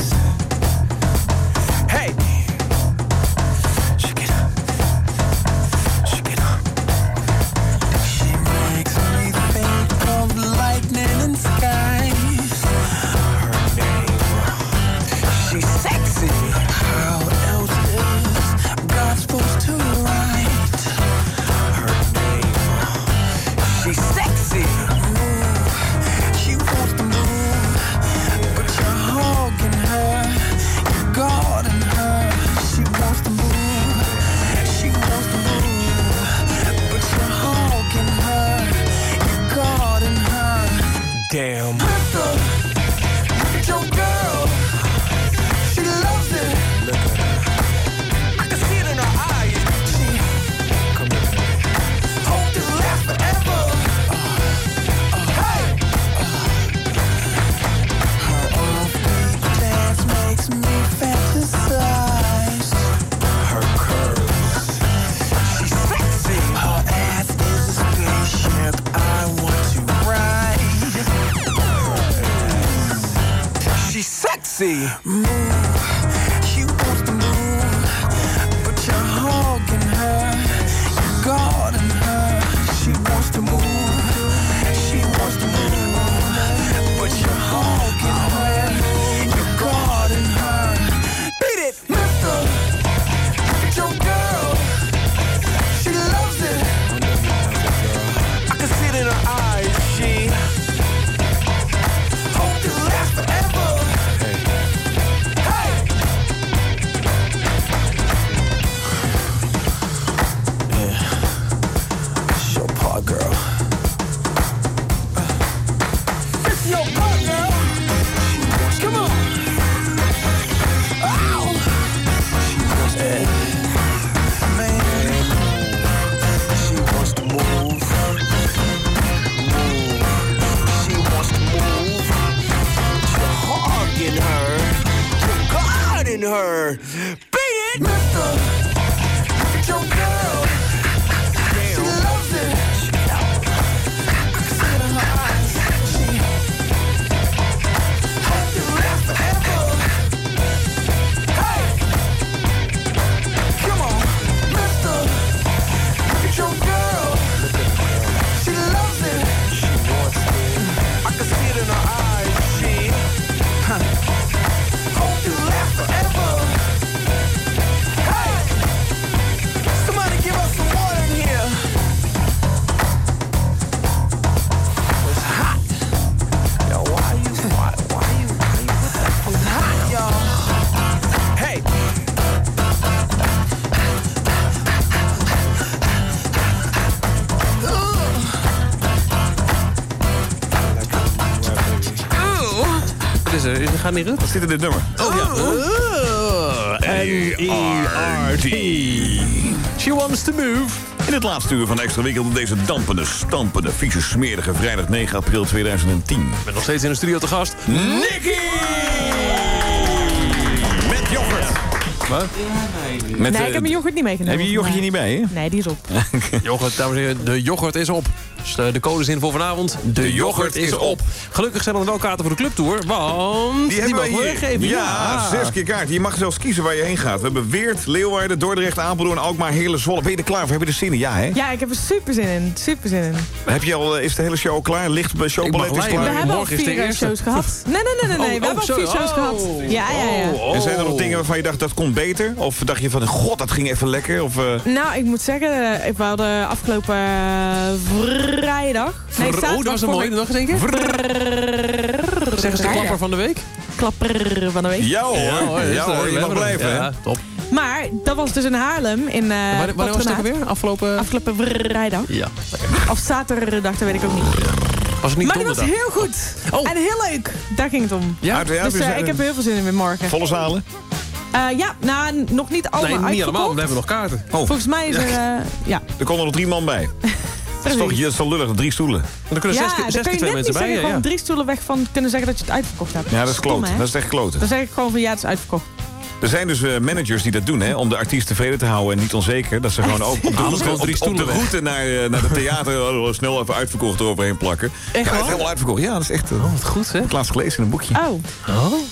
is? Is gaat niet goed? Wat zit in dit nummer? Oh ja. N-E-R-T. She wants to move. In het laatste uur van Extra Weekend deze dampende, stampende, vieze, smerige vrijdag 9 april 2010. Ik ben nog steeds in de studio te gast. Nicky! Met yoghurt. Wat? Met, nee, eh, ik heb mijn yoghurt niet meegenomen. Heb je je yoghurtje niet bij, hè? Nee, die is op. yoghurt, dames en heren, de yoghurt is op. Dus de, de codezin voor vanavond. De, yoghurt is op. Gelukkig zijn er wel kaarten voor de clubtour, want die, hebben mogen we we hier. weggeven. Ja, zes keer kaart. Je mag zelfs kiezen waar je heen gaat. We hebben Weert, Leeuwarden, Dordrecht, Apeldoorn, Alkmaar, Heerlen, Zwolle. Ben je er klaar voor? Heb je er zin in? Ja, hè? Ja, ik heb er super zin in. Super zin in. Heb je al, eh, is de hele show al klaar? Ligt bij showballet is We klaar? hebben al vier eh, shows gehad. Nee, nee, nee, nee. nee. Oh, we hebben oh, al vier zo- shows oh. gehad. Ja, ja, ja. En zijn er nog dingen waarvan je dacht dat kon beter? Of dacht je van, god, dat ging even lekker? Of, eh, Nou, ik moet zeggen, eh, ik wou de afgelopen eh, vrijdag... Nee, Vr- oh, dat was een mooie. Nog eens een keer. Zeg eens de klapper van de week. Klapper van de week. Ja hoor, ja, dat hoor, je mag hebben blijven. Ja, top. Maar dat was dus in Haarlem. In, eh wanneer- wanneer was het alweer? Afgelopen... Afgelopen vrijdag. Ja. Of zaterdag, dat weet ik ook niet. Was het niet maar die was heel goed. En heel leuk. Daar ging het om. Ja? Dus eh, eh, ik heb er heel veel zin in weer morgen. Volle zalen? Eh, ja, nou, nog niet allemaal Nee, niet allemaal. We hebben nog kaarten. Oh. Volgens mij is er... eh, ja. Er komen er nog drie man bij. Dat is toch is toch lullig, drie stoelen. Dan kunnen ja, dan kun je net niet zeggen, gewoon drie stoelen weg van kunnen zeggen dat je het uitverkocht hebt. Ja, dat is kloten. hè? Dat is echt kloten. Dan zeg ik gewoon van ja, het is uitverkocht. Er zijn dus eh, managers die dat doen, hè, om de artiest tevreden te houden en niet onzeker. Dat ze gewoon ook op de route, gewoon drie op, op de route naar, eh, naar de theater oh, snel even uitverkocht eroverheen plakken. Echt ja, het waar? is helemaal uitverkocht. Ja, dat is echt. oh, wat goed, hè? Ik heb het laatst gelezen in een boekje. Oh.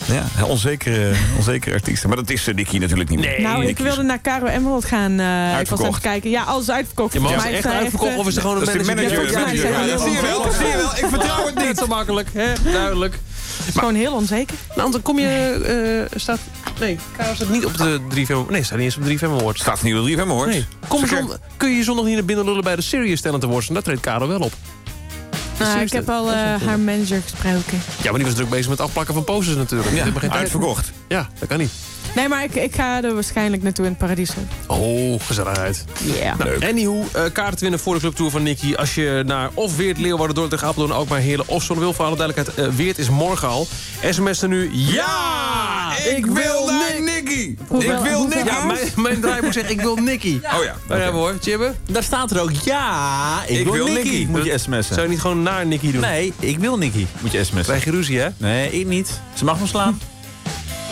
Ja, heel onzekere, onzekere artiesten. Maar dat is uh, Nicky natuurlijk niet meer. nou, ik wilde naar Caro Emerald gaan. eh ik was aan het Uitverkocht. kijken. Ja, alles is uitverkocht. Ja, maar echt is hij uitverkocht eh, of is er gewoon een Dat manager? manager, Ja, manager. Ja, we zie je wel, zie je wel. Ik vertrouw het Niet zo makkelijk, hè? Duidelijk. Het is gewoon heel onzeker. Nou, dan kom je... eh, staat... Nee, Karel staat niet op de 3 FM... Nee, staat niet eens op de 3 FM Awards. Staat niet op 3 FM Awards. Nee. Kom Verkeer- zon, kun je je zondag niet naar binnen lullen bij de Serious Talent Awards? En daar treedt Karel wel op. Nou, ik heb al eh, haar manager gesproken. Ja, maar die was druk bezig met afplakken van posters natuurlijk. Die Ja, hebben geen tijd. uitverkocht. Ja, dat kan niet. Nee, maar ik, ik ga er waarschijnlijk naartoe in het Paradiso. Oh, gezelligheid. Ja. Nou, anyhow, eh kaarten te winnen voor de clubtour van Nicky. Als je naar of Weert, Leeuwarden, Dordrecht, Apeldoorn, ook maar Heerlen of Zon wil. Voor alle duidelijkheid, eh, Weert is morgen al. SMS er nu. Ja! Ik wil naar Nicky! Ik wil Nicky! Ja, mijn, mijn draaiboek zegt ik wil Nicky. Oh ja. Daar hebben we hoor. Chibbe? Daar staat er ook, ja, ik, Ik wil, wil Nicky. Nicky. Moet je sms'en. Zou je niet gewoon naar Nicky doen? Nee, ik wil Nicky. Moet je sms'en. Krijg je ruzie, hè? Nee, ik niet. Ze mag me slaan.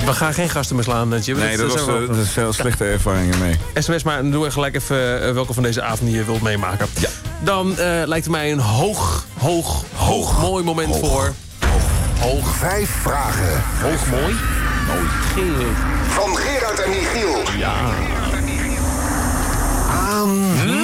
We gaan geen gasten meer slaan, Chibbe. Nee, dat was zijn we eh, dat is veel slechte ervaringen mee. SMS maar doe er gelijk even eh, welke van deze avonden je wilt meemaken. Ja. Dan eh, lijkt het mij een hoog, hoog, hoog mooi moment voor... Hoog. Vijf vragen. Hoog mooi. Michiel. Van Gerard en Michiel. Ja. Aan Nicky!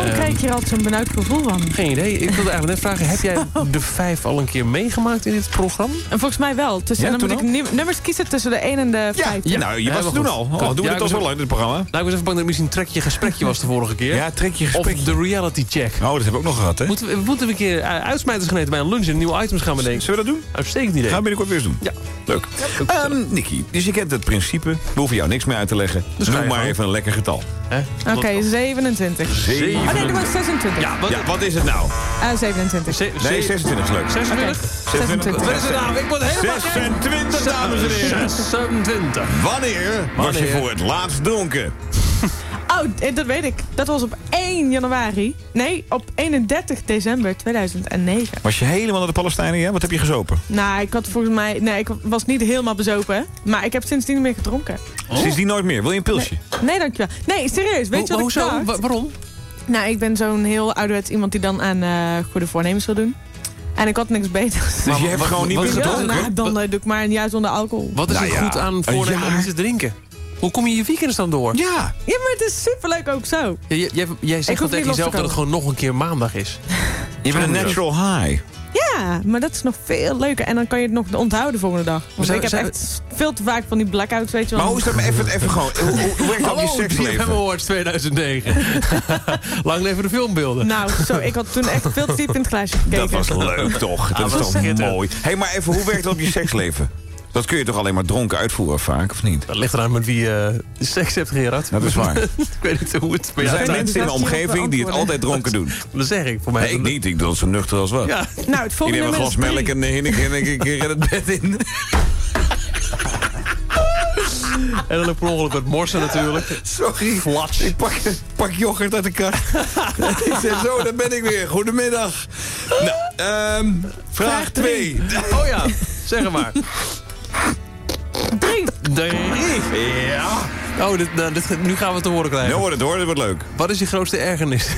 Waarom Ehm, krijg je hier altijd zo'n benauwd gevoel van? Geen idee. Ik wilde eigenlijk net vragen, heb jij de vijf al een keer meegemaakt in dit programma? En volgens mij wel. Tussen, Ja, dan moet toen ik nu- nummers kiezen tussen de 1 en de 5. nou, je was het toen al. Oh, doen we dit al zo lang, dit programma? Nou, ik was even bang dat het misschien trekje gesprekje was de vorige keer. Ja, trekje gesprekje. Of de reality check. Oh, dat hebben we ook nog gehad, hè? Moeten we, moeten we een keer uh, uitsmijters gaan eten bij een lunch en nieuwe items gaan bedenken? Zullen we dat doen? Uitstekend idee. Gaan we binnenkort weer eens doen. Ja. Leuk. Ehm Nicky, dus je kent het principe. We hoeven jou niks meer uit te leggen. Dus noem je maar even een lekker getal. Oké, 27. Zeven. Oh nee, dat was 26. Ja, wat, Ja, wat is het nou? Ah, 27. Ze- Nee, ze- 26 is leuk. 26? 26. Wat is het nou? Ik word helemaal gek. 26, dames en heren. 26. Wanneer was je voor het laatst dronken? Oh, eh, dat weet ik. Dat was op 1 januari. Nee, op 31 december 2009. Was je helemaal naar de Palestijnen, ja? Wat heb je gezopen? Nou, ik had volgens mij... Nee, ik was niet helemaal bezopen. Maar ik heb sindsdien niet meer gedronken. Sindsdien nooit meer. Wil je een pilsje? Nee, dankjewel. Nee, serieus. Weet je wat ik dacht? Waarom? Nou, ik ben zo'n heel ouderwets iemand die dan aan eh, goede voornemens wil doen. En ik had niks beters. Dus je hebt gewoon niet meer is Ja, gedronken? nou, dan eh, doe ik maar een jaar zonder alcohol. Wat is Nou er ja, goed aan een voornemen om jaar. niet te drinken? Hoe kom je je weekends dan door? Ja. Ja, maar het is superleuk ook zo. Ja, jij, jij, zegt dan tegen te jezelf dat het gewoon nog een keer maandag is. Je bent een natural high. Ja, maar dat is nog veel leuker. En dan kan je het nog onthouden de volgende dag. Want zijn- ik heb echt veel te vaak van die blackouts, weet je wel. Maar hoe is dat maar even, even gewoon... Hoe, hoe, hoe werkt dat op je seksleven? DFM Awards 2009. Lang leven de filmbeelden. Nou, zo, ik had toen echt veel te diep in het glaasje gekeken. Dat was leuk toch? Dat Ah, is toch mooi. Hé, hey, maar even, hoe werkt dat op je seksleven? Dat kun je toch alleen maar dronken uitvoeren vaak, of niet? Dat ligt eraan met wie je seks hebt, Gerard. Dat is waar. ik weet niet hoe het Er zijn mensen in de hier omgeving die het altijd dronken doen. Dat zeg ik. Voor mij Nee, ik niet. Ik doe het zo nuchter als wat. Ja. Nou, het Ik volgende neem een glas melk drie. en een keer een keer in het bed in. En dan per ongeluk met morsen natuurlijk. Sorry. Flats. Ik pak, pak yoghurt uit de kast. ik zeg zo, daar ben ik weer. Goedemiddag. Nou, ehm, vraag 2. Oh ja, zeg maar. Drie. Drie. Ja. Oh, dit, nou, dit, nu gaan we het te horen krijgen. Nu wordt het hoor, dit wordt leuk. Wat is je grootste ergernis?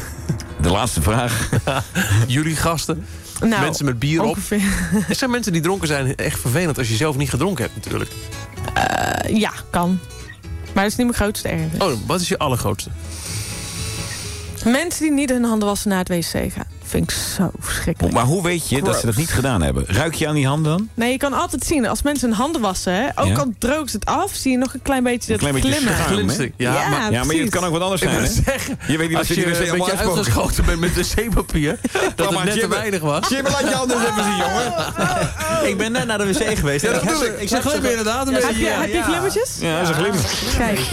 De laatste vraag. Jullie gasten? Nou, mensen met bier op? ongeveer. Er zijn mensen die dronken zijn echt vervelend als je zelf niet gedronken hebt natuurlijk. Eh, ja, kan. Maar dat is niet mijn grootste ergernis. Oh, wat is je allergrootste? Mensen die niet hun handen wassen na het wc gaan. Vind ik zo verschrikkelijk. Maar hoe weet je dat ze dat niet gedaan hebben? Ruik je aan die handen dan? Nee, je kan altijd zien, als mensen hun handen wassen... hè, ook Ja. al droogt het af, zie je nog een klein beetje Een dat klein beetje glimmen. hè? Ja, Ja, maar, Ja, maar het kan ook wat anders ik zijn, hè? zeggen, Je weet niet als wat je je een wc beetje uitgeschoten bent met wc-papier... dat maar, het net te weinig was. Jimmy, laat je handen even zien, jongen. Ik ben net naar de wc geweest. Ja, dat ik ze- zeg ze glimmen inderdaad. een Ja, beetje, Heb je, glimmertjes? Ja, dat is een glimmer. Kijk.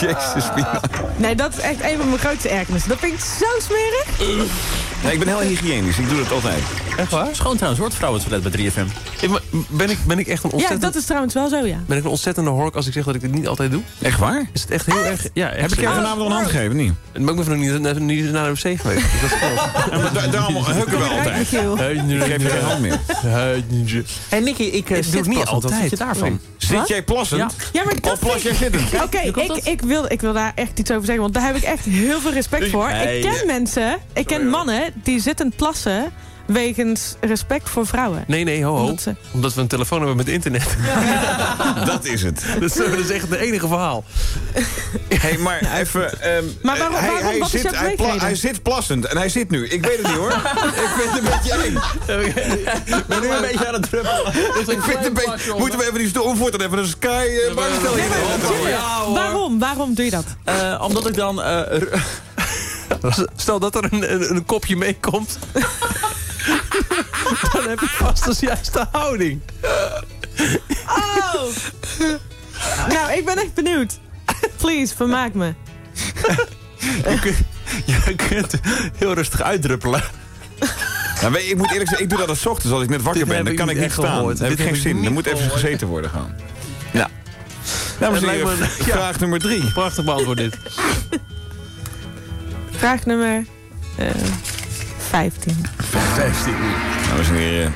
Jezus, Pia. Nee, dat is echt een van mijn grootste ergernissen. Dat vind ik zo smerig. Nee, ik ben heel hygiënisch. Ik doe dat altijd. Echt waar? Schoon trouwens, wordt vrouwentoilet bij 3FM. Ik- maar Ben ik, ben ik echt een Ja, ontzettend... dat is trouwens wel zo, ja. Ben ik een ontzettende hork als ik zeg dat ik dit niet altijd doe? Echt waar? Is het echt heel erg... Ja, echt Heb ik jou vanavond al een hand gegeven, niet? Maar ik ben nog niet, naar- niet naar de wc geweest. Dat is. Ja, maar da- daarom hukken we altijd. Ik geef je geen hand meer. Hey Nicky, ik, eh, Ik doe zit het niet. Wat altijd. vind je daarvan? Zit jij plassend? Ja, maar dat Of plas jij zittend? Oké, ik, wil, ik wil daar echt iets over zeggen, want daar heb ik echt heel veel respect voor. Ik ken nee. Mensen, ik ken mannen die zitten plassen wegens respect voor vrouwen. Nee, nee, ho, ho. Omdat ze- Omdat we een telefoon hebben met internet. Dat is het. dat, is, dat is echt het enige verhaal. Hey, maar even... ehm, Maar waarom- hij, waarom? hij, Wat zit, hij, hij zit plassend en hij zit nu. Ik weet het niet hoor. ik vind het een beetje eng. Ik ben nu een beetje aan het druppelen. Ik vind het een beetje... Moeten we even die stoel voor dan even een sky uh? Ja, hoor. Waarom? Waarom doe je dat? Eh, omdat ik dan... eh, Stel dat er een, een, een kopje meekomt. dan heb ik vast als juiste houding. Oh! nou, ik ben echt benieuwd. Please, vermaak me. Je kunt, je kunt heel rustig uitdruppelen. Nou, ik moet eerlijk zeggen, ik doe dat als ochtends als ik net wakker Dit ben. Dan kan ik niet staan. gehoord. Dan heb Dit ik geen zin. Dan moet even gehoord. gezeten worden gewoon. Nou. Dames en Het lijkt heren, me- ja. vraag nummer drie. Prachtig beantwoord dit. Vraag nummer eh 15. 15. Dames en heren,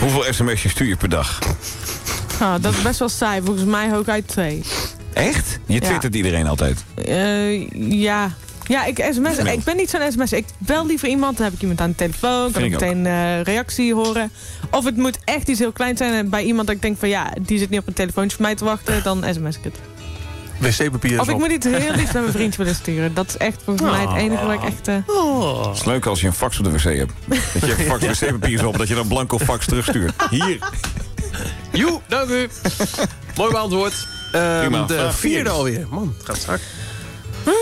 hoeveel sms'jes stuur je per dag? Oh, dat is best wel saai. Volgens mij hooguit twee. Echt? Je Ja. twittert iedereen altijd. Eh, ja, Ja, ik, sms, ik ben niet zo'n sms. Ik bel liever iemand, dan heb ik iemand aan de telefoon. Kan ik meteen eh, reactie horen. Of het moet echt iets heel kleins zijn. En bij iemand dat ik denk van ja, die zit niet op een telefoontje voor mij te wachten. Dan sms ik het. Wc-papier Of ik moet iets heel liefs naar mijn vriendje willen sturen. Dat is echt volgens mij het enige waar ik echt... eh, Het is leuk als je een fax op de wc hebt. Dat je een fax wc-papier is op, dat je dan blanco fax terugstuurt. Hier. Joe, dank u. Mooi beantwoord. Prima, de vierde alweer. Man, het gaat strak. ah,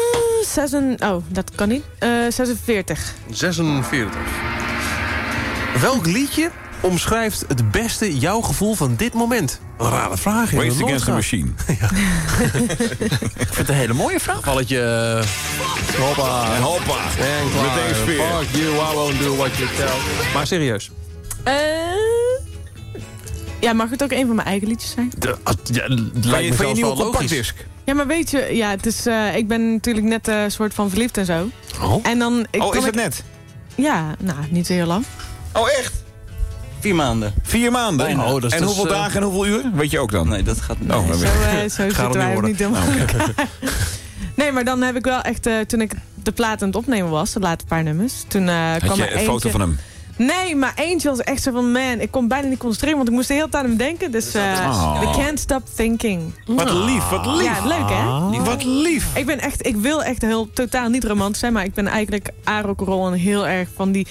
zes en- oh, dat kan niet. Eh 46. 46. Welk liedje omschrijft het beste jouw gevoel van dit moment? Een rare vraag. hè? Race Against the gehad. Machine. Ik vind het een hele mooie vraag. Gevalletje. eh, Hoppa. En hoppa. En klaar. Meteen sfeer. Fuck you, I won't do what you tell. Maar serieus. Eh, ja, mag het ook een van mijn eigen liedjes zijn? De, ah, ja, Van lijkt je, me van je nieuwe wel logisch. compactdisc. Ja, maar weet je, ja, het is, eh, ik ben natuurlijk net een soort van verliefd en zo. Oh? En dan, ik, Oh, is het ik- net? Ja, nou, niet zo heel lang. Oh, echt? Vier maanden. Vier maanden? Bijna. Oh, dat is en dus, hoeveel eh, dagen en hoeveel uur? Weet je ook dan? Nee, dat gaat niet. Oh, dan Zo, eh, zo zitten niet wij niet helemaal elkaar. Nee, maar dan heb ik wel echt, eh, toen ik de plaat aan het opnemen was, de laatste paar nummers, toen eh Had kwam je er een eentje... foto van hem? Nee, maar eentje was echt zo van, man, ik kon bijna niet concentreren, want ik moest de hele tijd aan hem denken. Dus eh Oh. we can't stop thinking. Wat lief, wat lief. Ja, leuk hè? Wat lief. Ik ben echt, ik wil echt heel totaal niet romantisch zijn, maar ik ben eigenlijk A-rock'n'roll en heel erg van die...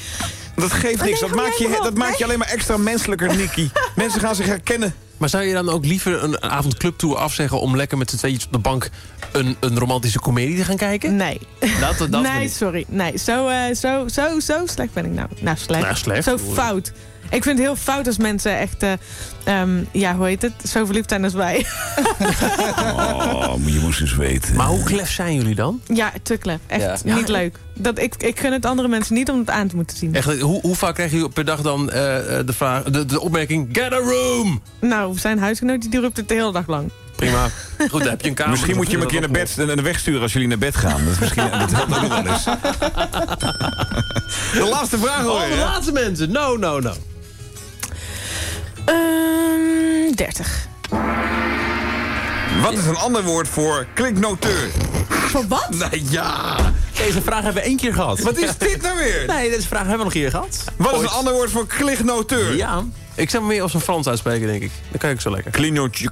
Dat geeft niks. Dat maakt je, dat maakt je alleen maar extra menselijker, Nicky. Mensen gaan zich herkennen. Maar zou je dan ook liever een avond clubtour afzeggen... om lekker met z'n tweetjes op de bank een, een romantische komedie te gaan kijken? Nee. Dat, nee, sorry. Nee, zo, eh, zo, zo, zo slecht ben ik nou. Nou, slecht. Nou, slecht. Zo fout. Ik vind het heel fout als mensen echt, eh, ehm, ja, hoe heet het? Zo verliefd zijn als wij. Oh, je moest eens weten. Maar hoe klef zijn jullie dan? ja, te klef. Echt Ja. niet leuk. Dat, ik, ik gun het andere mensen niet om het aan te moeten zien. Echt, hoe, hoe vaak krijg je per dag dan eh, eh, de, vraag, de, de opmerking... Get a room! Nou, zijn huisgenoot die roept het de hele dag lang. Prima. Goed, dan heb je een kamer. Misschien moet je hem een keer naar bed naar de weg sturen als jullie naar bed gaan. Dat, is misschien, dat helpt ook wel eens. De laatste vraag Oh, alweer. de laatste mensen. No, no, no. Ehm 30. Wat is een ander woord voor kliknoteur? Voor wat? Nou ja. Deze vraag hebben we één keer gehad. Wat is dit nou weer? Nee, deze vraag hebben we nog een keer gehad. Wat is een ander woord voor kliknoteur? Ja. Ik zou me meer als een Frans uitspreken, denk ik. Dan kan ik zo lekker. Clignoteur.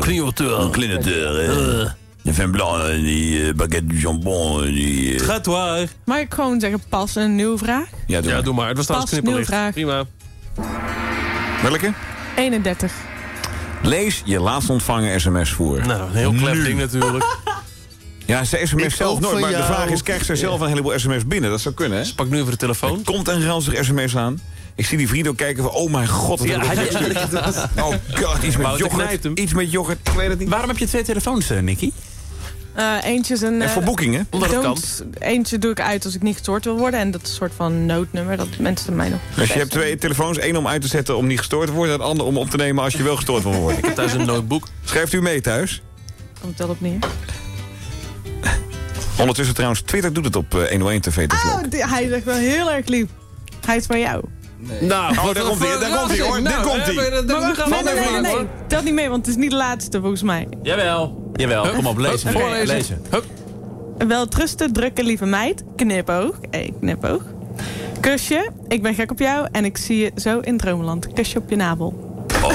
Clignoteur. Clignoteur. Eh. De vin blanc, eh, die eh, baguette du jambon, die... Trottoir. Mag ik gewoon zeggen pas een nieuwe vraag? Ja, doe Ja, maar. doe maar. Het was trouwens Pas, nieuwe knipperlicht. vraag. Prima. Welke? 31. Lees je laatst ontvangen sms voor. Nou, een heel klef Nu. ding natuurlijk. Ja, ze sms Ik zelf ook nooit. Maar de vraag is, krijgt zij zelf een heleboel sms binnen? Dat zou kunnen, hè? Pak nu even de telefoon. Er komt een ranzig sms aan. Ik zie die Frido kijken van, oh mijn god. wat Ja, heb ik. Oh god, iets met yoghurt. hem. Iets met yoghurt, ik weet het niet. Waarom heb je twee telefoons, eh, Nicky? Eh, eentje is een... En eh, voor boekingen? Omdat het kan. don't- Eentje doe ik uit als ik niet gestoord wil worden. En dat is een soort van noodnummer. Dat mensen mij nog... Dus je hebt twee telefoons. één om uit te zetten om niet gestoord te worden. En de ander om op te nemen als je wel gestoord wil worden. Ik heb thuis een notebook. Schrijft u mee thuis? Komt wel op neer. Ondertussen trouwens, Twitter doet het op eh, 101 TV. Dat is Oh, hij is echt wel heel erg lief. Hij is van jou. Nou, Oh, daar komt hij, daar komt hij, hoor. Daar Nou, komt hij. nee, nee, nee, even nee, nee. Telt niet mee, want het is niet de laatste volgens mij. Jawel. Jawel, kom op, hem. Voorlezen. Lezen. Hup. Wel trusten, drukke lieve meid. Knipoog. Hey, knipoog. Kusje. Ik ben gek op jou en ik zie je zo in Droomland. Kusje op je nabel. Oh,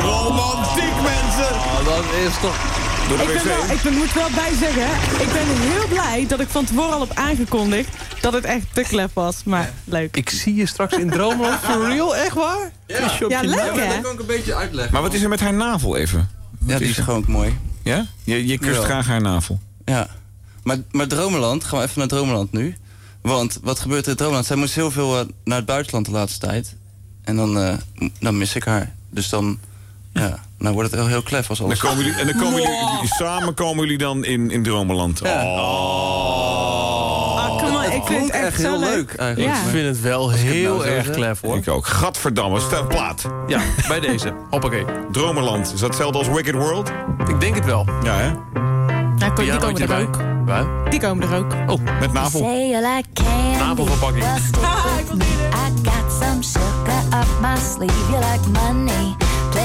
romantiek mensen! Oh, dat is toch... Door de Ik, ben wel, ik ben, moet wel bij zeggen, ik ben heel blij dat ik van tevoren al heb aangekondigd dat het echt te klep was. Maar leuk. Ik zie je straks in Droomland. For real? Echt waar? Ja, leuk hè? kan ik een beetje uitleggen. Maar wat is er met haar navel even? Ja, die is gewoon mooi. Ja? Je, je kust graag haar navel. Ja. Maar, maar Dromeland, gaan we even naar Dromeland nu. Want wat gebeurt er in Dromeland? Zij moest heel veel eh, naar het buitenland de laatste tijd. En dan, eh, dan mis ik haar. Dus dan, ja, nou wordt het heel, heel klef als En dan alles. komen jullie, en dan komen jullie, samen komen jullie dan in, in Dromeland. Ja. Ah, come on, ik vind het echt, heel leuk. leuk eigenlijk. Ik vind het wel heel nou erg klef hoor. Ik ook. Gadverdamme, stel plaat. Ja, bij deze. Hoppakee. Dromeland, is dat hetzelfde als Wicked World? Ik denk het wel. Ja, hè? Ja, die Pianootje komen er erbij. ook. Waar? Die komen er ook. Oh, met navel. Say you like candy. Navelverpakking. Well, stick with me. I got some sugar up my sleeve. You like money.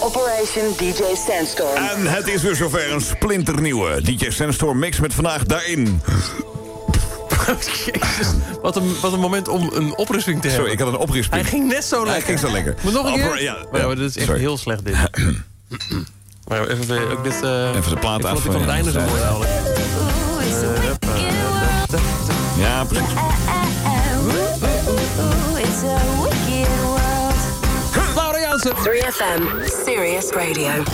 Operation DJ Sandstorm. En het is weer zover een splinternieuwe DJ Sandstorm mix met vandaag daarin. Jezus, wat een, wat een moment om een oprisping te hebben. Sorry, ik had een oprisping. Hij ging net zo lekker. Hij ging zo lekker. Moet nog een keer? ja, maar, ja, maar dit is echt sorry. heel slecht dit. maar even, weer- ook dit... eh, Even de plaat ik vond af, die van het ja. einde zo mooi. Eh, eh, Ja, precies. World. Laura Jansen. 3FM, Serious Radio.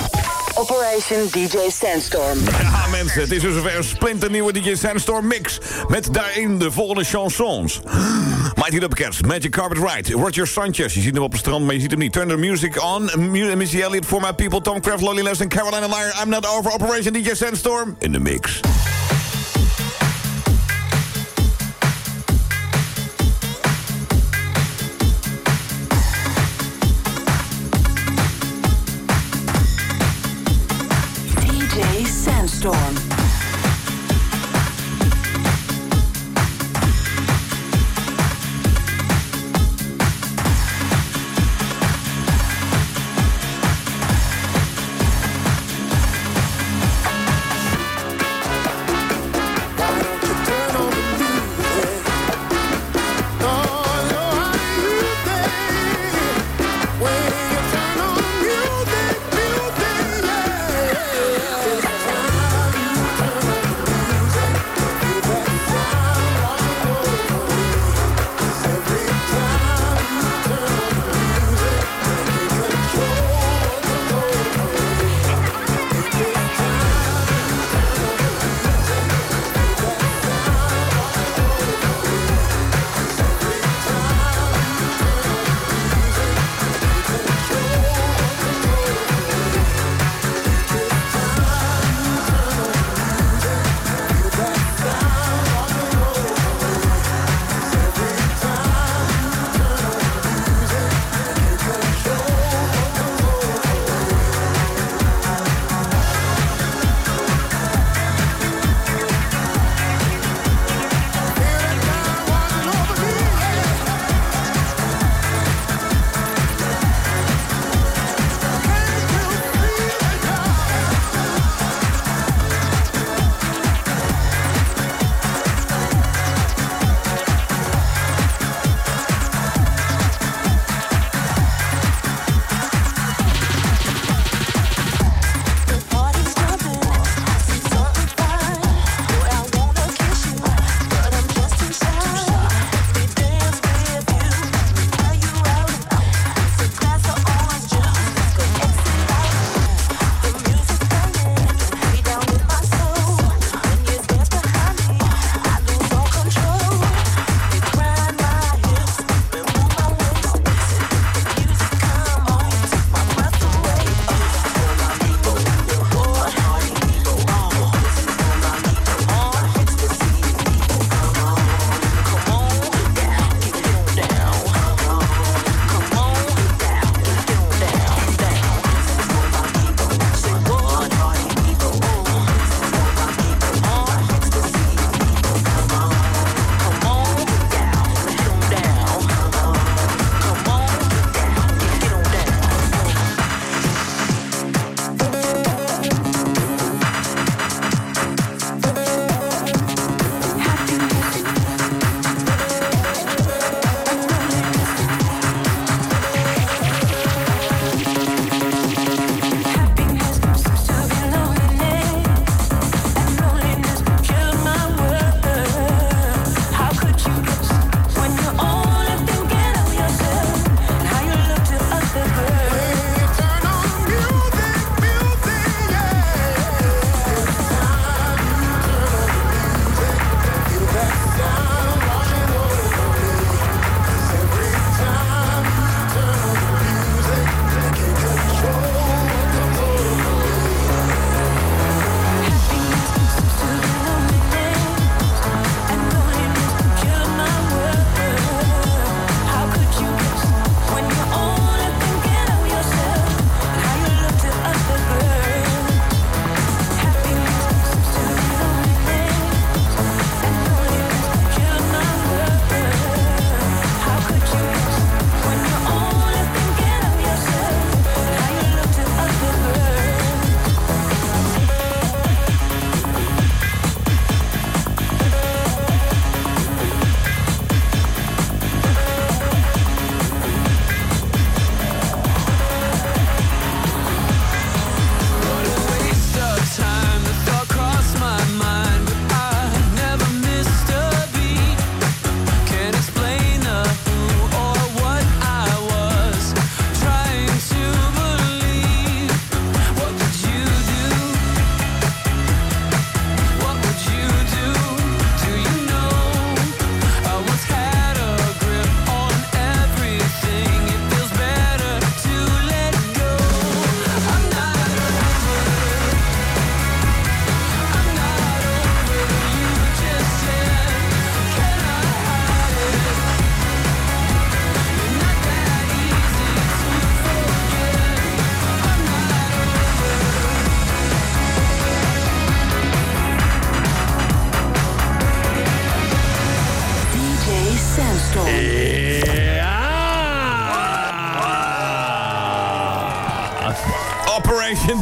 Operation DJ Sandstorm. Ja, mensen, het is dus zover een splinternieuwe DJ Sandstorm mix. Met daarin de volgende chansons. Mighty Up Cats, Magic Carpet Ride, Roger Sanchez. Je ziet hem op het strand, maar je ziet hem niet. Turn the music on. Missy Elliott, For My People, Tom Craft, Lonely Les en Carolina Liar. I'm Not Over, Operation DJ Sandstorm. In de mix. Sandstorm.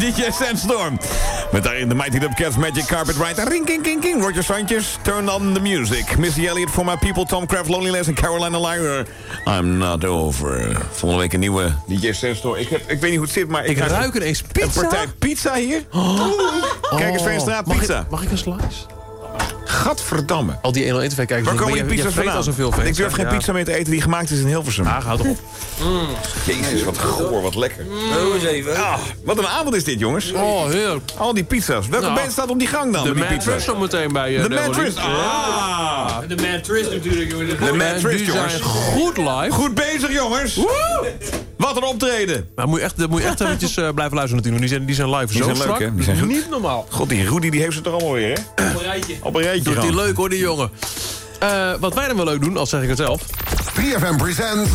DJ Sandstorm. Met daarin de Mighty Dub Cats Magic Carpet Ride. Ring, king, king, king. Roger Sanchez, Turn on the Music. Missy Elliott, For My People, Tom Craft, Loneliness en Carolina Lyra. I'm not over. Volgende week een nieuwe DJ Sandstorm. Ik, heb, ik weet niet hoe het zit, maar... Ik ga- ruik ineens pizza. Een partij pizza hier. Kijk eens, Veenstraat, Mag ik- pizza. Mag ik een slice? Gadverdamme. Al die 101 TV kijkers. Waar komen die pizza's vandaan? al zoveel fans, Ik durf geen Ja. pizza meer te eten die gemaakt is in Hilversum. Ah, houd erop. Jezus, wat goor, wat lekker. Oh, eens even. Ah, wat een avond is dit, jongens. Oh, heerlijk. Al die pizza's. Welke Nou, band staat op die gang dan? De mattress zo meteen bij je. De mattress. Ah. De mattress natuurlijk, jongens. De mattress, jongens. zijn goed live. Goed bezig, jongens. Wat een optreden. Maar moet je echt, moet je echt eventjes eh, blijven luisteren natuurlijk. Die zijn, die zijn live Die zo zijn leuk, strak. hè? Die zijn goed. Niet normaal. God, die Rudy die heeft ze toch allemaal weer, hè? Op een rijtje. Op een rijtje Doet die leuk hoor, die jongen. Eh, wat wij dan wel leuk doen, al zeg ik het zelf. 3FM presents...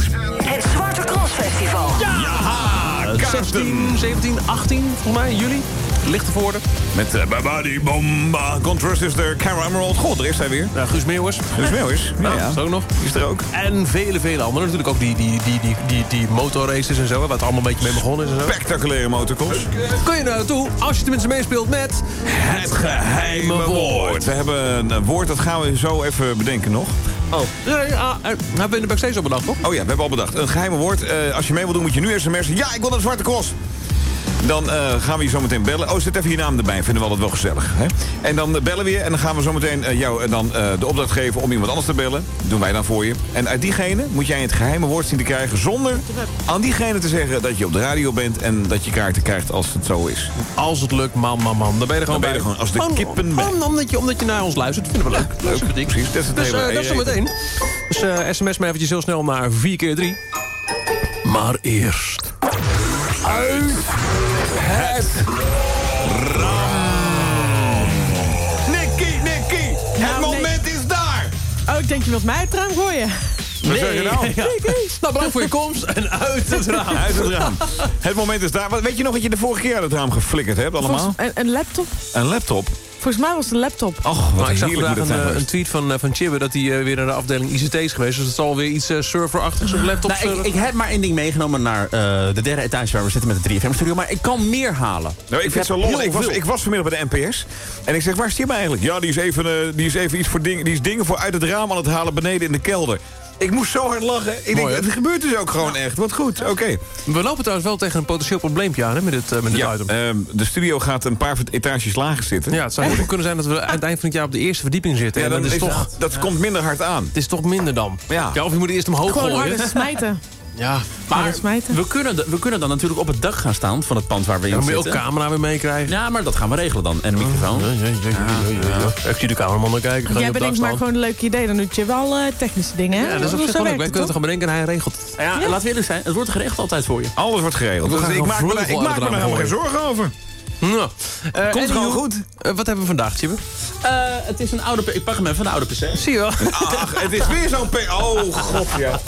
Het Zwarte Cross Festival. Eh, 16, 17, 18, volgens mij, juli. Lichtenvoorde. Met uh, Babadi Bomba. Contrast is er. Cara Emerald. God, daar is hij weer. Ja, Guus Meeuwers. Guus Meeuwers. Ja, ja. Zo nog. Die is er ook. En vele, vele anderen. Natuurlijk ook die, die, die, die, die, die motorraces en zo. Waar het allemaal een beetje mee begonnen is en zo. Spectaculaire motocross. Kun je daar naartoe als je tenminste meespeelt met... Het geheime woord. We hebben een eh, woord, dat gaan we zo even bedenken nog. Oh. Nee, hebben we in de backstage al bedacht, toch? Oh ja, we hebben al bedacht. Een geheime woord. Eh, als je mee wil doen, moet je nu sms'en. Ja, ik wil naar de Zwarte Cross. Dan eh, gaan we je zo meteen bellen. Oh, zet even je naam erbij. Vinden we altijd wel gezellig. Hè? En dan eh, bellen we je. En dan gaan we zo meteen eh, jou dan, de opdracht geven om iemand anders te bellen. doen wij dan voor je. En uit diegene moet jij het geheime woord zien te krijgen... zonder aan diegene te zeggen dat je op de radio bent... en dat je kaarten krijgt als het zo is. Als het lukt, man, man, man. Dan ben je er gewoon Dan ben je er gewoon als de kippen bij. Gewoon omdat je, omdat je naar ons luistert. Vinden we leuk. Leuk, precies. Dat is het Dus hele- dat is zo meteen. Dus sms maar eventjes heel snel naar 4 keer 3 Maar eerst... Uit het raam. Nicky, Nicky, het Nou, nee. moment is daar. Oh, ik denk je wilt mij het raam gooien. Wat zeg je nou? Ja. Nou, bedankt voor je komst en uit het raam. Uit het raam. Het moment is daar. Wat- Weet je nog wat je de vorige keer uit het raam geflikkerd hebt allemaal? Volgens- een, een laptop? Een laptop. Volgens mij was het een laptop. Och, wat ik zag vandaag een, een tweet van, eh, van Chibbe dat hij eh, weer naar de afdeling ICT is geweest. Dus het zal weer iets eh, serverachtigs op laptops. Nou, ik, ik heb maar één ding meegenomen naar eh, de derde etage waar we zitten met de 3FM-studio. Maar ik kan meer halen. Nou, ik vind het zo heel Ik was, ik was vanmiddag bij de NPS. En ik zeg, waar is die eigenlijk? Ja, die is even, eh, die is even iets voor dingen, die is dingen voor uit het raam aan het halen beneden in de kelder. Ik moest zo hard lachen. Ik denk, Mooi, het gebeurt dus ook gewoon echt. Wat goed, oké. We lopen trouwens wel tegen een potentieel probleempje aan hè, met dit, eh, met dit Ja, item. ehm, de studio gaat een paar etages lager zitten. Ja, het zou heel goed kunnen zijn dat we aan het eind van het jaar op de eerste verdieping zitten. Ja, en dat is is toch, dat komt minder hard aan. het is toch minder dan. Ja. of je moet eerst omhoog Gewoon gooien. harder smijten. Ja, Maar we kunnen, we kunnen dan natuurlijk op het dak gaan staan van het pand waar we in dan moet je ook zitten. camera weer meekrijgen. Ja, maar dat gaan we regelen dan. En een microfoon. Ja, ja, ja, ja, ja, ja. Ik zie de cameraman naar kijken. Jij bedenkt maar gewoon een leuk idee. Dan doe je wel eh, technische dingen. Ja, dat is op zich Zo wel leuk. werkt Wij het, kunnen het toch? gaan bedenken en hij regelt het. Ja, laten we eerlijk zijn. Het wordt geregeld altijd voor je. Alles wordt geregeld. Ik Dus maak me, ik maak helemaal geen zorgen over. Nou, eh, Komt gewoon goed. eh, wat hebben we vandaag, Tjibbe? Eh, het is een oude... Ik pak hem even, een oude PC. Zie je wel. Ach, het is weer zo'n. Oh, god, ja.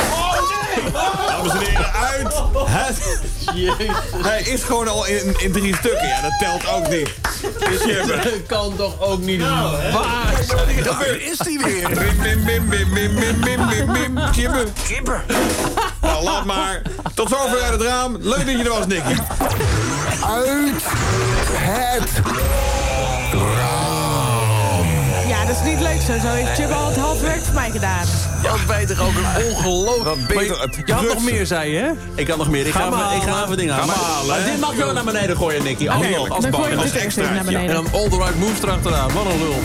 Dames en heren, uit! Het, hij is gewoon al in, in drie stukken. Ja, dat telt ook niet. Kan toch ook niet nou, waar? Daar is hij weer. Bim, bim, bim, bim, bim, bim, bim, bim. Kipper. Nou, laat maar. Tot zover uit het raam. Leuk dat je er was, Nicky. Uit het raam. Ja, dat is niet leuk zo. Zo heeft Chip al het half werk voor mij gedaan. Wat ben je toch ook een ongelooflijk... Beter, je- Je had nog meer, zei je, hè? Ik kan nog meer. Ik Ga maar even- ik ga even dingen halen. maar dit mag je wel naar beneden gooien, Nicky. Als als bal. je als extra. En dan all the right moves erachteraan. Wat een lul.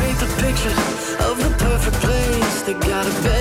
Paint the picture of the perfect place. They got it better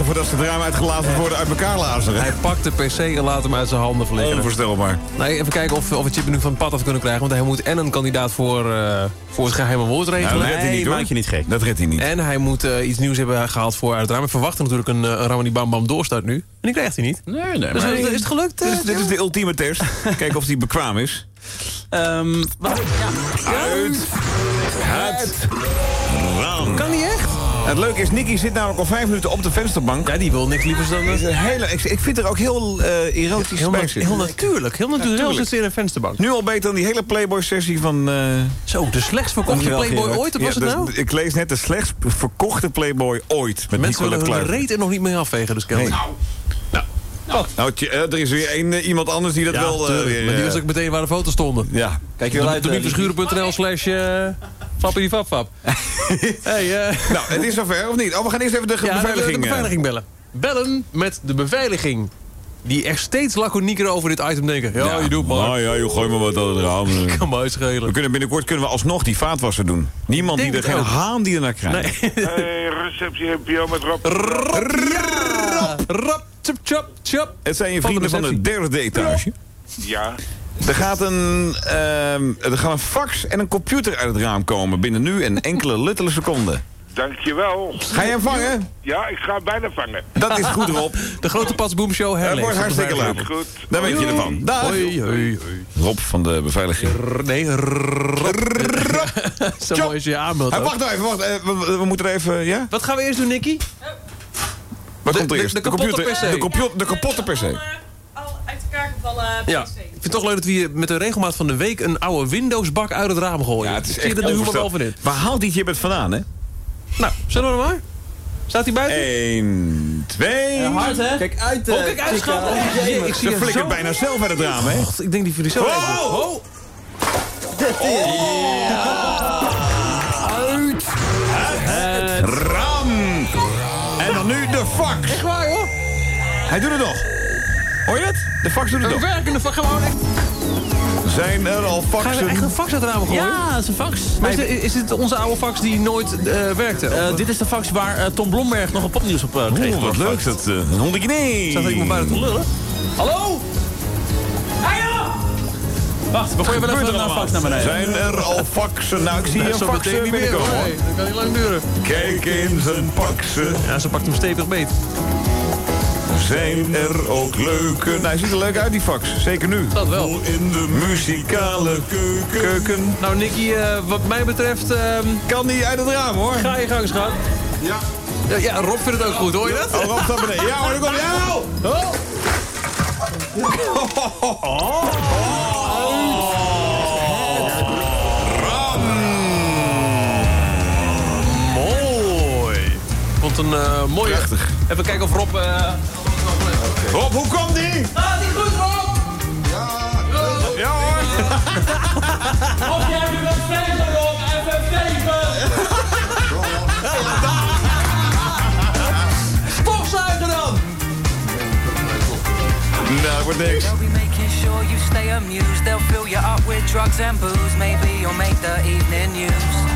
apparaten voordat ze het raam uitgelazerd worden uit elkaar lazeren. Hij pakt de PC en laat hem uit zijn handen vliegen. Onvoorstelbaar. Nee, even kijken of, of we Chip nu van het pad af kunnen krijgen. Want hij moet en een kandidaat voor, eh, voor het geheime woord regelen. Nou, dat redt hij niet, hoor. maak je niet gek. Dat redt hij niet. En hij moet eh, iets nieuws hebben gehaald voor uit het raam. Ik verwacht natuurlijk een, eh, een Ramani Bam Bam doorstart nu. En die krijgt hij niet. Nee, nee. Dus maar- is, is het gelukt? Dit is, dit is de ultieme test. Kijken of hij bekwaam is. Ehm, wacht, ja. Uit het raam. Kan niet echt? Het leuke is, Nicky zit namelijk al vijf minuten op de vensterbank. Ja, die wil niks liever dan... Is een hele, ik, ik vind er ook heel eh, erotisch Heel, bij heel natuurlijk. Heel natuurlijk Natuurlijk. zit ze in een vensterbank. Nu al beter dan die hele Playboy-sessie van... eh, Zo, de slechtst verkochte Playboy ooit, wat was Ja, het dus nou? Ik lees net de slechtst verkochte Playboy ooit. Met Mensen willen hun reet er nog niet mee afvegen, dus Kelly. Nee. Nou, tje, eh, er is weer één, eh, iemand anders die dat Ja, wel... eh, tuurlijk. weer, maar die eh, was ook meteen waar de foto's stonden. Ja. Kijk je wel uit, eh, slash uh, fappie-fap-fap. hey, eh, Nou, het is zover, of niet? Oh, we gaan eerst even de ja, de- beveiliging... de eh, beveiliging bellen. Bellen met de beveiliging. Die er steeds laconieker over dit item denken. Ja, je doet maar. Nou ja, joh, gooi maar wat aan het raam. Kan me uitschelen. We kunnen binnenkort kunnen we alsnog die vaatwasser doen. Niemand die er geen ook. haan die er naar krijgt. Nee. Hey, receptie NPO met Rob. Ja! Rap, chop, chop, chop. Het zijn je vrienden van de derde etage. Ja. Er gaat, een, ehm, er gaat een fax en een computer uit het raam komen binnen nu en enkele luttele seconden. Dankjewel. Ga je hem vangen? Ja, ik ga hem bijna vangen. Dat is goed, Rob. De grote Pasboom Show Dat herleeft. wordt de hartstikke leuk. Goed. Daar weet je ervan. Dag. Hoi, hoi, Rob van de beveiliging. hoi. Nee. Zo mooi als je je aanmeldt. Hey, ook. wacht nou even, wacht. eh, we, moeten er even, ja? Wat gaan we eerst doen, Nicky? Wat De- komt er de- eerst? de kapotte computer, PC. De, compu- de kapotte PC. Uit elkaar gevallen Ja. Ik vind het toch leuk dat we hier met de regelmaat van de week... een oude Windows-bak uit het raam gooien. Ja, het is Ik zie echt er in. Waar haalt die Jibbet vandaan, hè? Nou, zullen we er maar? Staat hij buiten? 1, 2. hard, hè? Kijk uit, Oh, kijk uit, schat. Oh, ik zie Ze er flikkert zo- bijna zelf uit het raam, hè? Och, ik denk die voor die zo even... Wow! Oh! Uit het raam. En dan nu de fax. Echt waar, hoor. Hij doet het nog. Hoor je het? De fax doet het nog. werkende fax. Gewoon echt... Zijn er al Gaan we echt een faxen? fax uit het raam gooien? Ja, dat is een fax. Maar is, dit, is dit onze oude fax die nooit eh, werkte? Eh, dit is de fax waar eh, Tom Blomberg nog een popnieuws op uh, kreeg. Oeh, wat leuk. Dat, eh, een hondje nee. Staat er iemand buiten te lullen? Hallo? Wacht, we gooien wel even een fax naar beneden. Zijn er al faxen? Nou, ik zie Nee, een fax niet meer, binnenkomen. Nee, dat kan niet lang duren. Kijk in zijn paksen. Ja, ze pakt hem stevig beet. Zijn er ook leuke... Nou, hij ziet er leuk uit, die fax. Zeker nu. Dat wel. In de muzikale keuken. Nou, Nicky, eh, wat mij betreft... ehm, Kan niet uit het raam, hoor. Ga je gang, schat. Ja. Ja, ja, Rob vindt het ook goed, hoor je dat? Oh, Rob staat beneden. Ja, hoor, daar komt hij. Oh. Mooi. Vond een eh mooie... Prachtig. Even kijken of Rob... eh, Rob, hoe komt die? Ah, die goed, Rob! Ja, hoor. Of jij nu wat Rob? Even! Stofzuigen dan! Nou, wordt niks. They'll be making sure you stay amused. They'll fill you up with drugs and booze. Maybe you'll make the evening news.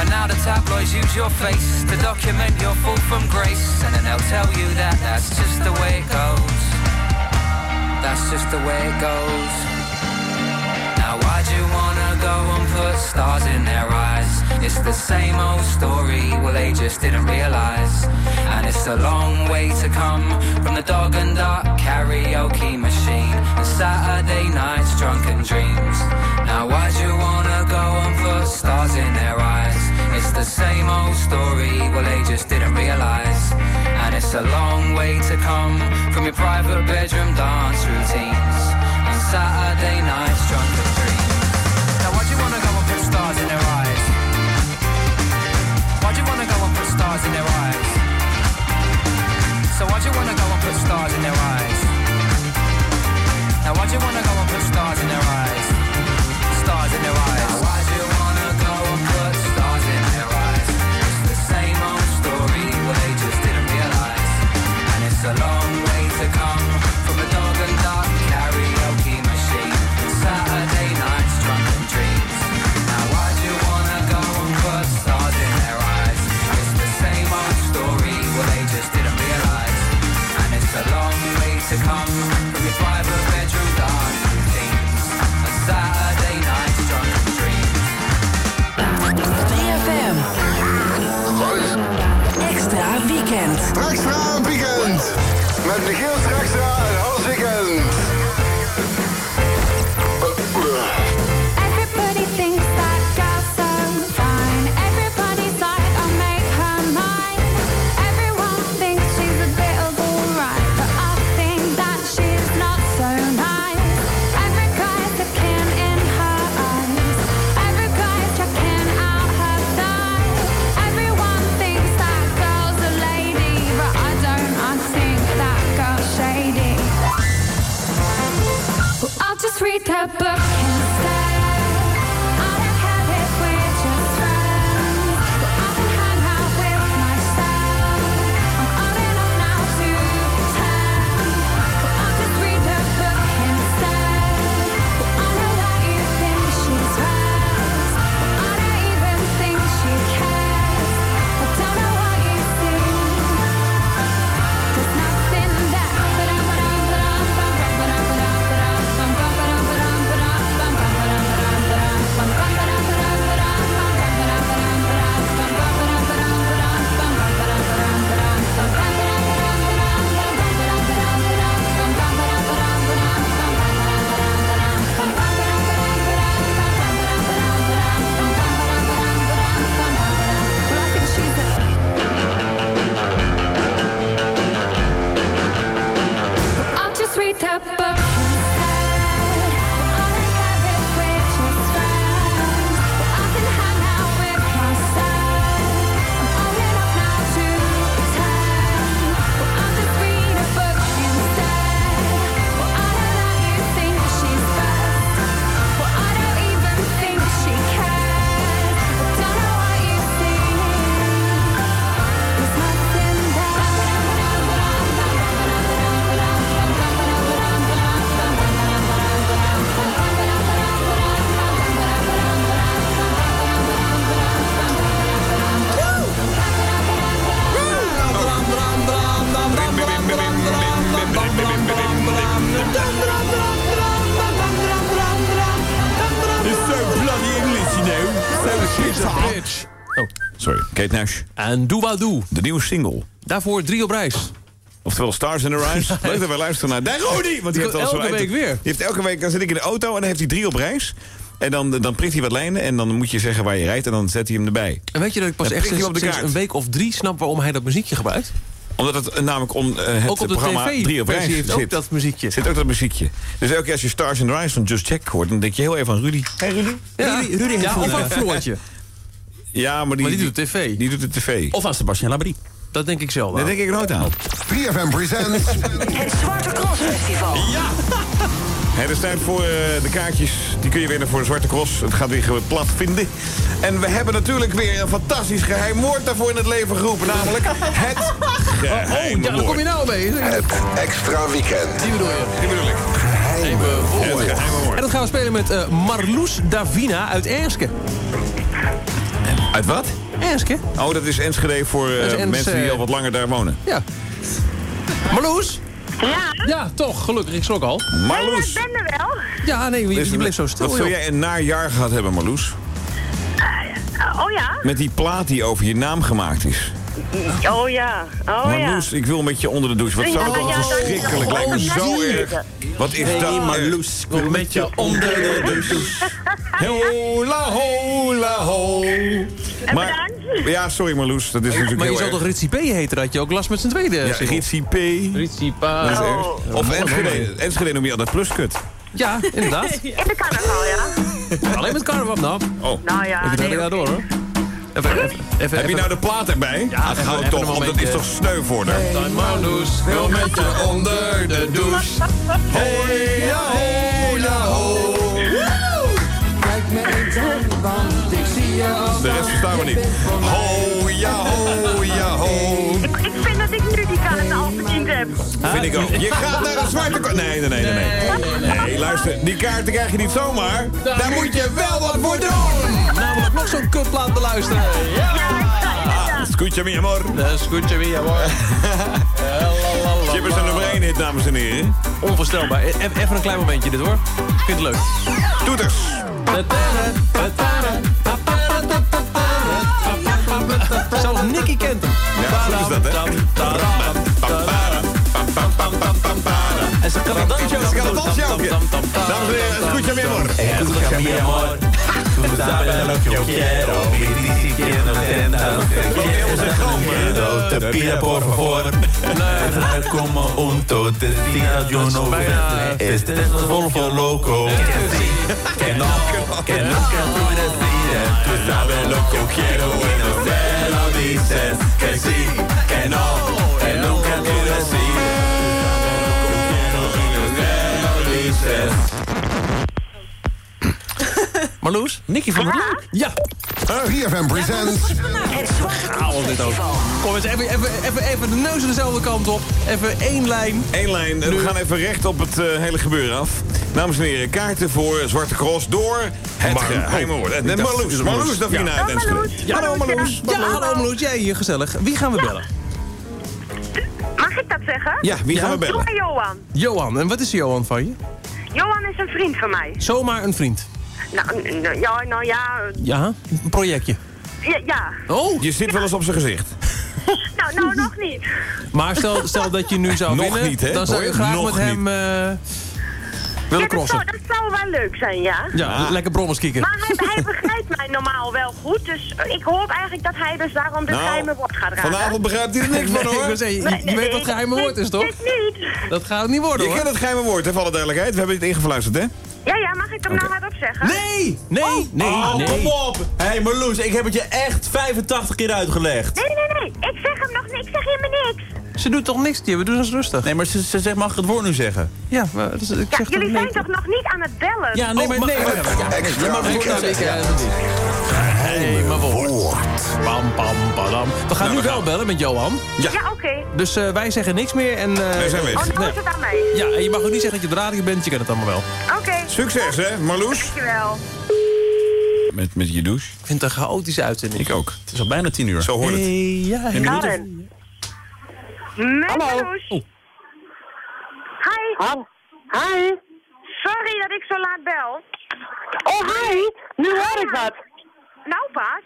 And now the tabloids use your face to document your fall from grace. And then they'll tell you that that's just the way it goes. That's just the way it goes. Now why'd you wanna go and put stars in their eyes? It's the same old story, well they just didn't realise. And it's a long way to come from the dog and duck karaoke machine and Saturday nights drunken dreams. Now why'd you wanna go stars in their eyes? It's the same old story, well they just didn't realise. And it's a long way to come from your private bedroom dance routines and Saturday nights drunken dreams. Now why'd you wanna go and put stars in their eyes? Why'd you wanna go and put stars in their eyes? So why'd you wanna go and put stars in their eyes? Now why'd you wanna go and put stars in their eyes? De nieuwe single. Daarvoor drie op reis. Oftewel Stars in the Rise. Leuk dat wij luisteren naar Rodi. Want die heeft al zo elke week weer. Die heeft elke week, dan zit ik in de auto en dan heeft hij drie op reis. En dan, dan prikt hij wat lijnen en dan moet je zeggen waar je rijdt en dan zet hij hem erbij. En weet je dat ik pas Dan echt sinds, op de sinds een week of drie snap waarom hij dat muziekje gebruikt? Omdat het eh, namelijk on, eh, het Ook op de programma TV drie op reis heeft ook zit. dat muziekje. Zit ook dat muziekje. Dus elke keer als je Stars in the Rise van Just Check hoort, dan denk je heel even aan Rudy. Hey Rudy. Ja, Rudy- Rudy heeft ja een, of aan Floortje. Ja, maar die, Maar die doet de tv. Die doet de tv. Of aan Sebastian Labrie. Dat denk ik zelf Daar wel. denk ik nooit aan. 3FM presents Het Zwarte Cross Festival. Het is tijd voor eh, de kaartjes. Die kun je winnen voor de Zwarte Cross. Het gaat weer plaatsvinden. En we hebben natuurlijk weer een fantastisch geheim woord daarvoor in het leven geroepen. Namelijk het geheime Oh, ja, daar kom je nou mee. het extra weekend. Die bedoel je. Die bedoel ik. Geheime Het woord. En dat gaan we spelen met eh, Marloes Davina uit Erske. Uit wat? Erske? Oh, dat is Enschede voor eh, Dat is Ens, mensen die eh, al wat langer daar wonen. Ja. Marloes? Ja? Ja, toch. Gelukkig. Ik schrok al. Marloes. Ik ben er wel. Ja, nee, je, je bleef zo stil. Wat zou jij een naar jaar gehad hebben, Marloes? Uh, oh ja? Met die plaat die over je naam gemaakt is. Oh ja. Oh ja. Marloes, ik wil met je onder de douche. Wat Ja, zou dat ja, dat- verschrikkelijk lijkt me zo ja, erg. Wat is Hey dat? Marloes, ik wil met je onder de douche. Hola, hola, ho. Maar, bedankt. ja, sorry Marloes, dat is natuurlijk Maar je zou toch Ritsie P heten? Dat had je ook last met z'n tweede Ja. Ritsie P. Ritsie P. Oh. Of Enschede. Enschede noem je altijd pluskut. Ja, inderdaad. In de carnaval, ja? Alleen met carnaval nou. Oh. Nou ja, Ik nee, jaar door hoor. Even, even, even, Heb je nou de plaat erbij? Ja, gauw toch, want dat is toch sneu voor haar. Dan Marloes, wil met je onder de douche. Hola, hola, ho. Kijk me eens aan, want ik zie je als De rest verstaan we niet. Ho, ja, ho, ja, ho. Ik, vind dat ik nu die kaart al verdiend heb. Vind ik ook. Je gaat naar een zwarte nee, nee, nee. Nee, nee luister. Die kaarten krijg je niet zomaar. Daar moet je wel wat voor doen. Nog zo'n kutplaat beluisteren. Ja! Ah, Escucha mi amor. Escucha mi amor. Chip is een nummer 1 hit, dames en heren. Onvoorstelbaar. E- Even een klein momentje dit hoor. Ik vind het leuk. Toeters. Zelfs Nicky kent hem. Ja, zo is dat, hè? En ze kan een dansje Het is een dansje. Dames en heren, escucha mi amor. Escucha mi amor, tú sabes lo que yo quiero. Y ni siquiera no entiendas. Quiero, te pido por favor. Trae como un totecina, yo no Este es un volvo loco. Que sí, que no, que nunca tú decides. Tú sabes lo que yo quiero y no se lo dices. Que sí, que no, que nunca tú decides. Dices. Marloes? Nicky vond het leuk. Ja. 3FM presents Chaos dit ook. Kom eens even, even, even, even de neus dezelfde kant op. Even één lijn. Eén lijn. We gaan even recht op het eh, hele gebeuren af. Dames en heren, kaarten voor Zwarte Cross door het geheime woord. En ik dacht, Marloes, het Ja. uit Enschede. Ja. Hallo Marloes. Ja, hallo Marloes. Jij hier gezellig. Wie gaan we bellen? Mag ik dat zeggen? Ja, wie gaan we Doe bellen? maar Johan. Johan. En wat is Johan van je? Johan is een vriend van mij. Zomaar een vriend. Nou, n- n- ja, nou ja, Ja, een projectje. ja, ja. Oh. Je zit wel eens op zijn gezicht. Nou, nou nog niet. Maar stel, stel dat je nu zou Nog winnen, niet, hè? dan zou je graag Nog met hem eh, willen Ja, dat, crossen. zou, dat zou wel leuk zijn, ja. Ja, lekker brommers kieken. Maar hij, hij begrijpt mij normaal wel goed, dus ik hoop eigenlijk dat hij dus daarom de Nou, geheime woord gaat raken. Vanavond begrijpt hij er niks van hoor. wil zeggen, je, Nee, je nee, weet wat ik- geheime woord is, toch? Ik niet. Dat gaat het niet worden, Je hoor. kent het geheime woord, hè, voor alle duidelijkheid. We hebben het ingefluisterd, hè? Ja, ja, mag ik hem nou hardop zeggen? Nee, nee, nee, Oh, nee. kom op. Hé hey Marloes, ik heb het je echt 85 keer uitgelegd. Nee, nee, nee. Ik zeg hem nog niks. Ik zeg helemaal niks. Ze doet toch niks, die we doen eens rustig. Nee, maar ze, ze zegt, mag ik het woord nu zeggen? Ja, maar dus, ik Ja, zeg jullie zijn toch nog niet aan het bellen? Ja, nee, Oh, maar maar- nee. maar- nee, dat is Hey, maar woord. Pam, pam, padam. We gaan Nou, nu we wel gaan. bellen met Johan. Ja, oké. Dus eh, wij zeggen niks meer. En, eh, Wij zijn weg. Oh, nou nee. is het aan mij. Ja, en je mag ook niet zeggen dat je op de radio bent. Je kent het allemaal wel. Oké. Succes, hè, Marloes? Dankjewel. Met, met je douche. Ik vind het een chaotische uitzending. Ik ook. Het is al bijna 10 uur. Zo hoort het. Hey, ja, hey. Karen. Met Marloes. Oh. Hi. Hi. Sorry dat ik zo laat bel. Oh, hi. Nu hoor ik wat. Nou, Paas.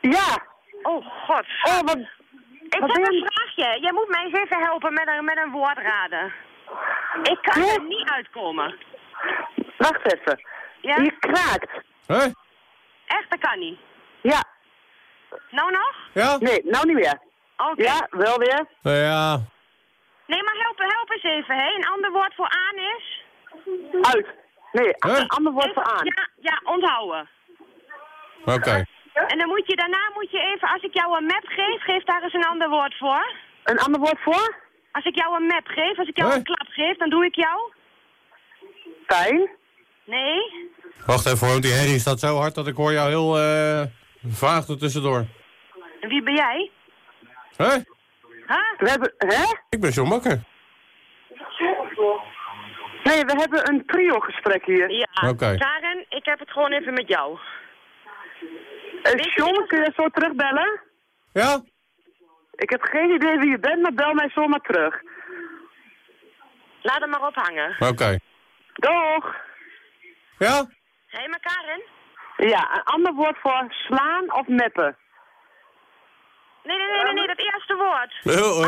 Ja. Oh, god. Oh, wat... Ik wat heb een je- vraagje. Jij moet mij eens even helpen met een, met een woord raden. Ik kan er niet uitkomen. Wacht even. Ja? Je kraakt. Hé? Echt, dat kan niet. Ja. Nou nog? Ja? Nee, nou niet meer. Oké. Ja, wel weer. Ja. Nee, maar help, help eens even, hè. Een ander woord voor aan is? Uit. Nee, Huh? een ander woord Even- voor aan. Ja, ja, onthouden. Oké. En dan moet je daarna moet je even, als ik jou een map geef, geef daar eens een ander woord voor. Een ander woord voor? Als ik jou een map geef, als ik jou Huh? een klap geef, dan doe ik jou? Pijn? Nee? Wacht even, hoor. Die herrie staat zo hard dat ik hoor jou heel eh vaag er tussendoor. En wie ben jij? Hé? Huh? We hebben... Hè? Ik ben John Bakker. Nee, we hebben een trio-gesprek hier. Ja. Oké. Karen, ik heb het gewoon even met jou. Uh, John, kun je zo terugbellen? Ja? Ik heb geen idee wie je bent, maar bel mij zomaar terug. Laat hem maar ophangen. Oké. Doeg! Ja? Hé, hey, maar Karen? Ja, een ander woord voor slaan of meppen. Nee, nee, nee, nee, nee, dat eerste woord.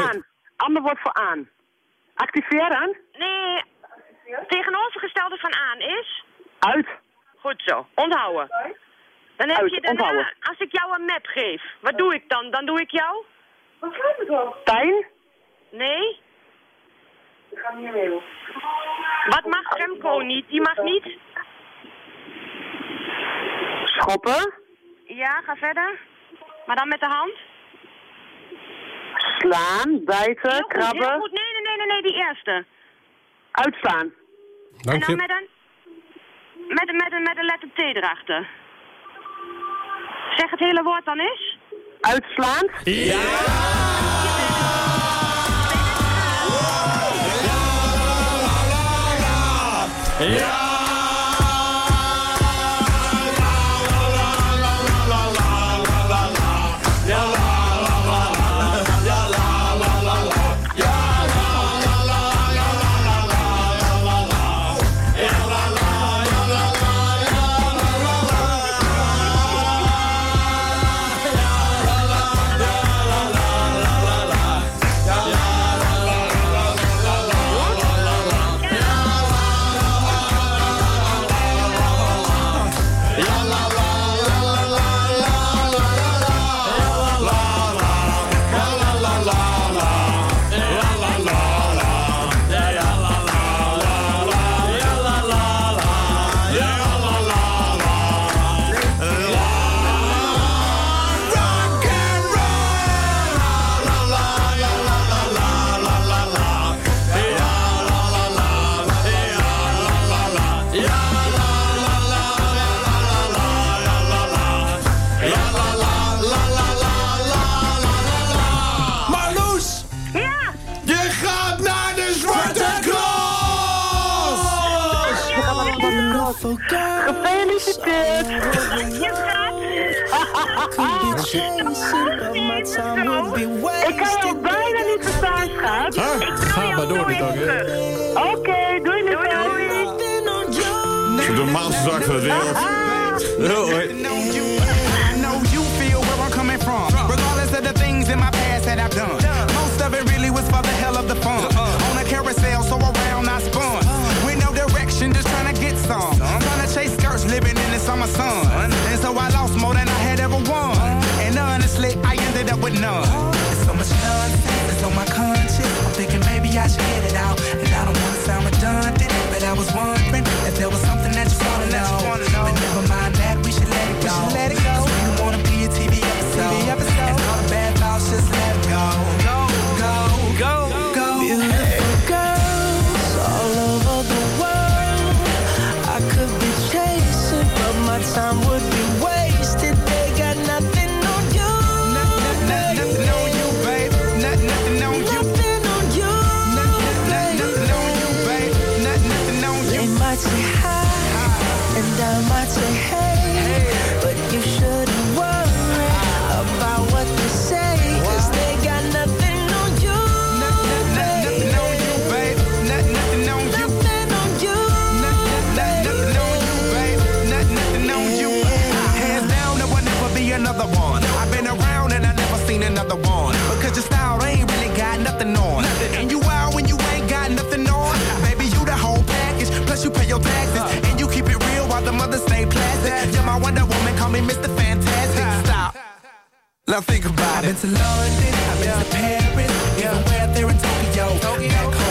Aan. Ander woord voor aan. Activeren? Nee, tegenovergestelde van aan is? Uit. Goed zo, onthouden. Dan heb Uit, je daarna, onthouden. als ik jou een map geef, wat doe ik dan? Dan doe ik jou? Tijn? Nee? Wat mag Remco niet? Die mag niet? Schoppen? Ja, ga verder. Maar dan met de hand? Slaan, bijten, Heel goed, heel krabben, goed. Nee, nee, nee, nee, nee, die eerste. uitslaan. en dan met een, met, een, met, een, met een letter T erachter. Zeg het hele woord dan eens. Uitslaan? Marloes! Ik kan jou bijna niet verstaan, schat. Ga maar door dit ook, hè. Oké, doei nu. Ze doen van de wereld. Hoi. Now think about it. I've been to London, I've been to Paris, yeah. even where there in Tokyo. Back home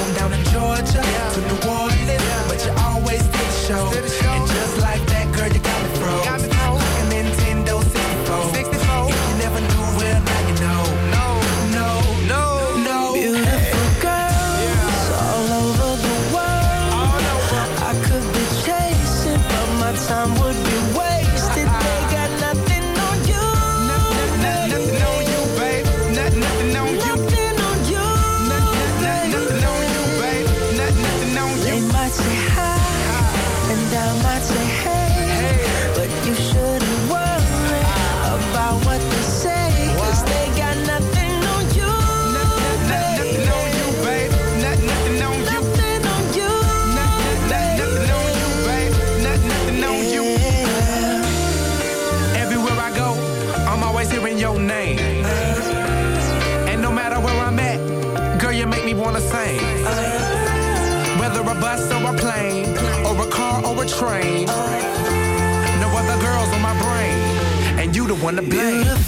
and you the one to blame.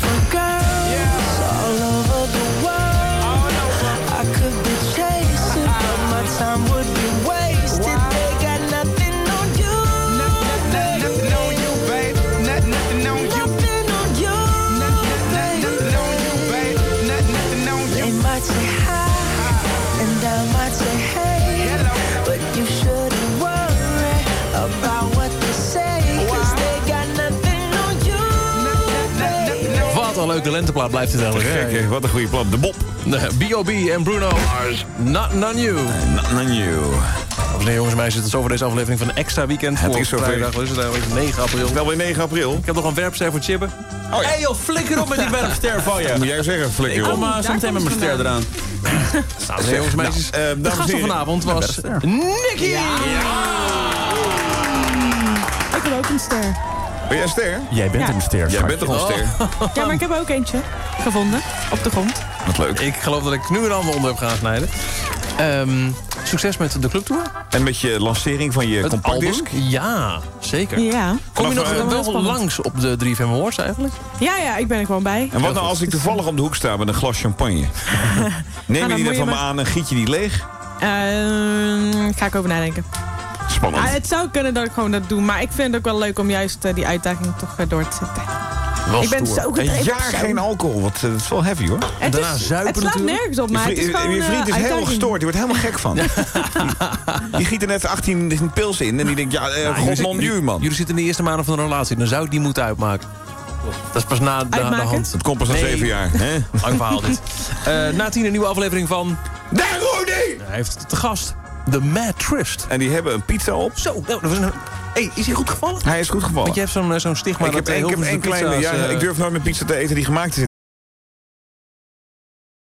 Leuke lenteplaat blijft het eigenlijk. Gek, hè? Wat een goede plan. De Bob. B.O.B. en Bruno. Not on you. Not on you. Heren, jongens en meisjes, het is over deze aflevering van een extra weekend. Het voor is zover. vrijdag, is het eigenlijk? 9 april. Wel weer 9 april. Ik heb nog een werpster voor Chibben. Oh, ja. Joh, flikker op met die werpster van je. Moet jij zeggen, flikker Ik kom op. uh, zo meteen met mijn ster eraan. Heren, jongens en meisjes. Nou, eh, de gast van vanavond was Nicky! Ik heb ook een ster. Ben jij een ster? Jij bent Ja. een ster. Jij bent toch een ster? Ja, maar ik heb ook eentje gevonden. Op de grond. Wat leuk. Ik geloof dat ik nu een ander onderwerp ga snijden. Ehm, succes met de clubtour. En met je lancering van je Het compactdisc? album. Ja, zeker. Ja. Kom je nog eh, wel spannend. langs op de 3FM Awards eigenlijk? Ja, ja, ik ben er gewoon bij. En wat nou als ik toevallig om de hoek sta met een glas champagne? Neem je dan die dan je van me aan en giet je die leeg? Ehm, ga ik over nadenken. Spannend. Ah, het zou kunnen dat ik gewoon dat doe. Maar ik vind het ook wel leuk om juist eh, die uitdaging toch eh, door te zetten. Wel ik ben stoer. zo Een gedreven. jaar op zo. geen alcohol, wat, eh, dat is wel heavy hoor. Het, daarna is, zuipen het slaat natuurlijk. nergens op, Je maar het is vriend, gewoon je vriend eh, is helemaal uitdaging. gestoord, die wordt helemaal gek van. die giet er net 18 pils in en die denkt, ja, eh, Nou, god non duur man. Jullie zitten in de eerste maanden van een relatie. Dan zou ik die moeten uitmaken. Dat is pas na de, de hand. Het komt pas na Nee. zeven jaar. Hè? Lang verhaal dit. Eh, na tien een nieuwe aflevering van... Daar Rudy! Hij heeft te gast The Mad Trist. En die hebben een pizza op. Zo, nou, dat was een... Hey, is hij goed gevallen? Hij is goed gevallen. Want je hebt zo'n eh, zo'n stigma ik heb, dat ik heb één kleine, pizza's, ja, eh, ik durf nooit met pizza te eten die gemaakt is